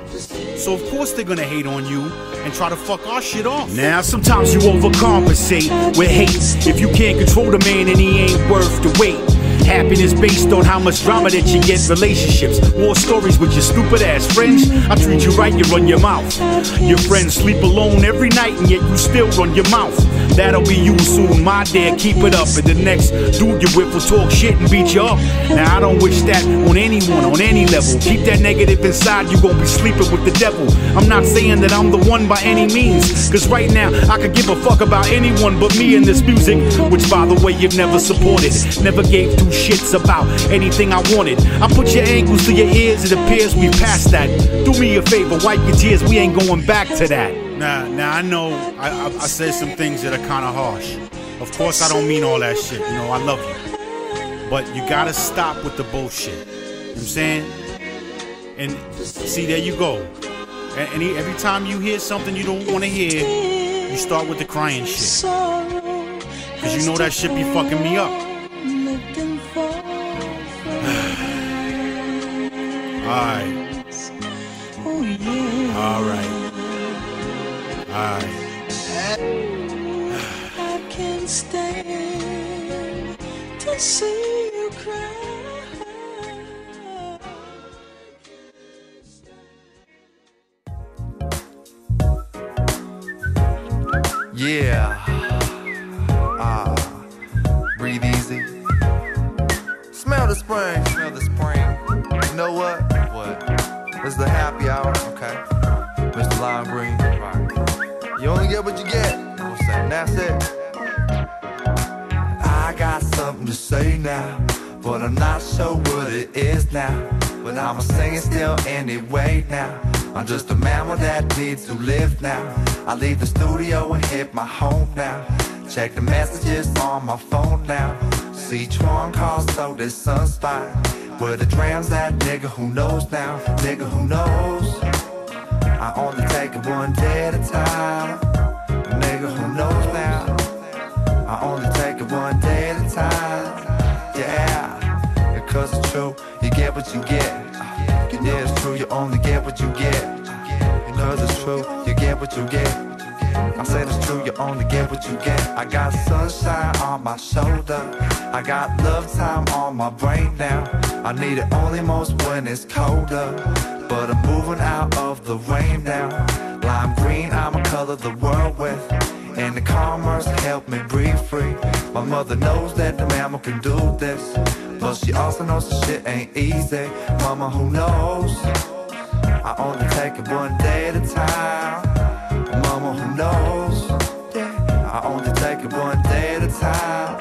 So of course they're gonna hate on you and try to fuck our shit off. Now sometimes you overcompensate with hate. If you can't control the man and he ain't worth the wait. Happiness based on how much drama that you get. Relationships, war stories with your stupid ass friends. I treat you right, you run your mouth. Your friends sleep alone every night, and yet you still run your mouth. That'll be you soon, my dear. Keep it up, and the next dude you with will talk shit and beat you up. Now I don't wish that on anyone on any level. Keep that negative inside, you gon' be sleeping with the devil. I'm not saying that I'm the one by any means, cause right now I could give a fuck about anyone but me and this music, which by the way you've never supported, never gave two shits about anything I wanted. I put your ankles to your ears, it appears we passed that. Do me a favor, wipe your tears, we ain't going back to that. Now, now I know I, I, I said some things that are kind of harsh. Of course, I don't mean all that shit. You know, I love you. But you gotta stop with the bullshit. You know what I'm saying? And see, there you go. And, and every time you hear something you don't want to hear, you start with the crying shit. Cause you know that shit be fucking me up. Alright. Oh yeah. Alright. I can't stand to see you cry. Yeah. Ah. Breathe easy. Smell the spring. Smell the spring. You know what? What? It's the happy hour. Okay. Mr. Lime Green. Right. You only get what you get. What's that? And that's it. I got something to say now, but I'm not sure what it is now. But I'ma sing it still anyway now. I'm just a mammal that needs to live now. I leave the studio and hit my home now. Check the messages on my phone now. See Tron calls so this sunspot. Where the drams that nigga who knows now, nigga who knows. I only take it one day at a time. Nigga who knows now. I only take it one day at a time. Yeah, because it's true, you get what you get. Yeah, it's true, you only get what you get. Because it's true, you get what you get. I said it's true, you only get what you get. I got sunshine on my shoulder. I got love time on my brain now. I need it only most when it's colder. But I'm moving out of the rain now. Lime green, I'ma color the world with. And the commerce help me breathe free. My mother knows that the mammal can do this. But she also knows the shit ain't easy. Mama, who knows? I only take it one day at a time. Knows? Yeah, I only take it one day at a time.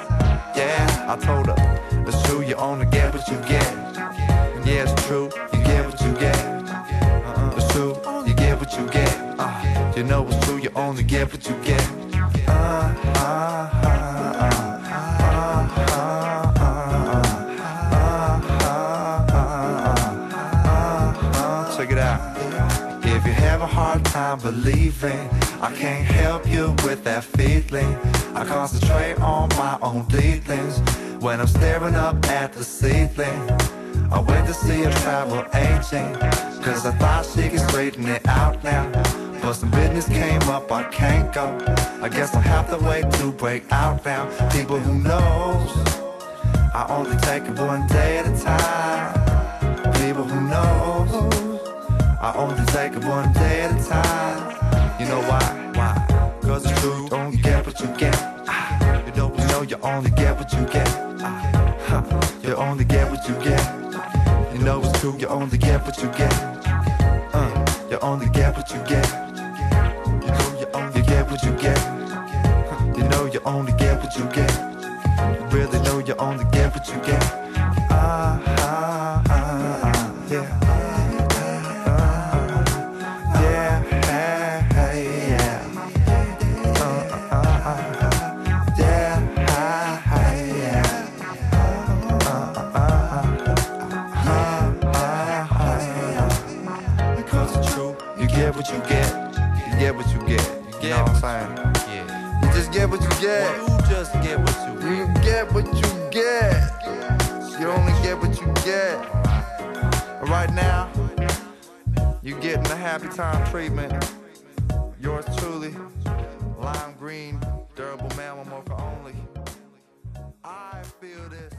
Yeah, I told her, it's true, you only get what you get. Yeah, it's true, you get what you get. Uh-uh, it's true, you get what you get. Uh, you know it's true, you only get what you get. Uh, uh, uh, uh, uh, uh, Check it out. If you have a hard time believing, I can't help you with that feeling. I concentrate on my own dealings when I'm staring up at the ceiling. I went to see a travel agent, cause I thought she could straighten it out now. But some business came up, I can't go. I guess I'll have to wait to break out now. People who knows, I only take it one day at a time. People who knows, I only take it one day at a time. You know why? Why? Cause it's true, don't get what you get. You don't know you only get what you get. Huh, You only get what you get. You know it's true, you only get what you get. Uh, you only get what you get. You know you only get what you get. You know you only get what you get. You really know you only get what you get. Ah, ah, ah, ah. Yeah, get what you get. You get what I'm saying? Yeah. You just get what you get. you just get what you You get what you get. You only get what you get. Right now, you're getting the happy time treatment. Yours truly, lime green, durable mammal only. I feel this,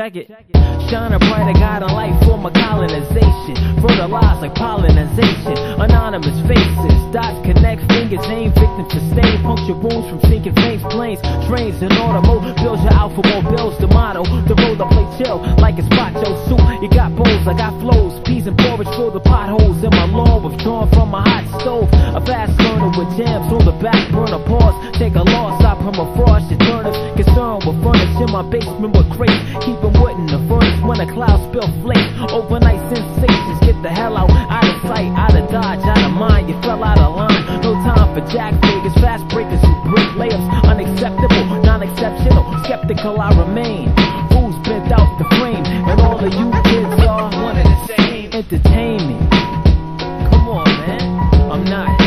Check it. Shine a brighter guide on life for my colonization. Fertilize like pollinization. Anonymous faces. Dots connect fingers. Name victim to stain. Puncture wounds from sinking veins. Planes, trains, and automobiles. Build your alpha more bills. The motto. The road I play chill. Like it's macho soup. You got bowls. I got flows. Peas and porridge fill the potholes in my lawn. Withdrawn from my hot stove. A fast learner with jams on the back burner. Pause. Take a loss. I permafrost your turners. Concerned with furniture in my basement with crates. Keep 'em wood in the furnace when the clouds spill flakes. Overnight sensations, get the hell out, out of sight, out of dodge, out of mind. You fell out of line. No time for jack figures, fast breakers who break layups. Unacceptable, non-exceptional, skeptical I remain. Fools bent out the frame, and all of you kids are one and the same. Entertainment. Come on, man. I'm not.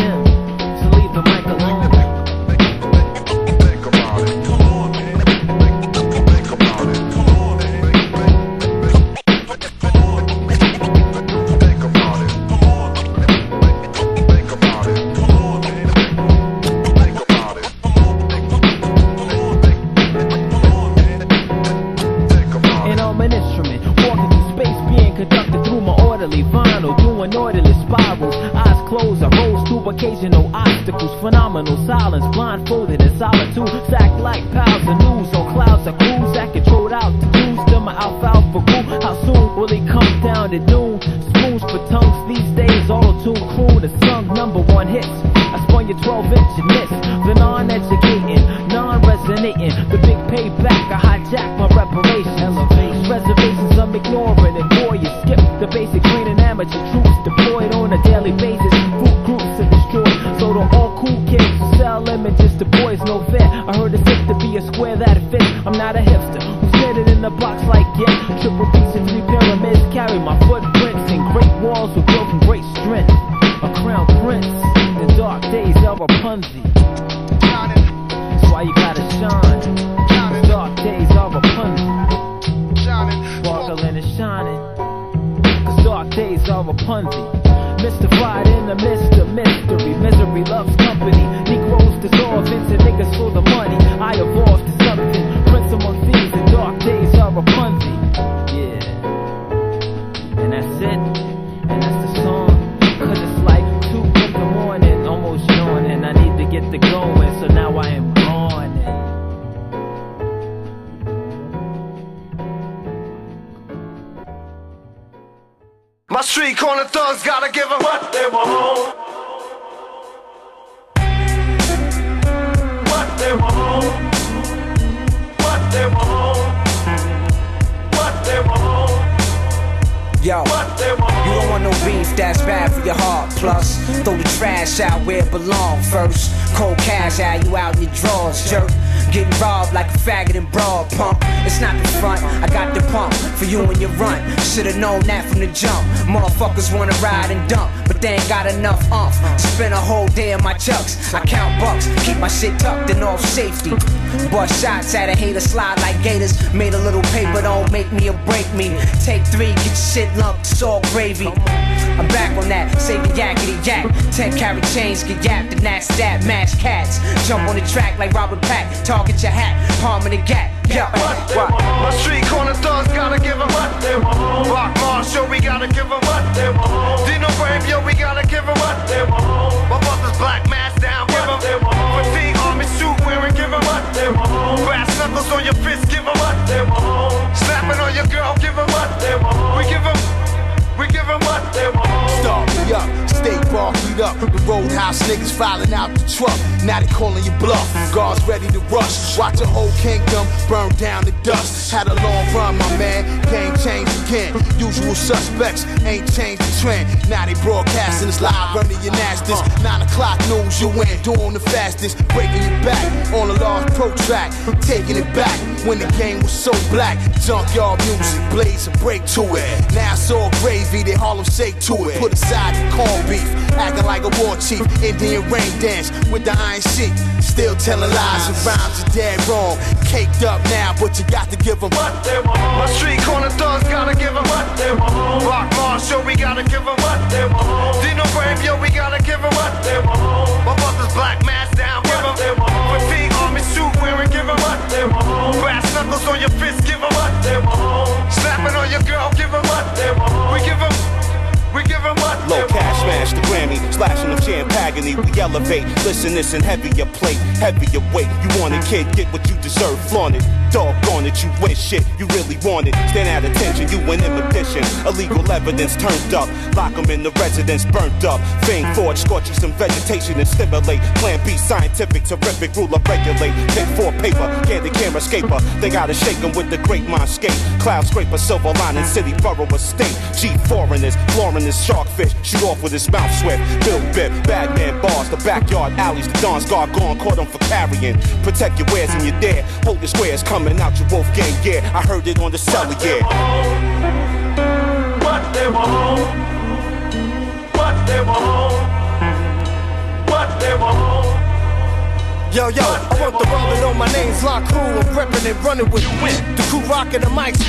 track, taking it back when the game was so black. Junkyard music, blaze a break to it. Now it's all gravy, they Harlem shake to it. Put aside the corned beef, acting like a war chief. Indian rain dance with the iron sheet. Still telling lies and rhymes are dead wrong. Caked up now, but you got to give them what they want. My street corner thugs gotta give them what they want. Rock Marshall, we gotta give them what they want. Dino Graham, yo, we gotta give them what they want. My mother's black Brass knuckles on your fist, give them up, them a. Slapping on your girl, give them up, them a. We give them we give him up. Low cash smash the Grammy, slashing them champagne. We elevate. Listen, this and heavier plate, heavier weight. You want a kid, get what you deserve, flaunt it. Doggone it, you win shit, you really want it. Stand at attention, you in addition. Illegal evidence turned up. Lock 'em in the residence, burnt up. Fame forge, scorch you some vegetation and stimulate. Plan B, scientific, terrific, ruler, regulate. Take four paper, candid camera scaper. They gotta shake 'em with the great mind skate. Cloud scraper, silver lining, city, borough, estate. G foreigners, this sharkfish. Shoot off with his mouth swift. Bill Bip, bagman bars, the backyard alleys, the Don's guard gone, caught 'em for carrying. Protect your wares and your dare. Your squares coming out your wolf gang gear. I heard it on the cellar, yeah. What they want, what they want, what they want. Yo, yo, I want the world to know my name's Lock Crew. I'm reppin' and running with the crew rockin' the mics.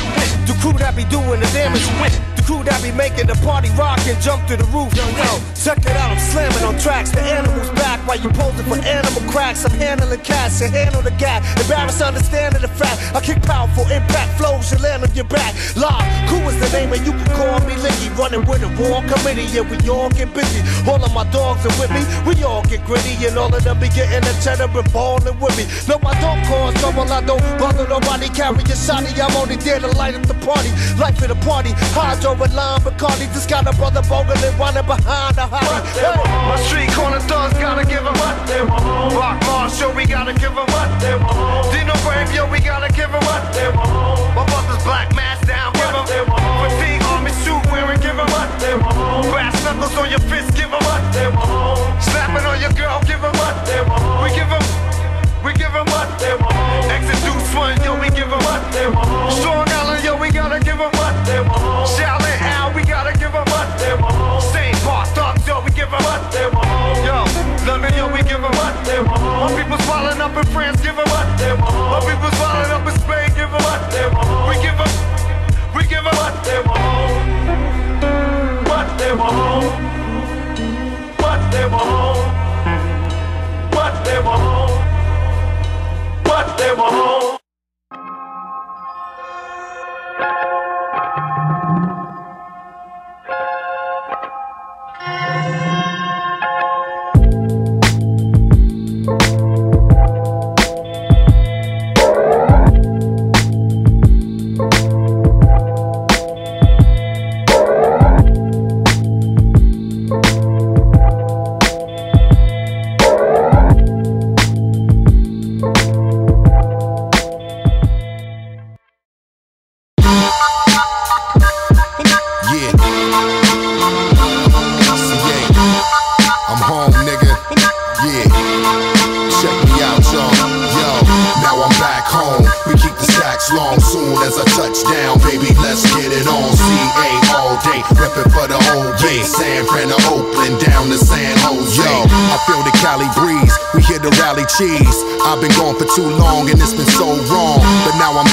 The crew that be doing the damage. The crew that be making the party rock and jump to the roof. Yo, yo, check it out, I'm slamming on tracks. The animal's back while you posing for animal cracks. I'm handling cash and handle the gap. Embarrassed understanding the fact. I kick powerful impact flows, you land on your back. Lock, cool is the name, and you can call me Licky. Running with a war committee, yeah, we all get busy. All of my dogs are with me, we all get gritty, and all of them be getting a cheddar and ballin' with me. No, I don't cause trouble, I don't bother nobody. Carry a shotty, I'm only there to light up the party. Life of the party, Hydro and Lime Bacardi. Just got a brother bogling, running behind the hottie. My street corner thugs gotta give 'em what they want. Rock Marshall, we gotta give 'em what they want. Dino Brave, yo, we gotta give 'em what they want. My brother's black mask down, give 'em fatigue army suit wearing, give 'em what they want. Brass knuckles on your fist, give 'em what they want. Slapping on your girl, give 'em what they want. We give 'em we give 'em what they want. Deuce One, yo, we give 'em what they want. Strong Island, yo, we gotta give 'em what they want. Shaolin Al, we gotta give 'em what they want. St. Paul Thugs, yo, we give 'em what they want. Yo, London, yo, we give 'em what they want. My people's falling up in France, give 'em what they want. My people's falling up in Spain, give 'em what they want. We give 'em, we give 'em what they want. What they want. What they want. What they want what they want. Cheese. I've been gone for too long and it's been so wrong.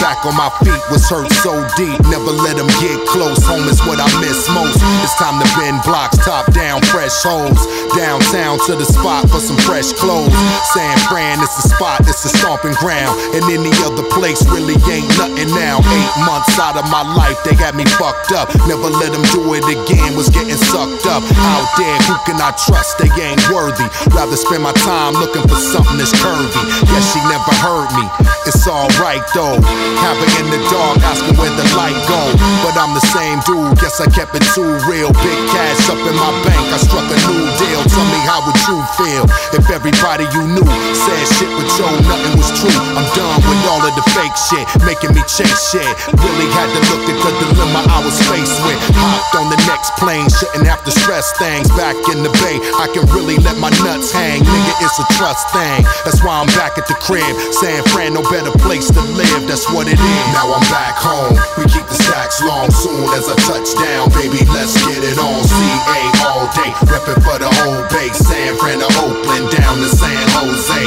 Back on my feet. Was hurt so deep. Never let them get close. Home is what I miss most. It's time to bend blocks, top down, fresh holes. Downtown to the spot for some fresh clothes. San Fran, is the spot, it's the stomping ground. And any other place really ain't nothing now. Eight months out of my life, they got me fucked up. Never let them do it again, was getting sucked up. Out there, who can I trust? They ain't worthy. Rather spend my time looking for something that's curvy. Guess she never heard me. It's alright though. Her in the dark, asking where the light go. But I'm the same dude, guess I kept it too real. Big cash up in my bank, I struck a new deal. Tell me how would you feel if everybody you knew said shit with Joe, nothing was true. I'm done with all of the fake shit, making me chase shit. Really had to look at the dilemma I was faced with. Hopped on the next plane, shouldn't have to stress things. Back in the bay, I can really let my nuts hang. Nigga, it's a trust thing. That's why I'm back at the crib. San Fran, no better place to live. That's what it is. Now I'm back home. We keep the stacks long. Soon as I touch down, baby, let's get it on. CA all day, reppin' for the whole base. San Fran to Oakland, down to San Jose.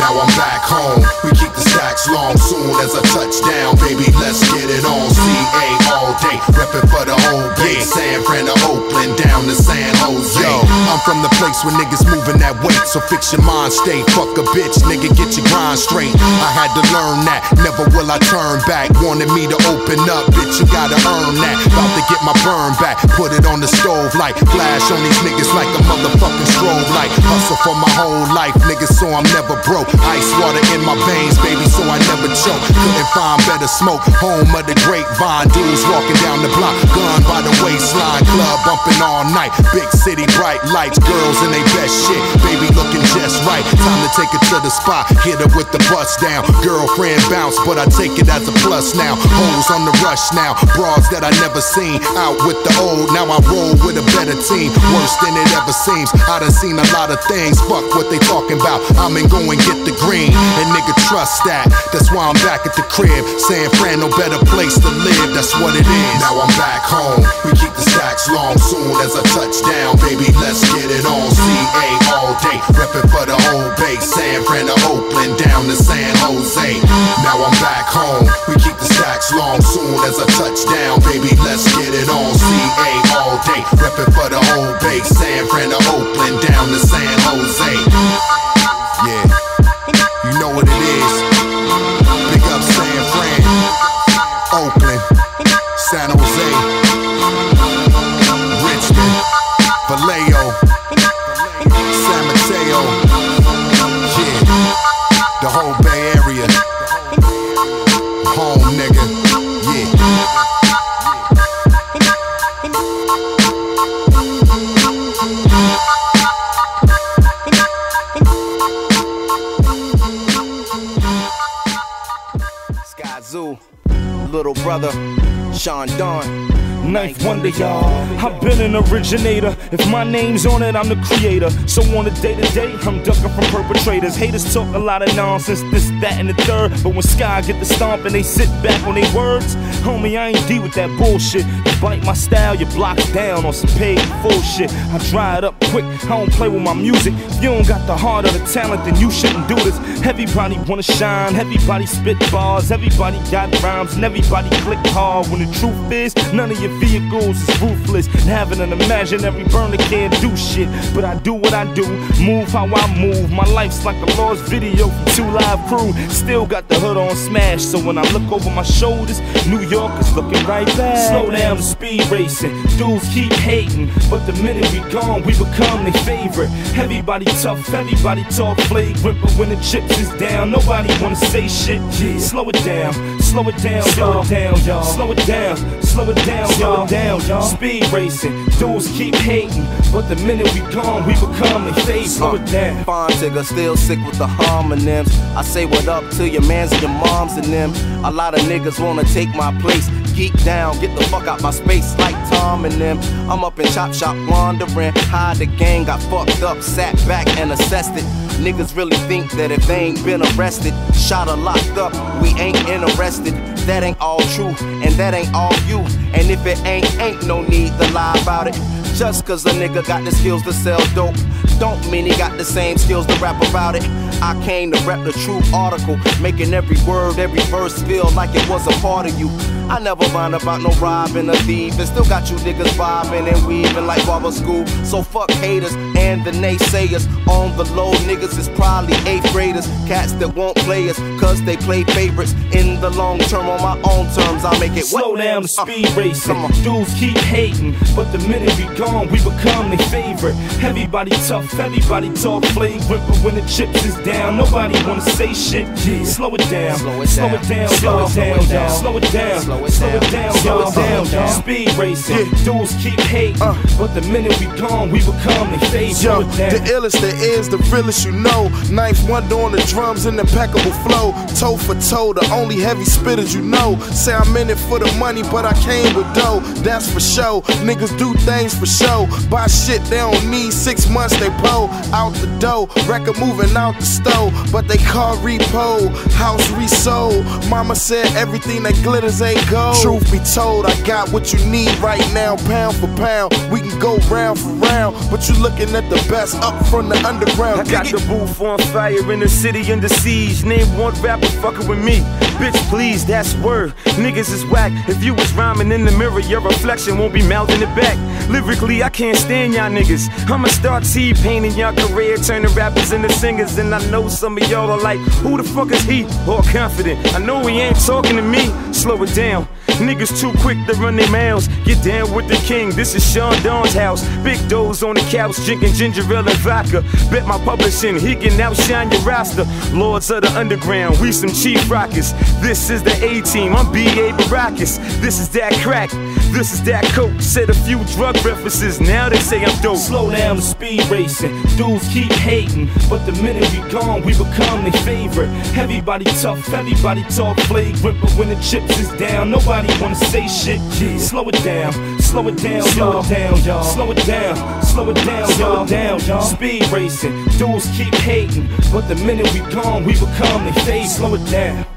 Now I'm back home. We keep the stacks long. Soon as I touch down, baby, let's get it on. CA all day, reppin' for the whole base. San Fran to Oakland, down to San Jose. Yo, I'm from the place where niggas moving that weight. So fix your mind state. Fuck a bitch, nigga, get your grind straight. I had to learn that. Never will I turn back. Wanted me to open up, bitch, you gotta earn that. About to get my burn back. Put it on the stove light. Flash on these niggas like a motherfucking strobe light. Hustle for my whole life, niggas, so I'm never broke. Ice water in my veins, baby, so I never choke. Couldn't find better smoke. Home of the grapevine. Dudes walking down the block. Gun by the waistline. Club bumping all night. Big city, bright lights. Girls in they best shit. Baby looking just right. Time to take it to the spot. Hit her with the bust down. Girlfriend bounce, but I take it as a plus now. Hoes on the rush now. Broads that I never seen. Out with the old. Now I roll with a better team. Worse than it ever seems. I done seen a lot of things. Fuck what they talking about. I'm in go and get the green. And nigga, trust that. That's why I'm back at the crib. San Fran, no better place to live. That's what it is. Now I'm back home. We keep the stacks long. Soon as I touch down, baby, let's get it on. CA all day. Reppin' for the whole base. San Fran to Oakland, down to San Jose. Now I'm back home. We keep the stacks long. Soon as I touch down, baby, let's get it on. CA all day. Reppin' for the whole base. San Fran to Oakland, down to San Jose. Yeah, brother, Sean Don. Ninth wonder, y'all. I've been an originator. If my name's on it, I'm the creator. So on a day to day, I'm ducking from perpetrators. Haters talk a lot of nonsense, this, that, and the third. But when Sky get the stomp and they sit back on their words, homie, I ain't deal with that bullshit. Bite my style, you block down on some paid full shit. I dry it up quick. I don't play with my music. If you don't got the heart or the talent, then you shouldn't do this. Everybody wanna shine, everybody spit bars, everybody got rhymes, and everybody click hard. When the truth is, none of your vehicles is ruthless. And having an imaginary burner can't do shit. But I do what I do, move how I move. My life's like a lost video from Two Live Crew. Still got the hood on smash, so when I look over my shoulders, New York is looking right back. Slow down speed racing, dudes keep hating. But the minute we gone, we become their favorite. Everybody tough, everybody talk flagrant. But when the chips is down, nobody wanna say shit. Yeah. Slow it down, slow it down, slow it down, y'all. Slow it down, slow it down, slow it down, y'all. Speed racing, dudes keep hating. But the minute we gone, we become their favorite. Slow it down. Fine tigger, still sick with the homonyms. I say what up to your mans and your moms and them. A lot of niggas wanna take my place. Geek down, get the fuck out my space like Tom and them. I'm up in Chop Shop wandering. How the gang got fucked up, sat back and assessed it. Niggas really think that if they ain't been arrested, shot or locked up, we ain't interested. That ain't all true, and that ain't all you. And if it ain't, ain't no need to lie about it. Just cause a nigga got the skills to sell dope, don't mean he got the same skills to rap about it. I came to rep the true article, making every word, every verse feel like it was a part of you. I never rhyme about no robbing or thieving. Still got you niggas vibing and weaving like barber school. So fuck haters and the naysayers. On the low, niggas is probably eighth graders. Cats that won't play us, cause they play favorites. In the long term, on my own terms, I'll make it work. Slow what? down the speed Uh, racing. Dudes keep hating, but the minute we gone, we become their favorite. Everybody tough, everybody talk flagrant, but when the chips is down, nobody wanna say shit. Yeah. Slow it down, slow it down. down, Slow slow it down, down. slow it down, Slow it slow down. it down, Slow it uh-huh. down, y'all. Speed racing, dudes keep hating, uh. but the minute we gone, we become favorite. Slow Yo, down. the illest that is, the realest you know. Ninth wonder on the drums and impeccable flow. Toe for toe, the only heavy spitters you know. Say I'm in it for the money, but I came with dough. That's for show. Niggas do things for show. Buy shit they don't need. Six months they out the dough, record moving out the stove, but they call repo, house resold. Mama said everything that glitters ain't gold. Truth be told, I got what you need right now, pound for pound. We can go round for round, but you looking at the best up from the underground. I got the booth on fire in the city under siege. Name one rapper fucking with me. Bitch, please, that's word. Niggas is whack. If you was rhyming in the mirror, your reflection won't be mouthing it back. Lyrically, I can't stand y'all niggas. I'ma start TP pain in your career, turning rappers into singers. And I know some of y'all are like, who the fuck is he? All confident. I know he ain't talking to me. Slow it down. Niggas too quick to run their mouths. Get down with the king, this is Sean Don's house. Big doze on the couch, drinking ginger ale and vodka. Bet my publishing, he can outshine your roster. Lords of the underground, we some chief rockers. This is the A team, I'm B.A. Baracus. This is that crack, this is that coke. Said a few drug references, now they say I'm dope. Slow down the speed racing, dudes keep hating. But the minute we gone, we become their favorite. Everybody tough, everybody talk flagrant. But when the chips is down, nobody Nobody wanna say shit. Slow it down, slow it down, slow it down, y'all. Slow it down, slow it down, slow it down, y'all. Speed racing, dudes keep hating, but the minute we gone, we become the face. Slow it down.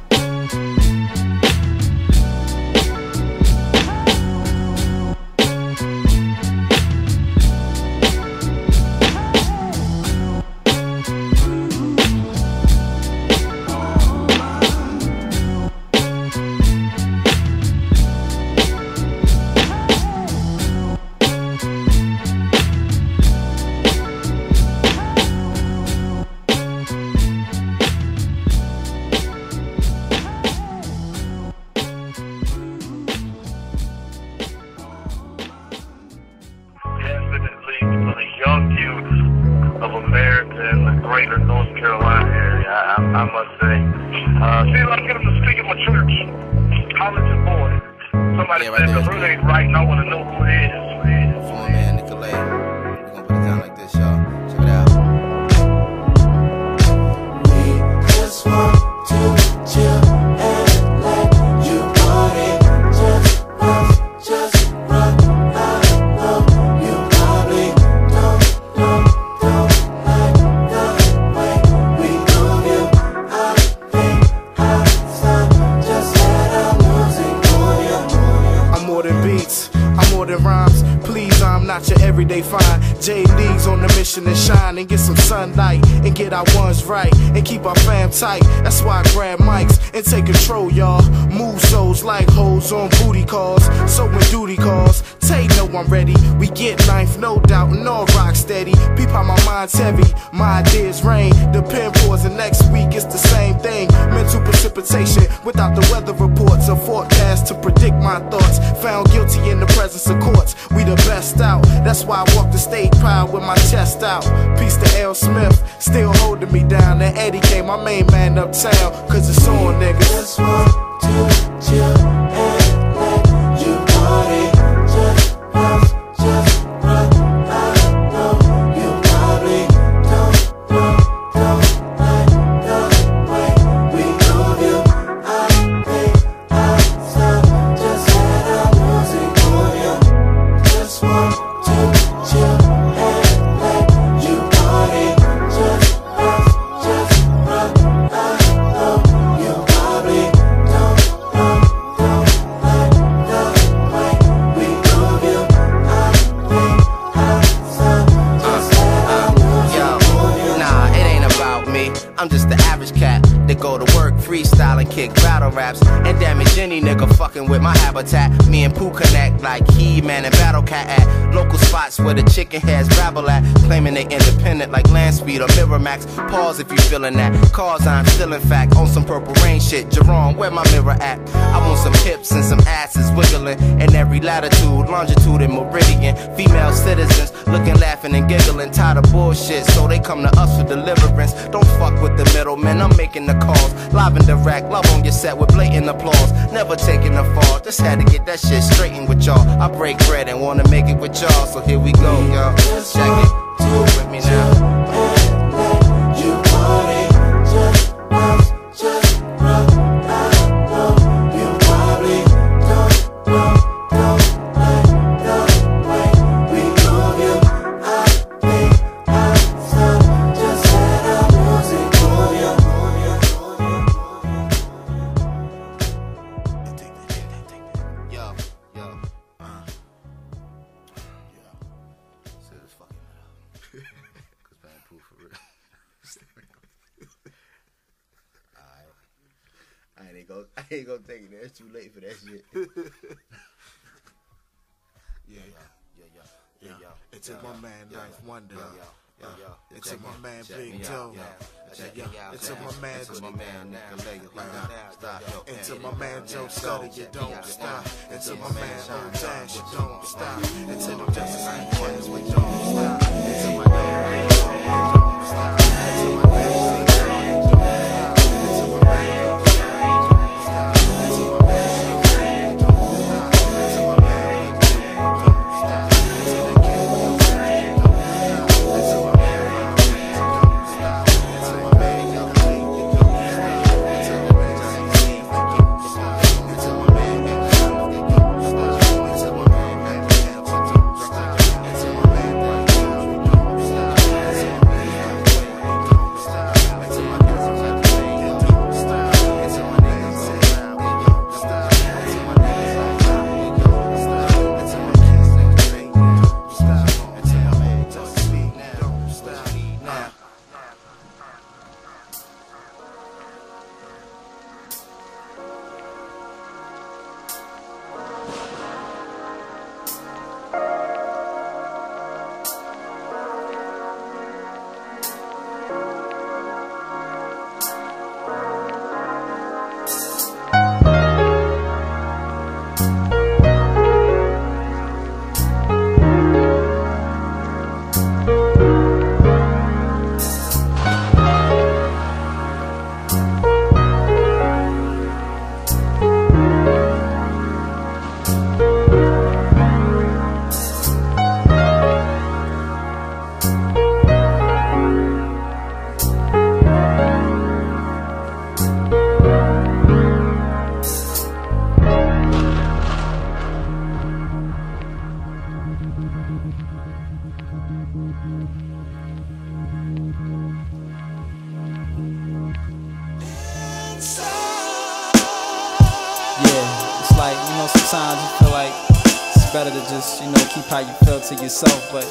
To just, you know, keep how you feel to yourself, but,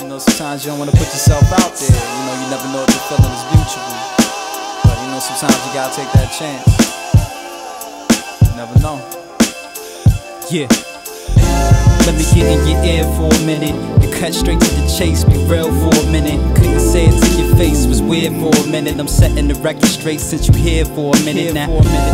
you know, sometimes you don't want to put yourself out there. You know, you never know if the feeling is mutual. But, you know, sometimes you gotta take that chance. You never know. Yeah. Let me get in your ear for a minute cut straight to the chase. Be real for a minute. Couldn't say it to your face, was weird for a minute. I'm setting the record straight since you here for a minute now.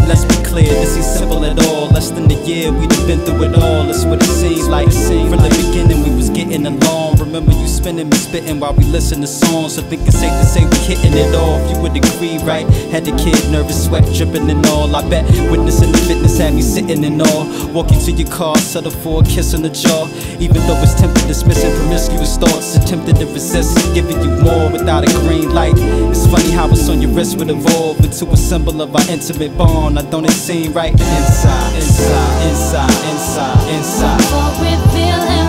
Let's be clear, this ain't simple at all. Less than a year, we've been through it all. That's what it seems like. From the beginning, we was getting along. Remember you spinning me spitting while we listen to songs. So think it's safe to say we hitting it off. You would agree, right? Had the kid nervous, sweat dripping and all. I bet witnessing the fitness had me sitting and all. Walking to your car, settle for a kiss on the jaw. Even though it's tempted, dismissing promiscuous thoughts. Attempted to resist, giving you more without a green light. It's funny how it's on your wrist would evolve into a symbol of our intimate bond. I don't it seem right? Inside, inside, inside, inside, inside. I'm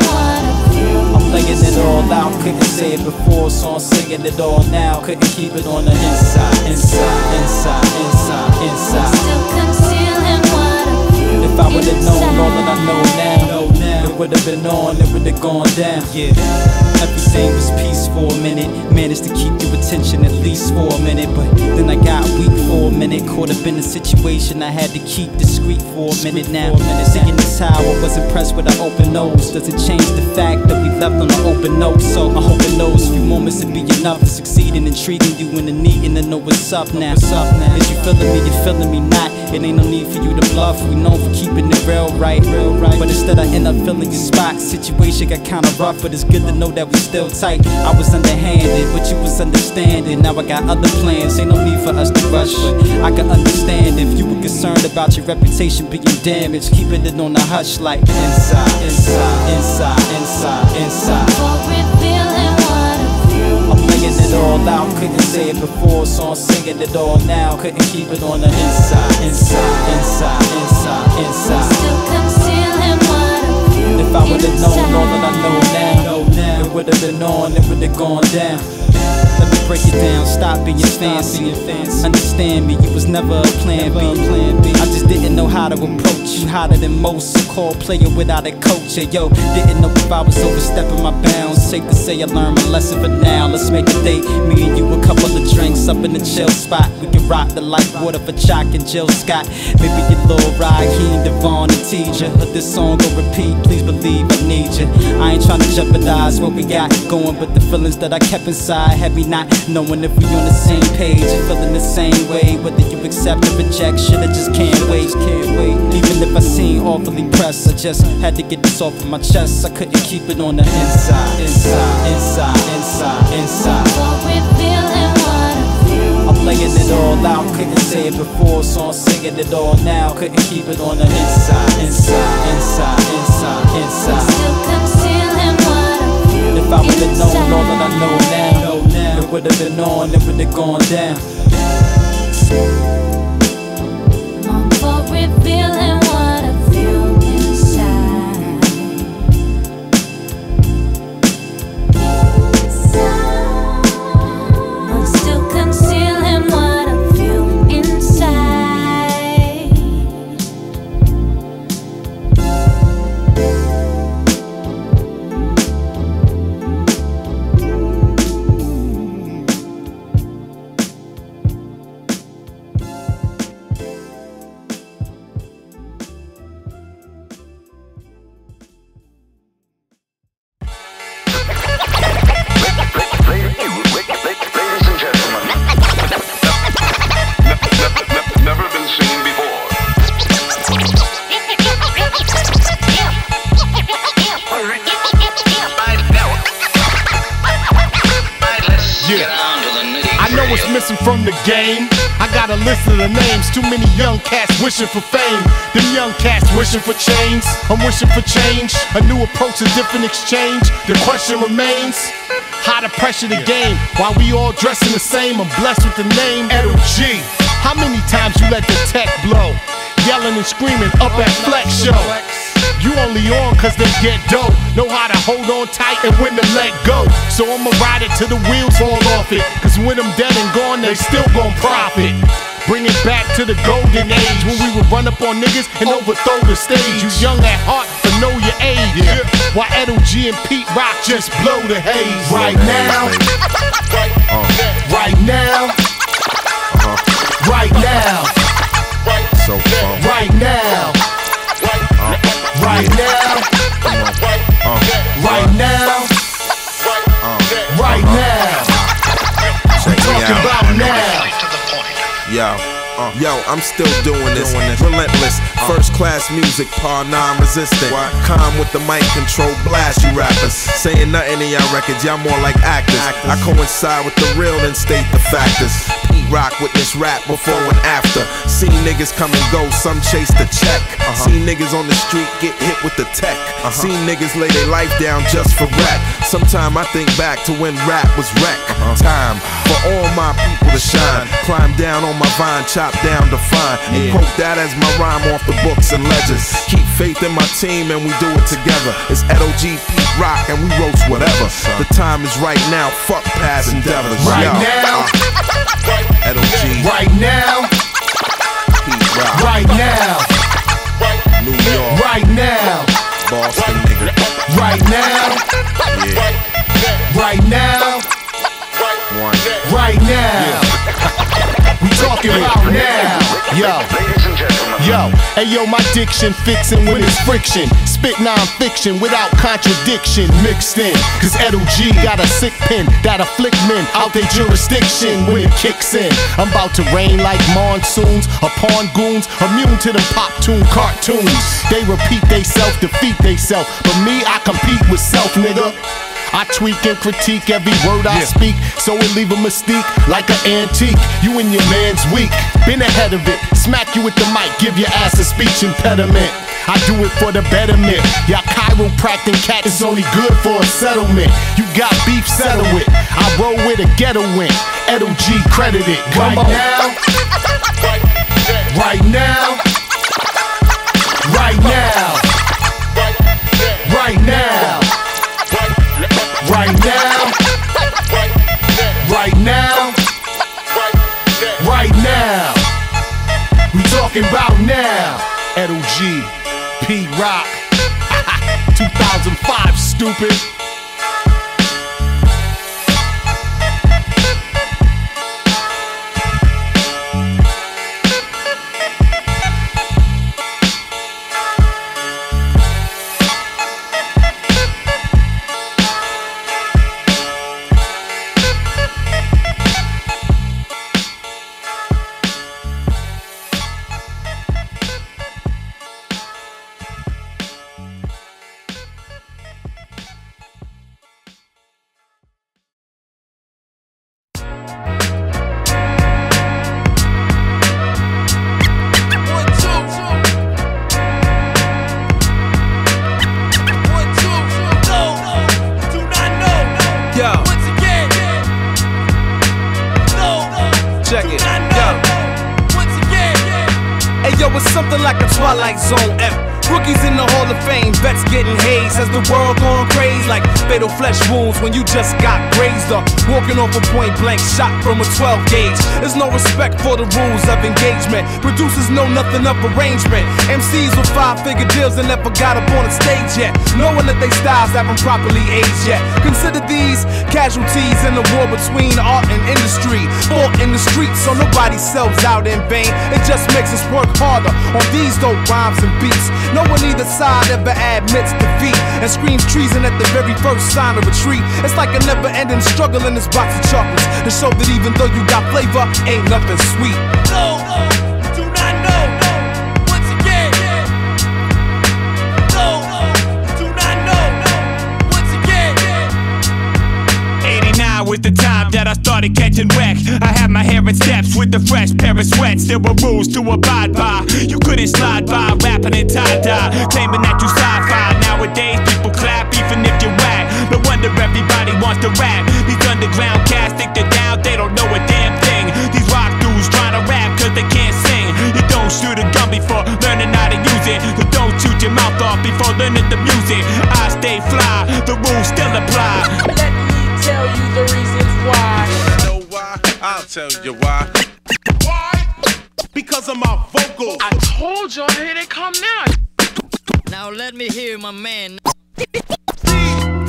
laying it all out, couldn't say it before, so I'm singing it all now. Couldn't keep it on the inside, inside, inside, inside, inside. If I would've known all that I know now, it would've been on, it would've gone down. Yeah, everything was peace for a minute. Managed to keep your attention at least for a minute, but then I got weak for a minute. Caught up in a situation I had to keep discreet for a minute now. Seeing this how I was impressed with an open nose. Does it change the fact that we left on an open note? So I hope in those few moments to be enough to succeed in intriguing you in the needing to know what's up now. What's up now? Is you feeling me? You feeling me not? It ain't no need for you to bluff. We known for keeping it real right, real right. But instead I end up filling your spot. Situation got kinda rough, but it's good to know that we still tight. I was underhanded, but you was understanding. Now I got other plans. Ain't no need for us to rush, but I can understand if you were concerned about your reputation being damaged. Keeping it on the hush like inside, inside, inside, inside, inside. I'm laying it all out, couldn't say it before, so I'm singing it all now. Couldn't keep it on the inside, inside, inside, inside, inside. I would've known all that I know now, it would've been on, it would've gone down. Let me break it down, stop being fancy. Understand me, you was never a plan B. I just didn't know how to approach you, hotter than most. So called player without a coach. Yeah, yo, didn't know if I was overstepping my bounds. Safe to say I learned my lesson for now. Let's make a date, me and you a couple of drinks up in the chill spot. We can rock the light water for Chalk and Jill Scott. Maybe your little Raheem, DeVaughn, and teacher. But this song go repeat, please believe I need you. I ain't trying to jeopardize what we got going, but the feelings that I kept inside had me not knowing if we on the same page, feeling the same way. Whether you accept or reject, shit, I just can't wait, can't wait. Even if I seem awfully pressed, I just had to get this off of my chest. I couldn't keep it on the inside, inside, inside, inside, inside. I'm laying it all out, couldn't say it before, so I'm singing it all now. Couldn't keep it on the inside, inside, inside, inside, inside. Still concealing what few. If I would've known all that I know now, it would've been on, it would've gone down. For revealing wishing for fame. Them young cats wishing for change. I'm wishing for change. A new approach, a different exchange. The question remains. How to pressure the game while we all dressing the same. I'm blessed with the name Edo G. How many times you let the tech blow? Yelling and screaming up at Flex Show. You only on cause they get dope. Know how to hold on tight and when to let go. So I'ma ride it till the wheels fall off it. Cause when I'm dead and gone, they still gon' profit. Bring it back to the golden age when we would run up on niggas and overthrow the stage. You young at heart, but know your age. While Edo G and Pete Rock just blow the haze. Right now, right now, right now, So right now, right now, right Yo. uh, Yo, I'm still doing this. Relentless, first class music, par non-resistant. Calm with the mic control, blast you rappers. Saying nothing in y'all records, y'all more like actors. I coincide with the real and state the factors. Pete with this rap before and after. Seen niggas come and go, some chase the check. Uh-huh. Seen niggas on the street get hit with the tech. Uh-huh. Seen niggas lay their life down just for rap. Sometime I think back to when rap was wreck. Uh-huh. Time for all my people to shine. Climb down on my vine, chop down to find. And quote that as my rhyme off the books and legends. Keep faith in my team and we do it together. It's Pete Rock, and we roast whatever. The time is right now. Fuck past endeavors. Right Yo, now. uh, Right now, right now, New York, right now, Boston, nigga. right now, Yeah, right now, one. right now. We talking about now. Yo. Yo, hey yo, my diction fixin' when it's friction. Spit non-fiction without contradiction mixed in. Cause Edo G got a sick pen that afflict men out their jurisdiction when it kicks in. I'm about to rain like monsoons upon goons, immune to them pop tune cartoons. They repeat they self, defeat they self. But me, I compete with self, nigga. I tweak and critique every word I speak, so it leave a mystique like an antique. You and your man's weak, been ahead of it. Smack you with the mic, give your ass a speech impediment. I do it for the betterment. Y'all chiropractic cat is only good for a settlement. You got beef, settle it. I roll with a ghetto win. Edo G credited. Come on. now. Right now. talking about now. Edel G, P Rock, 2005, stupid. The rules. Producers know nothing of arrangement. MCs with five figure deals and never got up on the stage yet. Knowing that they styles haven't properly aged yet. Consider these casualties in the war between art and industry. Fought in the streets, so nobody sells out in vain. It just makes us work harder on these dope rhymes and beats. No one either side ever admits defeat and screams treason at the very first sign of retreat. It's like a never ending struggle in this box of chocolates to show that even though you got flavor, ain't nothing sweet. No, do started catching wreck. I had my hair in steps with the fresh pair of sweats. There were rules to abide by. You couldn't slide by rapping in tie dye, claiming that you sci-fi. Nowadays, people clap even if you whack. No wonder everybody wants to rap. These underground cats think they're down, they don't know a damn thing. These rock dudes trying to rap cause they can't sing. You don't shoot a gun before learning how to use it. So don't shoot your mouth off before learning the music. I stay fly, the rules still apply. Let me tell you the reasons why. Know why? I'll tell you why. Why? Because of my vocals. I told y'all, here they come now. Now let me hear my man.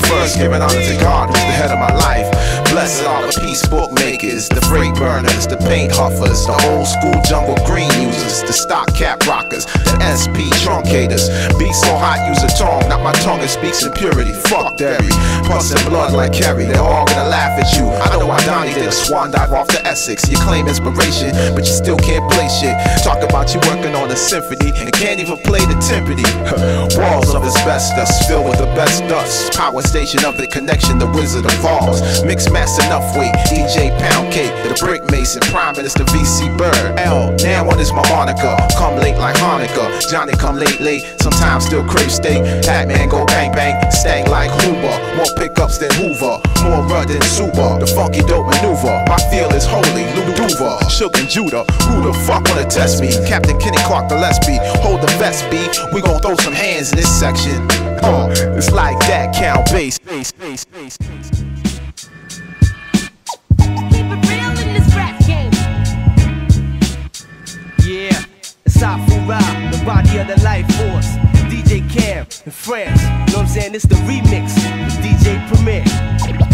First, giving honor to God, who's the head of my life. Blessed are the peace bookmakers, the freight burners, the paint huffers, the old school jungle green users, the stock cap rockers, the SP truncators. Be so hot, use a tongue, not my tongue, it speaks in purity. Fuck Derry, busting blood like Kerry, they're all gonna laugh at you. I know why Donnie did a swan dive off the Essex. You claim inspiration, but you still can't play shit. Talk about you working on a symphony and can't even play the timpani. Walls of asbestos filled with the best dust. Power station of the connection, the Wizard of Oz. Mix mass enough weight, DJ Pound Cake, the Brick Mason, Prime Minister VC Bird. L, now one is my. Come late like Hanukkah. Johnny come late, late. Sometimes still crave steak. Batman go bang bang, stang like Hoover. More pickups than Hoover, more rud than Super. The funky dope maneuver. My feel is holy, Luduva. Shook and Judah. Who the fuck wanna test me? Captain Kenny Clark Gillespie. Hold the vest, B. We gon' throw some hands in this section. Uh, it's like that, count bass. bass, bass, bass, bass. Yeah, it's Afu-Ra, the body of the life force. DJ Cam in France, you know what I'm saying? It's the remix with DJ Premier.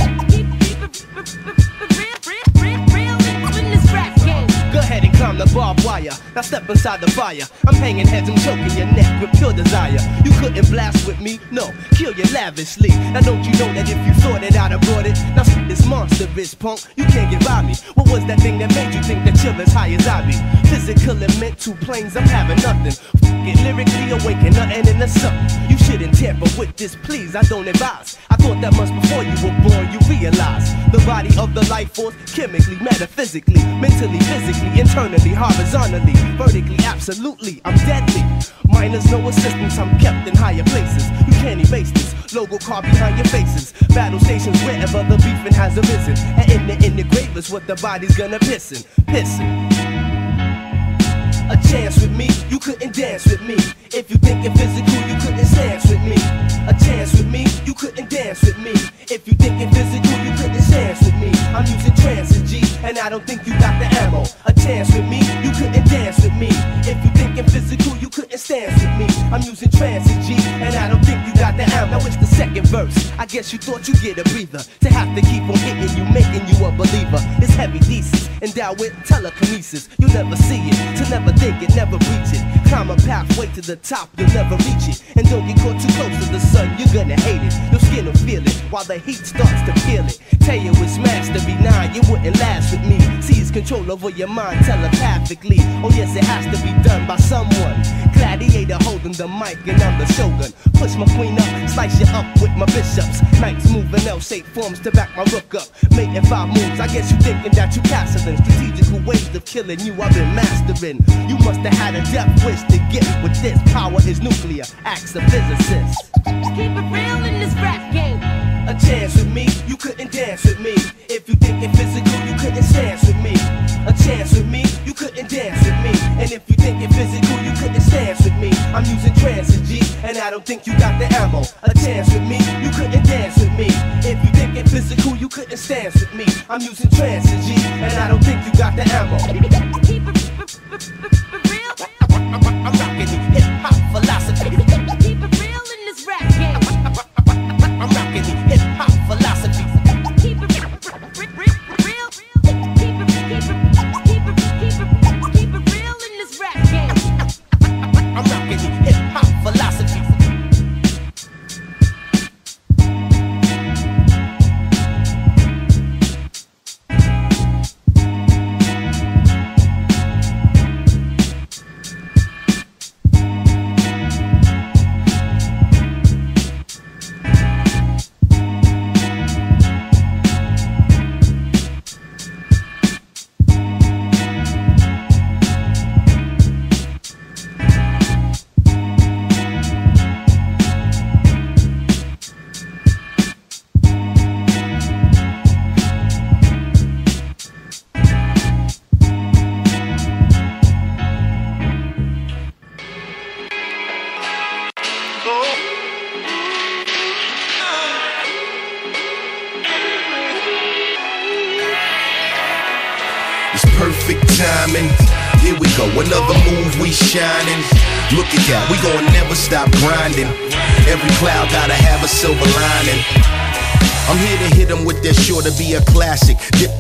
Go ahead and climb the barbed wire. Now step inside the fire. I'm hanging heads and choking your neck with pure desire. You couldn't blast with me, no, kill you lavishly. Now don't you know that if you thought it, I'd have brought it. Now s- this monster is punk, you can't get by me. What was that thing that made you think that you're as high as I be? Physical and mental planes, I'm having nothing. F- it lyrically awaken, nothing in the sun. Shouldn't tamper with this, please. I don't advise. I thought that much before you were born. You realize the body of the life force, chemically, metaphysically, mentally, physically, internally, horizontally, vertically, absolutely. I'm deadly. Miners no assistance. I'm kept in higher places. You can't erase this logo car behind your faces. Battle stations wherever the beefing has arisen, and in the in the grave is what the body's gonna pissin', pissin'. A chance with me, you couldn't dance with me. If you thinking physical, you couldn't dance with me. A chance with me, you couldn't dance with me. If you thinking physical, you couldn't dance with me. I'm using transit G, and I don't think you got the ammo. A chance with me, you couldn't dance with me. If you thinking physical, you couldn't dance with me. I'm using transit G, and I don't think you got the ammo. Now it's the second verse. I guess you thought you'd get a breather. To have to keep on hitting you, making you a believer. It's heavy thesis, endowed with telekinesis. You never see it, to never think it, never reach it. Climb a pathway to the top, you'll never reach it. And don't get caught too close to the sun, you're gonna hate it. Your skin will feel it, while the heat starts to feel it. Tell you it's master benign, you wouldn't last with me. Seize control over your mind telepathically. Oh yes, it has to be done by someone. Gladiator holding the mic and I'm the shogun. Push my queen up, slice you up with my bishops. Knights moving L-shaped forms to back my rook up. Making five moves, I guess you thinking that you castling. Strategical ways of killing you, I've been mastering. You must have had a death wish to get with this. Power is nuclear, acts of physicists. Keep it real in this rap game. A chance with me, you couldn't dance with me. If you thinking physical, you couldn't dance with me. A chance with me, you couldn't dance with me. And if you thinking physical, you couldn't dance with me. I'm using transit G, and I don't think you got the ammo. A chance with me, you couldn't dance with me. If you thinking physical, you couldn't dance with me. I'm using transit G, and I don't think you got the ammo. I'm rocking hip hop philosophy. Keep it real in this rap game. I'm rocking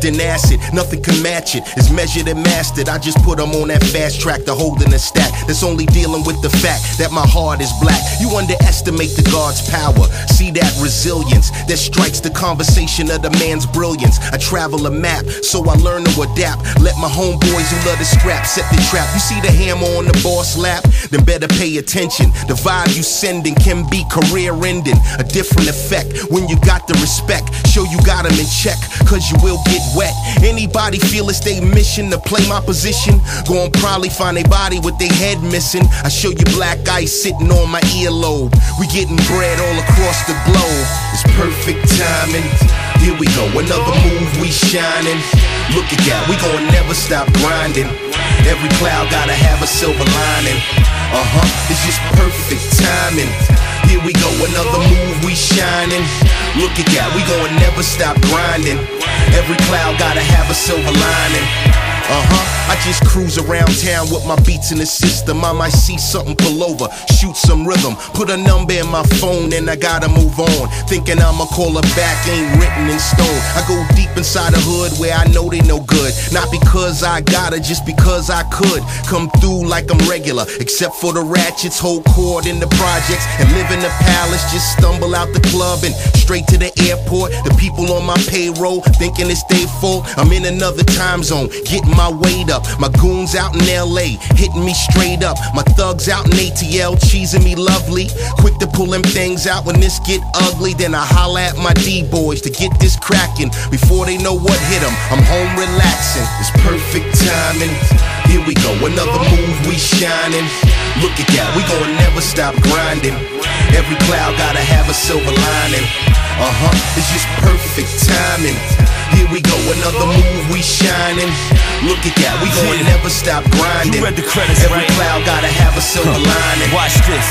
classic. Acid, nothing can match it. It's measured and mastered. I just put 'em on that fast track to holding a stack. That's only dealing with the fact that my heart is black. You underestimate the God's power. See that resilience that strikes the conversation of the man's brilliance. I travel a map, so I learn to adapt. Let my homeboys who love to scrap set the trap. You see the hammer on the boss lap? Then better pay attention. The vibe you sending can be career ending. A different effect when you got the respect. Show you got 'em in check, cause you will get wet. Anybody feel their mission to play my position? Gon' probably find a body with their head missing. I show you black ice sitting on my earlobe. We getting bread all across the globe. It's perfect timing. Here we go, another move we shining. Look at that, we gon' never stop grinding. Every cloud gotta have a silver lining. Uh huh, it's just perfect timing. Here we go, another move we shining. Look at that, we gon' never stop grinding. Every cloud gotta have a silver lining. Uh huh. I just cruise around town with my beats in the system. I might see something pull over, shoot some rhythm, put a number in my phone, and I gotta move on. Thinking I'ma call her back ain't written in stone. I go deep inside the hood where I know they no good. Not because I gotta, just because I could. Come through like I'm regular, except for the ratchets, hold court in the projects, and live in the palace. Just stumble out the club and straight to the airport. The people on my payroll thinking it's their fault. I'm in another time zone, getting my weight up. My goons out in LA, hitting me straight up. My thugs out in ATL, cheesing me lovely. Quick to pull them things out when this get ugly. Then I holla at my D-boys to get this cracking. Before they know what hit them, I'm home relaxing. It's perfect timing. Here we go, another move we shining. Look at that, we gon' never stop grinding. Every cloud gotta have a silver lining. Uh huh, it's just perfect timing. Here we go, another move, we shining. Look at that, we going to never stop grinding. You read the credits, Every right? cloud gotta have a silver lining. Watch this.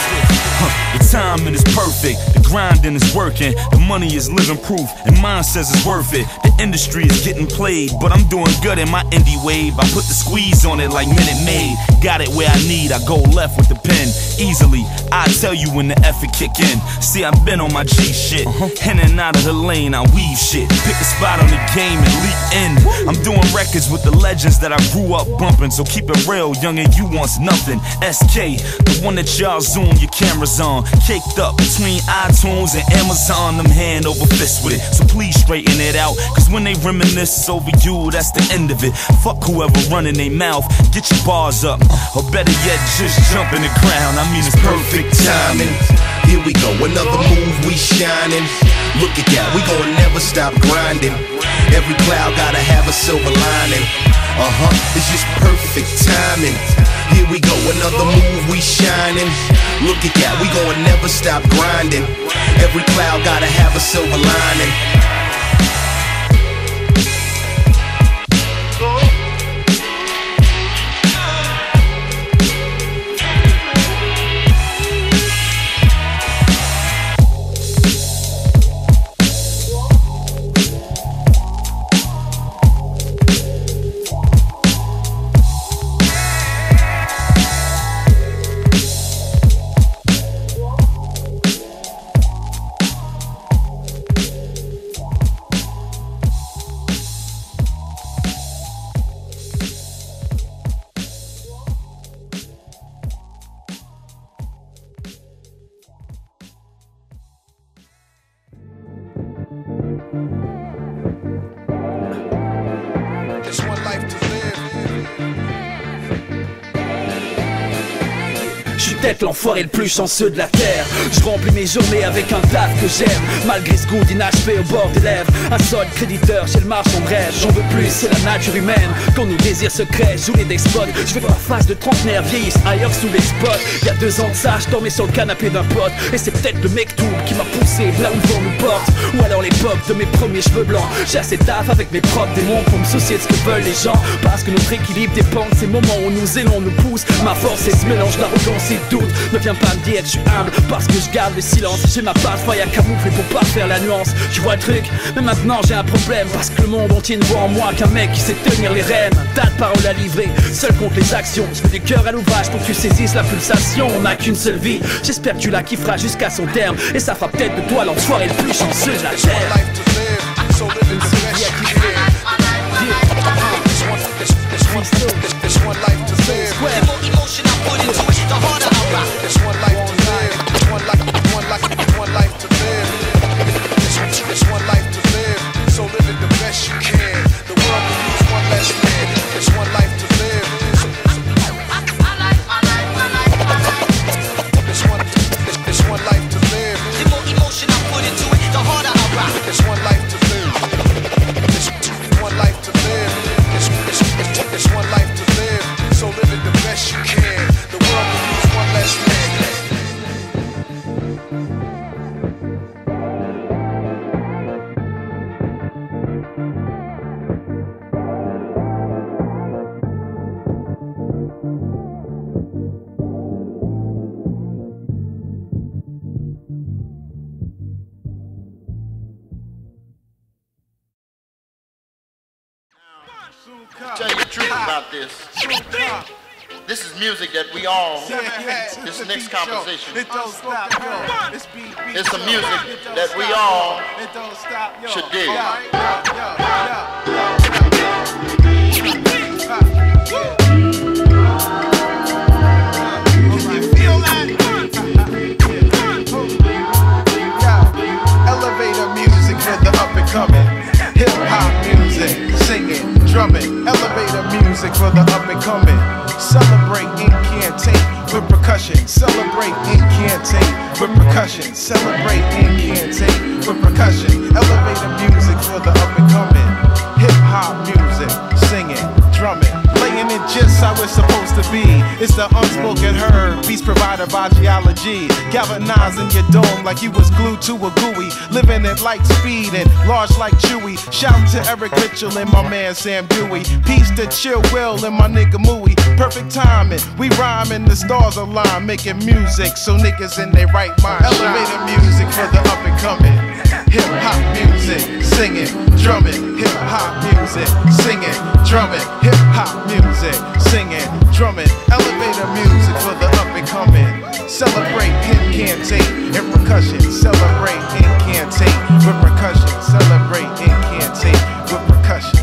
Huh, The timing is perfect, the grinding is working, the money is living proof, and mine says it's worth it. The industry is getting played, but I'm doing good in my indie wave. I put the squeeze on it like Minute Maid. Got it where I need, I go left with the pen. Easily, I tell you when the effort kick in. See, I've been on my G shit, uh-huh. in and out of the lane, I weave shit. Pick a spot on the game and leap in. I'm doing records with the legends that I grew up bumping, so keep it real, young and you wants nothing. SK, the one that y'all zoom your cameras on. Caked up between iTunes and Amazon, I'm hand over fist with it. So please straighten it out, cause when they reminisce over you, that's the end of it. Fuck whoever running their mouth, get your bars up. Or better yet, just jump in the ground. I mean, it's perfect timing. Here we go, another move, we shining. Look at that, we gon' never stop grinding. Every cloud gotta have a silver lining. Uh huh, it's just perfect timing. Here we go, another move, we shining. Look at that, we gon' never stop grinding. Every cloud gotta have a silver lining. L'enfoiré le plus chanceux de la terre. Je remplis mes journées avec un taf que j'aime. Malgré ce goût d'inachevé au bord des lèvres. Un solde créditeur chez le marchand rêve. J'en veux plus, c'est la nature humaine. Quand nos désirs secrets jouent les despotes. Je veux ma face de trentenaire vieillisse ailleurs sous les spots. Y a deux ans de ça, je dormais sur le canapé d'un pote. Et c'est peut-être le mec tout qui m'a poussé là où le nous porte. Ou alors l'époque de mes premiers cheveux blancs. J'ai assez taf avec mes propres démons pour me soucier de ce que veulent les gens. Parce que notre équilibre dépend de ces moments où nous élons nous poussent. Ma force est ce mélange d'arrogance et de doute. Viens pas me dire je suis humble parce que je garde le silence. J'ai ma patte faille à camoufler pour pas faire la nuance. Tu vois le truc, mais maintenant j'ai un problème parce que le monde entier ne voit en moi qu'un mec qui sait tenir les rênes. Tas de paroles à livrer, seul contre les actions. Je mets du cœur à l'ouvrage pour que tu saisisses la pulsation. On n'a qu'une seule vie, j'espère que tu la kifferas jusqu'à son terme. Et ça fera peut-être de toi l'enfoiré le plus chanceux de la. It don't stop, yo. It's it's yo. music that we all yo. It don't stop, yo. should dig. galvanizing your dome like you was glued to a GUI. Living at light speed and large like Chewy. Shout out to Eric Mitchell and my man Sam Dewey. Peace to Chill Will and my nigga Mooey. Perfect timing, we rhyming, the stars align, making music so niggas in their right mind. Elevator music for the up and coming. Hip hop music, singing, drumming. Hip hop music, singing, drumming. Hip hop music, singing, drumming. Elevator music. Celebrate incantate and percussion. Celebrate incantate with percussion. Celebrate incantate with percussion.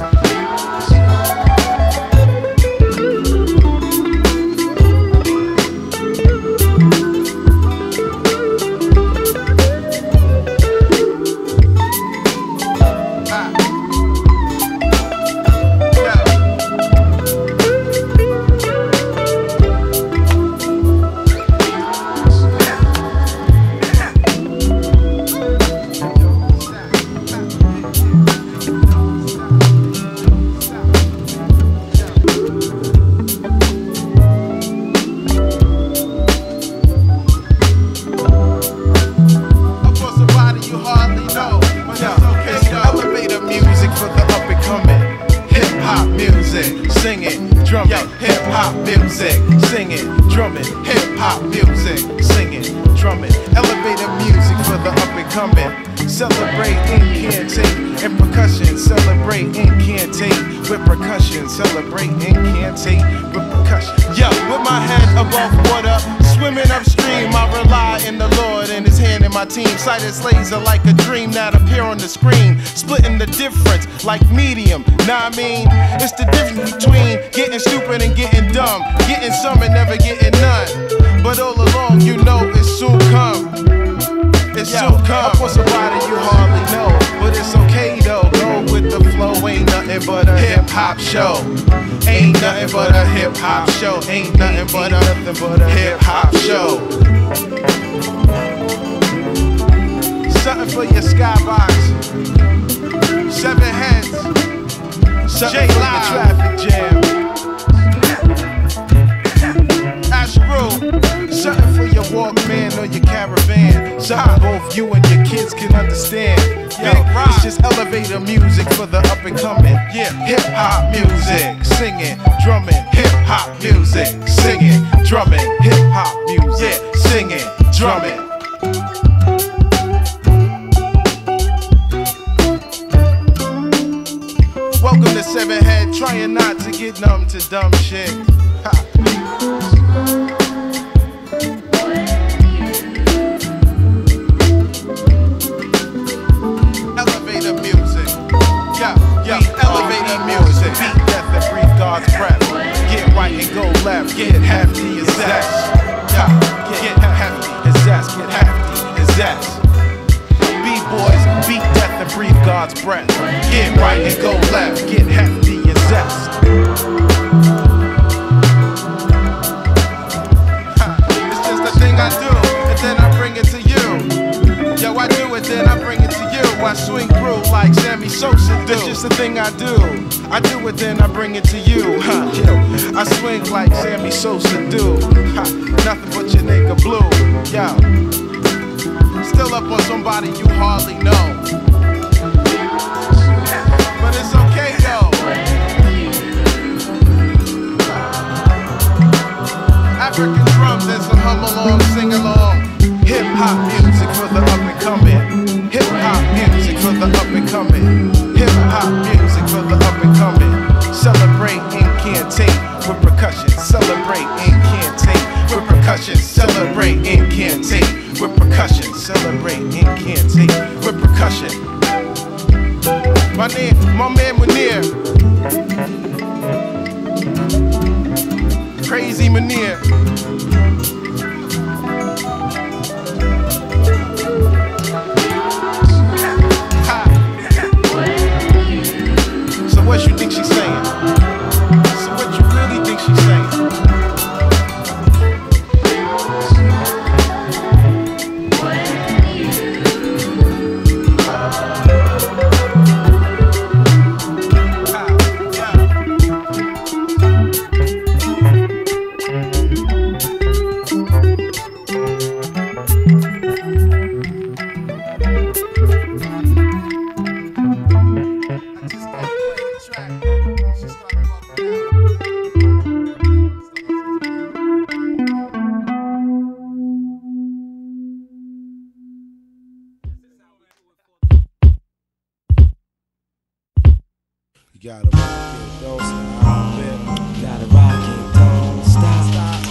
You gotta rock it, don't stop it. Gotta rock it, don't stop.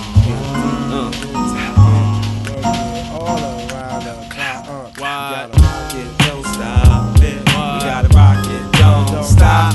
All around the clock. Uh, you Why? gotta rock it, Don't stop it. We gotta rock it, don't stop.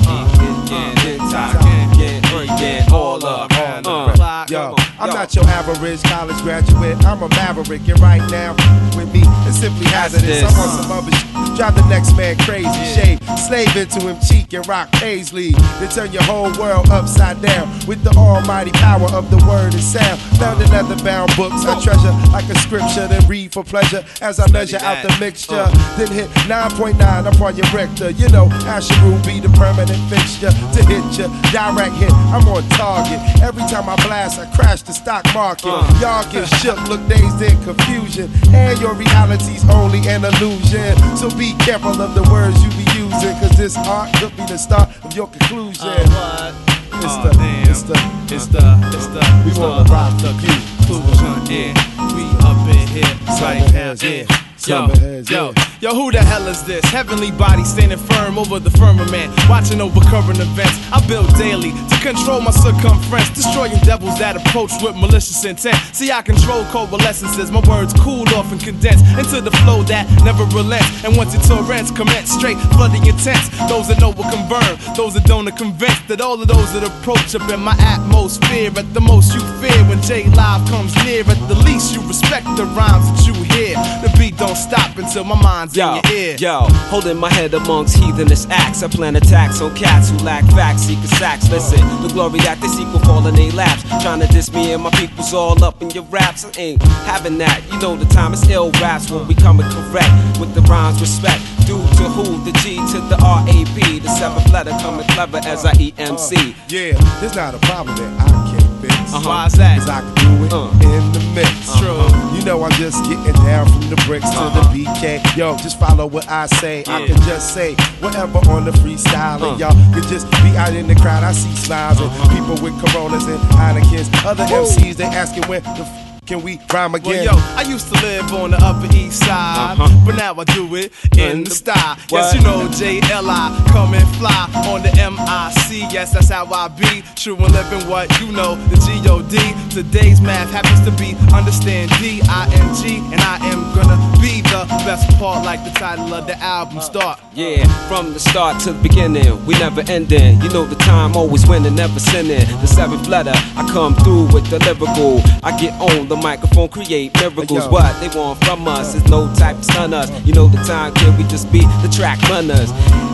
Keep it, get it, talking, get, get all up. Uh, Yo, I'm not your average college graduate. I'm a maverick, and right now with me, it's simply hazardous. this. I'm on some other shit. Drive the next man crazy, shade, slave into him, cheek and rock Paisley. They turn your whole world upside down with the almighty power of the word and sound. Found in leather bound books, I treasure like a scripture, then read for pleasure as I measure out the mixture. Then hit 9.9 upon your Richter. You know, Asher will be the permanent fixture to hit you. Direct hit, I'm on target. Every time I blast, I crash the stock market. Y'all get shook, look dazed in confusion. And your reality's only an illusion. So be careful of the words you be using, cause this art could be the start of your conclusion. Uh, it's Aw, the, damn. it's the, It's the, it's the, we it's wanna the- rock the conclusion, yeah. We up in here, right now, yeah. Yo, yo, yeah. Yo, who the hell is this? Heavenly body standing firm over the firmament, watching over current events. I build daily to control my circumference, destroying devils that approach with malicious intent. See, I control coalescences, my words cool off and condense into the flow that never relents. And once it torrents, commence straight, flooding intense. Those that know will confirm, those that don't are convinced that all of those that approach up in my atmosphere. At the most, you fear when J Live comes near. At the least, you respect the rhymes that you hear. The beat don't stop until my mind's Yo, in your ear. yo, holding my head amongst heathenous acts. I plan attacks on cats who lack facts, seeking sacks. Listen, the glory that they seek will fall in their laps. Trying to diss me and my people's all up in your raps. I ain't having that. You know the time is ill raps when we coming correct with the rhymes respect. Due to who? The G to the R A B. The seventh letter coming clever as I E M C. Uh, yeah, there's not a problem that I can't fix. Uh-huh. Why's that? Cause I can do it in the mix. True. You know I'm just getting down from the bricks to the BK. Yo, just follow what I say. I can just say whatever on the freestyle. And Uh. y'all can just be out in the crowd. I see smiles and people with Coronas and Heinekens. Other MCs, they asking when the f- can we rhyme again? Well, yo, I used to live on the Upper East Side, Uh-huh. but now I do it in the style. What? Yes, you know JLI, come and fly on the MIC. Yes, that's how I be. True and living what you know, the G-O-D. Today's math happens to be understand D-I-N-G, and I am gonna be the best part, like the title of the album start. Yeah, from the start to the beginning, we never ending. You know the time always winning, never sinning. The seventh letter, I come through with the lyrical. I get on the microphone, create miracles. What they want from us is no type to stun us. You know the time, kid, we just be the track runners.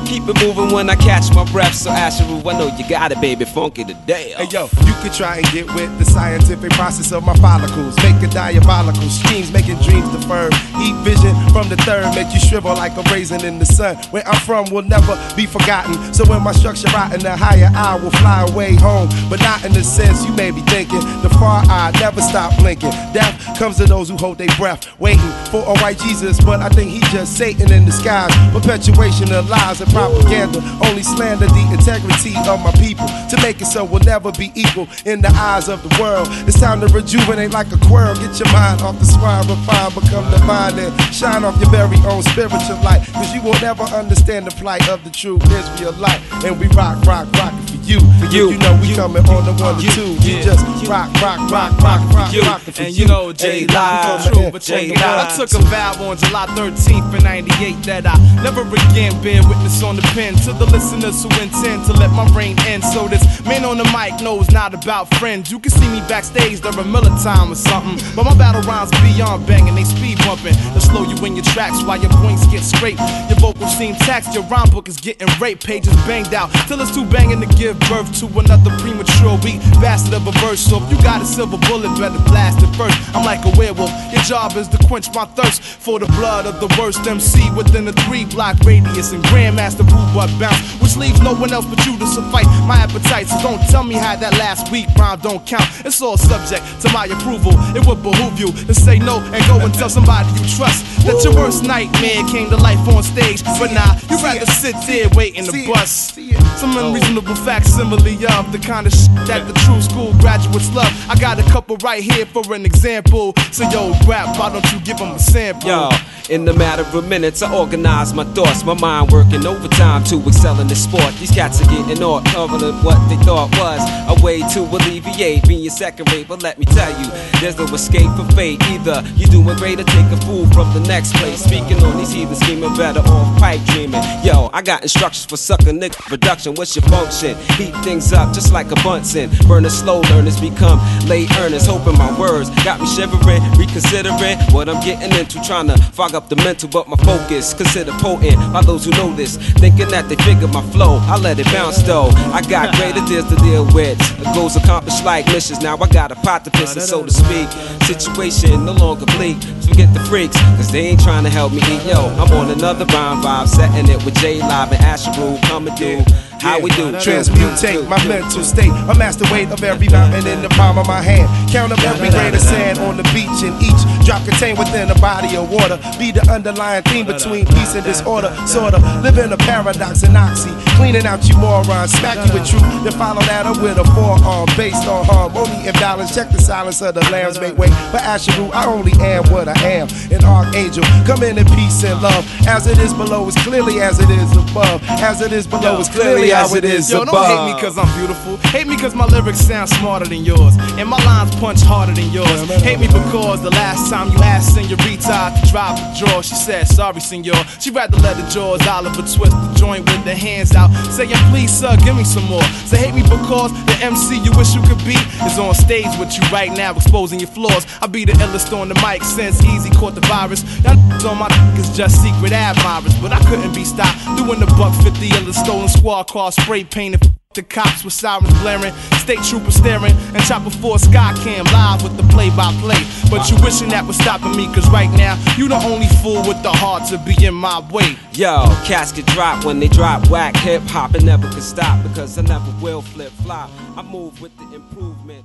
Keep it moving when I catch my breath. So Asheru, I know you got it, baby, funky today. Uh. Hey yo, you could try and get with the scientific process of my follicles. Make a diabolical streams, making dreams defer. Eat vision from the third, make you shrivel like a raisin in the sun. Where I'm from will never be forgotten. So when my structure rotten, the higher I will fly away home. But not in the sense you may be thinking. The far eye never stop blinking. Death comes to those who hold their breath, waiting for a white Jesus. But I think he just Satan in disguise. Perpetuation of lies and propaganda. Only slander the integrity of my people. To make it so we'll never be equal in the eyes of the world. It's time to rejuvenate like a squirrel. Get your mind off the swine, refine, become divine, and shine off your very own spiritual light. Cause you will never understand the plight of the true Israelite. And we rock, rock, rock for you. For you, you know we coming on the one to two. You yeah. just rock, rock, rock, rock, rock, you. rock it for and you know J Live, true, but check it out. I took a vow on July 13th in 98 that I never again bear witness on the pen to the listeners who intend to let my reign end. So this man on the mic knows not about friends. You can see me backstage during Miller time or something, but my battle rhymes beyond banging, they speed bumping They slow you in your tracks while your points get scraped. Your vocals seem taxed, your rhyme book is getting raped, pages banged out till it's too banging to give birth to another premature weak bastard of a verse. So if you got a silver bullet, better blast it first. I'm like a werewolf. Your job is to quench my thirst for the blood of the worst MC within a three block radius and Grandmaster Boo Butt bounce, which leaves no one else but you to suffice my appetite. So don't tell me how that last week rhyme don't count. It's all subject to my approval. It would behoove you to say no and go and tell somebody you trust that your worst nightmare came to life on stage. But nah, you'd rather sit there waiting to bust. Some unreasonable fact facsimile of the kind of shit that the true school graduates love. I got a couple right here for an example. So yo, rap, why don't you give them a sample? Yo, in the matter of minutes, I organize my thoughts, my mind working overtime to excel in the sport. These cats are getting all covering what they thought was a way to alleviate being second rate. But let me tell you, there's no escape from fate. Either you doing great or take a fool from the next place. Speaking on these heathens, scheming better off pipe dreaming. Yo, I got instructions for sucker nigga production. What's your function? Heat things up just like a Bunsen. Burn slow learners become late earners. Hoping my words got me shivering, reconsidering what I'm getting into. Trying to fog up the mental, but my focus considered potent by those who know this. Thinking that they figure my flow, I let it bounce though. I got greater deals to deal with. The Goals accomplished like missions. Now I got a pot to piss, and so to speak. Situation no longer bleak. Forget the freaks, cause they ain't trying to help me eat. Yo, I'm on another rhyme vibe, setting it with J Live and Asheru. Coming through. How we do? Transmutate my mental state. A master weight of every mountain in the palm of my hand. Count up every grain of sand on the beach, and each drop contained within a body of water. Be the underlying theme between peace and disorder. Sorta live in a paradox and oxy. Cleaning out you morons, smack you with truth. Then follow that up with a forearm based on harmony and balance. Check the silence of the lambs. Make way for Asheru. I only am what I am. An archangel. Come in in peace and love. As it is below, as clearly as it is above. As it is below, as clearly as it is Yo, above. don't hate me cause I'm beautiful. Hate me cause my lyrics sound smarter than yours. And my lines punch harder than yours. Hate me because the last time you asked Senorita to drop the draw, she said, sorry, senor. She'd rather let the jaws Oliver twist the joint with the hands out. Saying, please, sir, give me some more. So hate me because the MC you wish you could be is on stage with you right now, exposing your flaws. I be the illest on the mic since Eazy caught the virus. Y'all on my is just secret admirers, but I couldn't be stopped doing the buck 50 illest stolen squad car spray painted. The cops with sirens blaring, state troopers staring, and chopper four sky cam live with the play by play. But you wishing that was stopping me, cause right now, you the only fool with the heart to be in my way. Yo, casket drop when they drop whack hip hop and never could stop because I never will flip flop. I move with the improvement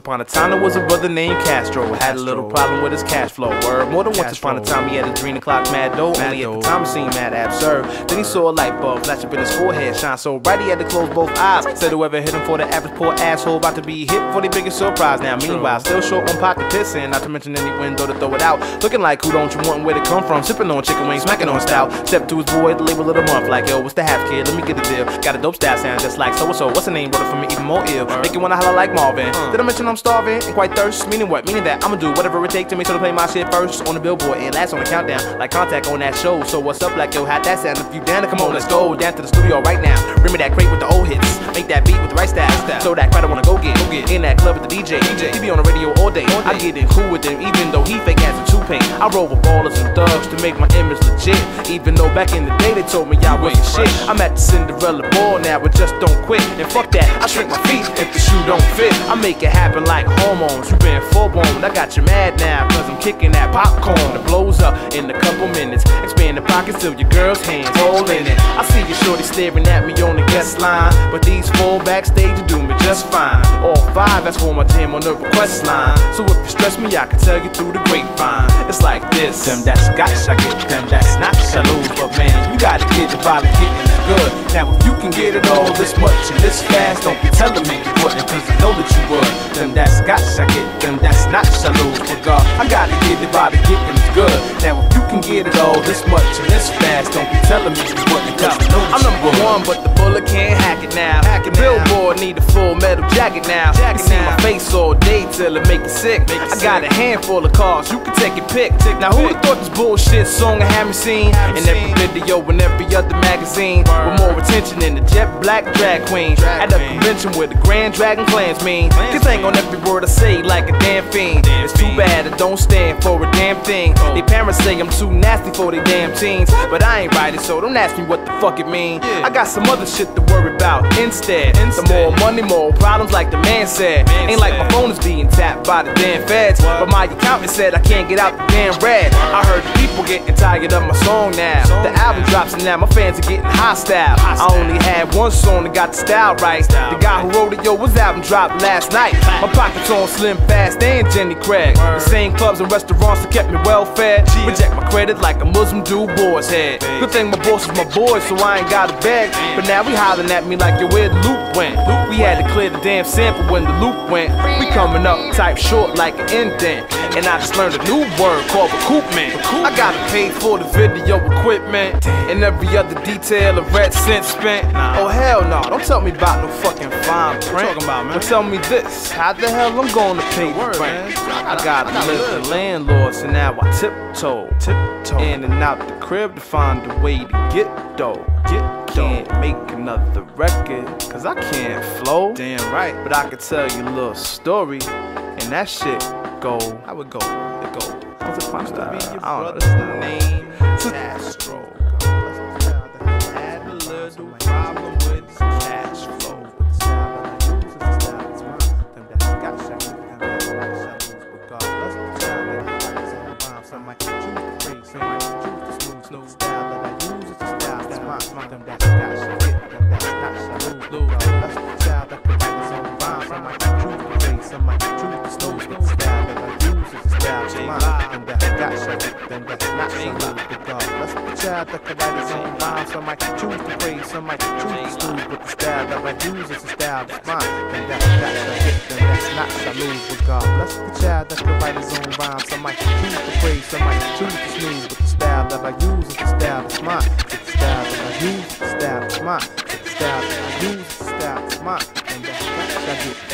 upon a time, there was a brother named Castro. Had a little problem with his cash flow. Word. More than once upon a time, he had a dream o'clock mad dough. Only at the time, it seemed mad absurd. Then he saw a light bulb flash up in his forehead, shine so bright he had to close both eyes. Said whoever hit him for the average poor asshole about to be hit for the biggest surprise. Now, meanwhile, still short on pot to piss in, not to mention any window to throw it out. Looking like who don't you want and where to come from? Sipping on chicken wings, smacking on stout. Step to his boy, the label of the month, like yo, what's the half kid? Let me get a deal. Got a dope style sound just like so and so. What's the name? Brother for me, even more ill. Make you wanna holler like Marvin. Did I mention I'm starving and quite thirst? Meaning what? Meaning that I'ma do whatever it takes to make sure to play my shit first on the billboard and last on the countdown. Like contact on that show. So what's up, like yo, how that sound? If you down come on, let's go down to the studio right now. Bring me that crate with the old hits. Make that beat with the right style. So that crowd I wanna go get. go get. In that club with the DJ. He be on the radio all day. I get in cool with him, even though he fake ass a two paint. I roll with ballers and thugs to make my image legit. Even though back in the day they told me I wasn't shit. I'm at the Cinderella ball now, but just don't quit. And fuck that, I shrink my feet if the shoe don't fit. I make it happen like hormones. You been full blown. I got you mad now, cause I'm kicking that popcorn. It blows up in a couple minutes. Expand the pockets till your girl's hands in it. I see you shorty staring at me on the guest line. But these four backstage you do me just fine. All five, that's for my jam on the request line. So if you stress me, I can tell you through the grapevine. It's like this. Them that's scotch, I get them that's not I. But man, you gotta get the body getting good. Now if you can get it all this much and this fast, don't be telling me you wouldn't, cause I know that you would. Them that's scotch, I get them that's not I lose. But God, I gotta get the body getting it good. Now if you can get it all this much and this fast, don't be telling me you wouldn't, cause I know that I'm number one, but the bullet can't hack it now. Hack it Billboard need a full metal jacket now. Jacket see my face all day till it make you sick. I got a handful of cars, you can take your pick. Now who thought this bullshit song had me seen in every video and every other magazine with more attention in the jet black drag queen. At a convention with the Grand Dragon clans mean. Cause ain't on every word I say like a damn fiend. It's too bad I don't stand for a damn thing. They parents say I'm too nasty for they damn teens. But I ain't writing, so don't ask me what the fuck it mean. I got some other shit to worry about instead. The more money, more problems, like the man said. Ain't like my phone is being tapped by the damn feds. But my accountant said I can't get out the damn red. I heard the people getting tired of my song now. The album drops and now my fans are getting hostile. I only had one song that got the style right. The guy who wrote it, yo, his album dropped last night. My pockets on Slim Fast and Jenny Craig. The same clubs and restaurants that kept me well fed. Reject my credit like a Muslim dude boy's head. Good thing my boss is my boy, so I ain't got a bag. But now we hollering at me like, yo, where the loop went? We had to clear the damn sample when the loop went. We coming up type short like an indent. And I just learned a new word called recoupment. I gotta pay for the video equipment and every other detail of red spent. Oh hell no, don't tell me about no fucking fine print. talking about, man? But tell me this, how the hell I'm gonna pay the rent? I gotta live the landlord, so now I tiptoe, tiptoe in and out the crib to find a way to get dough. Get can't make another record, cause I can't flow. Damn right. But I could tell you a little story, and that shit go. I would go. It go. What's it to be? Uh, your I don't know. The name. Castro. Child that could write his own rhymes. Some might choose to praise, some might choose to snooze. But the style that I use is a style that's mine. And that's got to hit, then that's not salute. But God bless the child that could write his own rhymes. Some might choose to praise, some might choose to snooze. But the style that I use is the style that's mine. It's the style that I use is the style that's mine. It's the style that I use is the style that's mine. And that's not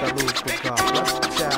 I lose God. Bless the.